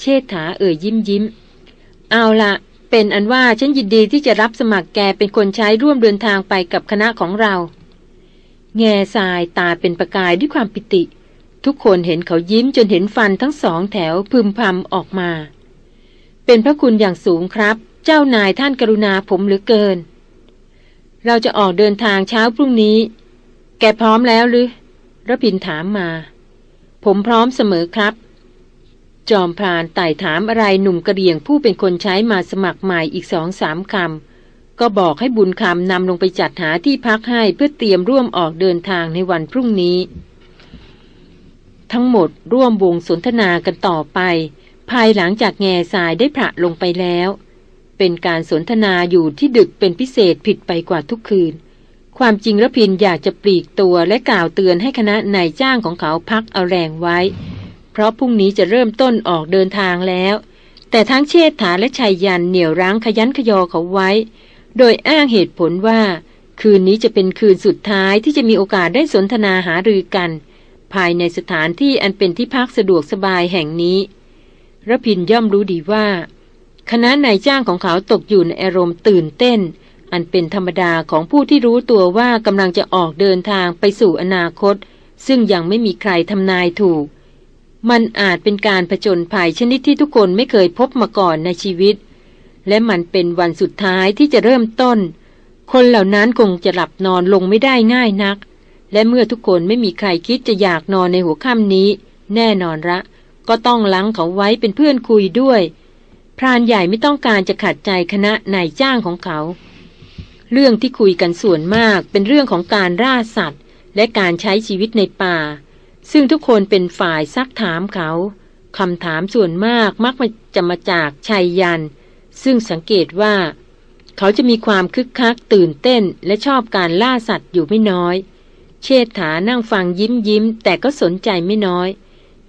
เชษฐาเอ่ยยิ้มยิ้ม เอาละเป็นอันว่าฉันยินดีที่จะรับสมัครแกเป็นคนใช้ร่วมเดินทางไปกับคณะของเรา แง่ทรายตาเป็นประกายด้วยความปิติ ทุกคนเห็นเขายิ้มจนเห็นฟันทั้งสองแถวพึมพำออกมา เป็นพระคุณอย่างสูงครับ เจ้านายท่านกรุณาผมเหลือเกิน เราจะออกเดินทางเช้าพรุ่งนี้ แกพร้อมแล้วหรือระพินถามมา ผมพร้อมเสมอครับ จอมพรานไต่ถามอะไรหนุ่มกระเดียงผู้เป็นคนใช้มาสมัครใหม่อีกสองสามคำก็บอกให้บุญคำนำลงไปจัดหาที่พักให้เพื่อเตรียมร่วมออกเดินทางในวันพรุ่งนี้ ทั้งหมดร่วมวงสนทนากันต่อไป ภายหลังจากแง่สายได้พระลงไปแล้ว เป็นการสนทนาอยู่ที่ดึกเป็นพิเศษผิดไปกว่าทุกคืน ความจริงระพินอยากจะปลีกตัวและกล่าวเตือนให้คณะนายจ้างของเขาพักเอาแรงไว้ เพราะพรุ่งนี้จะเริ่มต้นออกเดินทางแล้ว แต่ทั้งเชษฐาและชายยันเหนี่ยวรั้งขยันขยอเขาไว้ โดยอ้างเหตุผลว่า คืนนี้จะเป็นคืนสุดท้ายที่จะมีโอกาสได้สนทนาหารือกัน ภายในสถานที่อันเป็นที่พักสะดวกสบายแห่งนี้ระพินย่อมรู้ดีว่า คณะนายจ้างของเขาตกอยู่ในอารมณ์ตื่นเต้น อันเป็นธรรมดาของผู้ที่รู้ตัวว่ากำลังจะออกเดินทางไปสู่อนาคต ซึ่งยังไม่มีใครทำนายถูก มันอาจเป็นการผจญภัยชนิดที่ทุกคนไม่เคยพบมาก่อนในชีวิต และมันเป็นวันสุดท้ายที่จะเริ่มต้น คนเหล่านั้นคงจะหลับนอนลงไม่ได้ง่ายนัก และเมื่อทุกคนไม่มีใครคิดจะอยากนอนในหัวค่ำนี้ แน่นอนละก็ต้องลังเขาไว้เป็นเพื่อนคุยด้วย พรานใหญ่ไม่ต้องการจะขัดใจคณะนายจ้างของเขา เรื่องที่คุยกันส่วนมากเป็นเรื่องของการล่าสัตว์ และการใช้ชีวิตในป่า ซึ่งทุกคนเป็นฝ่ายซักถามเขาคำถามส่วนมากมักจะมาจากชัยยัน ซึ่งสังเกตว่า เขาจะมีความคึกคักตื่นเต้นและชอบการล่าสัตว์อยู่ไม่น้อย เชษฐานั่งฟังยิ้มยิ้ม แต่ก็สนใจไม่น้อย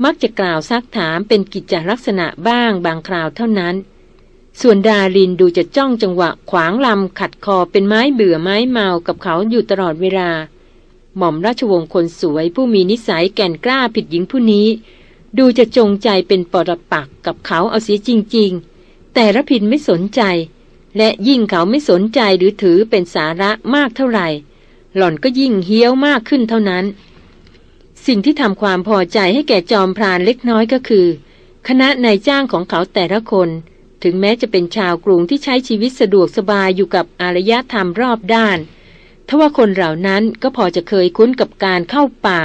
มักจะกล่าวซักถามเป็นกิจลักษณะบ้างบางคราวเท่านั้น ส่วนดารินดูจะจ้องจังหวะขวางลำขัดคอเป็นไม้เบื่อไม้เมากับเขาอยู่ตลอดเวลา หม่อมราชวงศ์คนสวยผู้มีนิสัยแก่นกล้าผิดหญิงผู้นี้ ดูจะจงใจเป็นปรปักกับเขาเอาเสียจริง ๆ แต่ระพินไม่สนใจ และยิ่งเขาไม่สนใจหรือถือเป็นสาระมากเท่าไหร่ หล่อนก็ยิ่งเฮี้ยวมากขึ้นเท่านั้น สิ่งที่ทำความพอใจให้แก่จอมพรานเล็กน้อยก็คือ คณะนายจ้างของเขาแต่ละคน ถึงแม้จะเป็นชาวกรุงที่ใช้ชีวิตสะดวกสบายอยู่กับอารยธรรมรอบด้านทว่าคนเหล่านั้นก็พอจะเคยคุ้นกับการเข้าป่า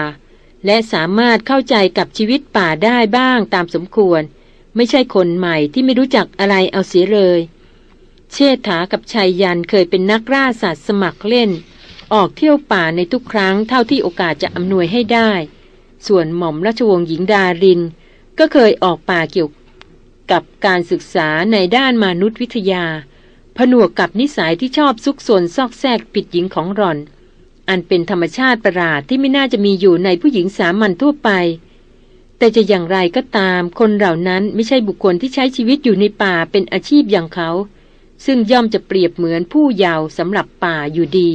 และสามารถเข้าใจกับชีวิตป่าได้บ้างตามสมควร ไม่ใช่คนใหม่ที่ไม่รู้จักอะไรเอาเสียเลย เชษฐากับชายยันเคยเป็นนักล่าสัตว์สมัครเล่น ออกเที่ยวป่าในทุกครั้งเท่าที่โอกาสจะอำนวยให้ได้ ส่วนหม่อมราชวงศ์หญิงดาริน ก็เคยออกป่าเกี่ยวกับการศึกษาในด้านมนุษยวิทยา ผนวกกับนิสัยที่ชอบซุกซนซอกแซกผิดหญิงของรอน อันเป็นธรรมชาติประหลาดที่ไม่น่าจะมีอยู่ในผู้หญิงสามัญทั่วไป แต่จะอย่างไรก็ตามคนเหล่านั้นไม่ใช่บุคคลที่ใช้ชีวิตอยู่ในป่าเป็นอาชีพอย่างเขา ซึ่งย่อมจะเปรียบเหมือนผู้เยาว์สำหรับป่าอยู่ดี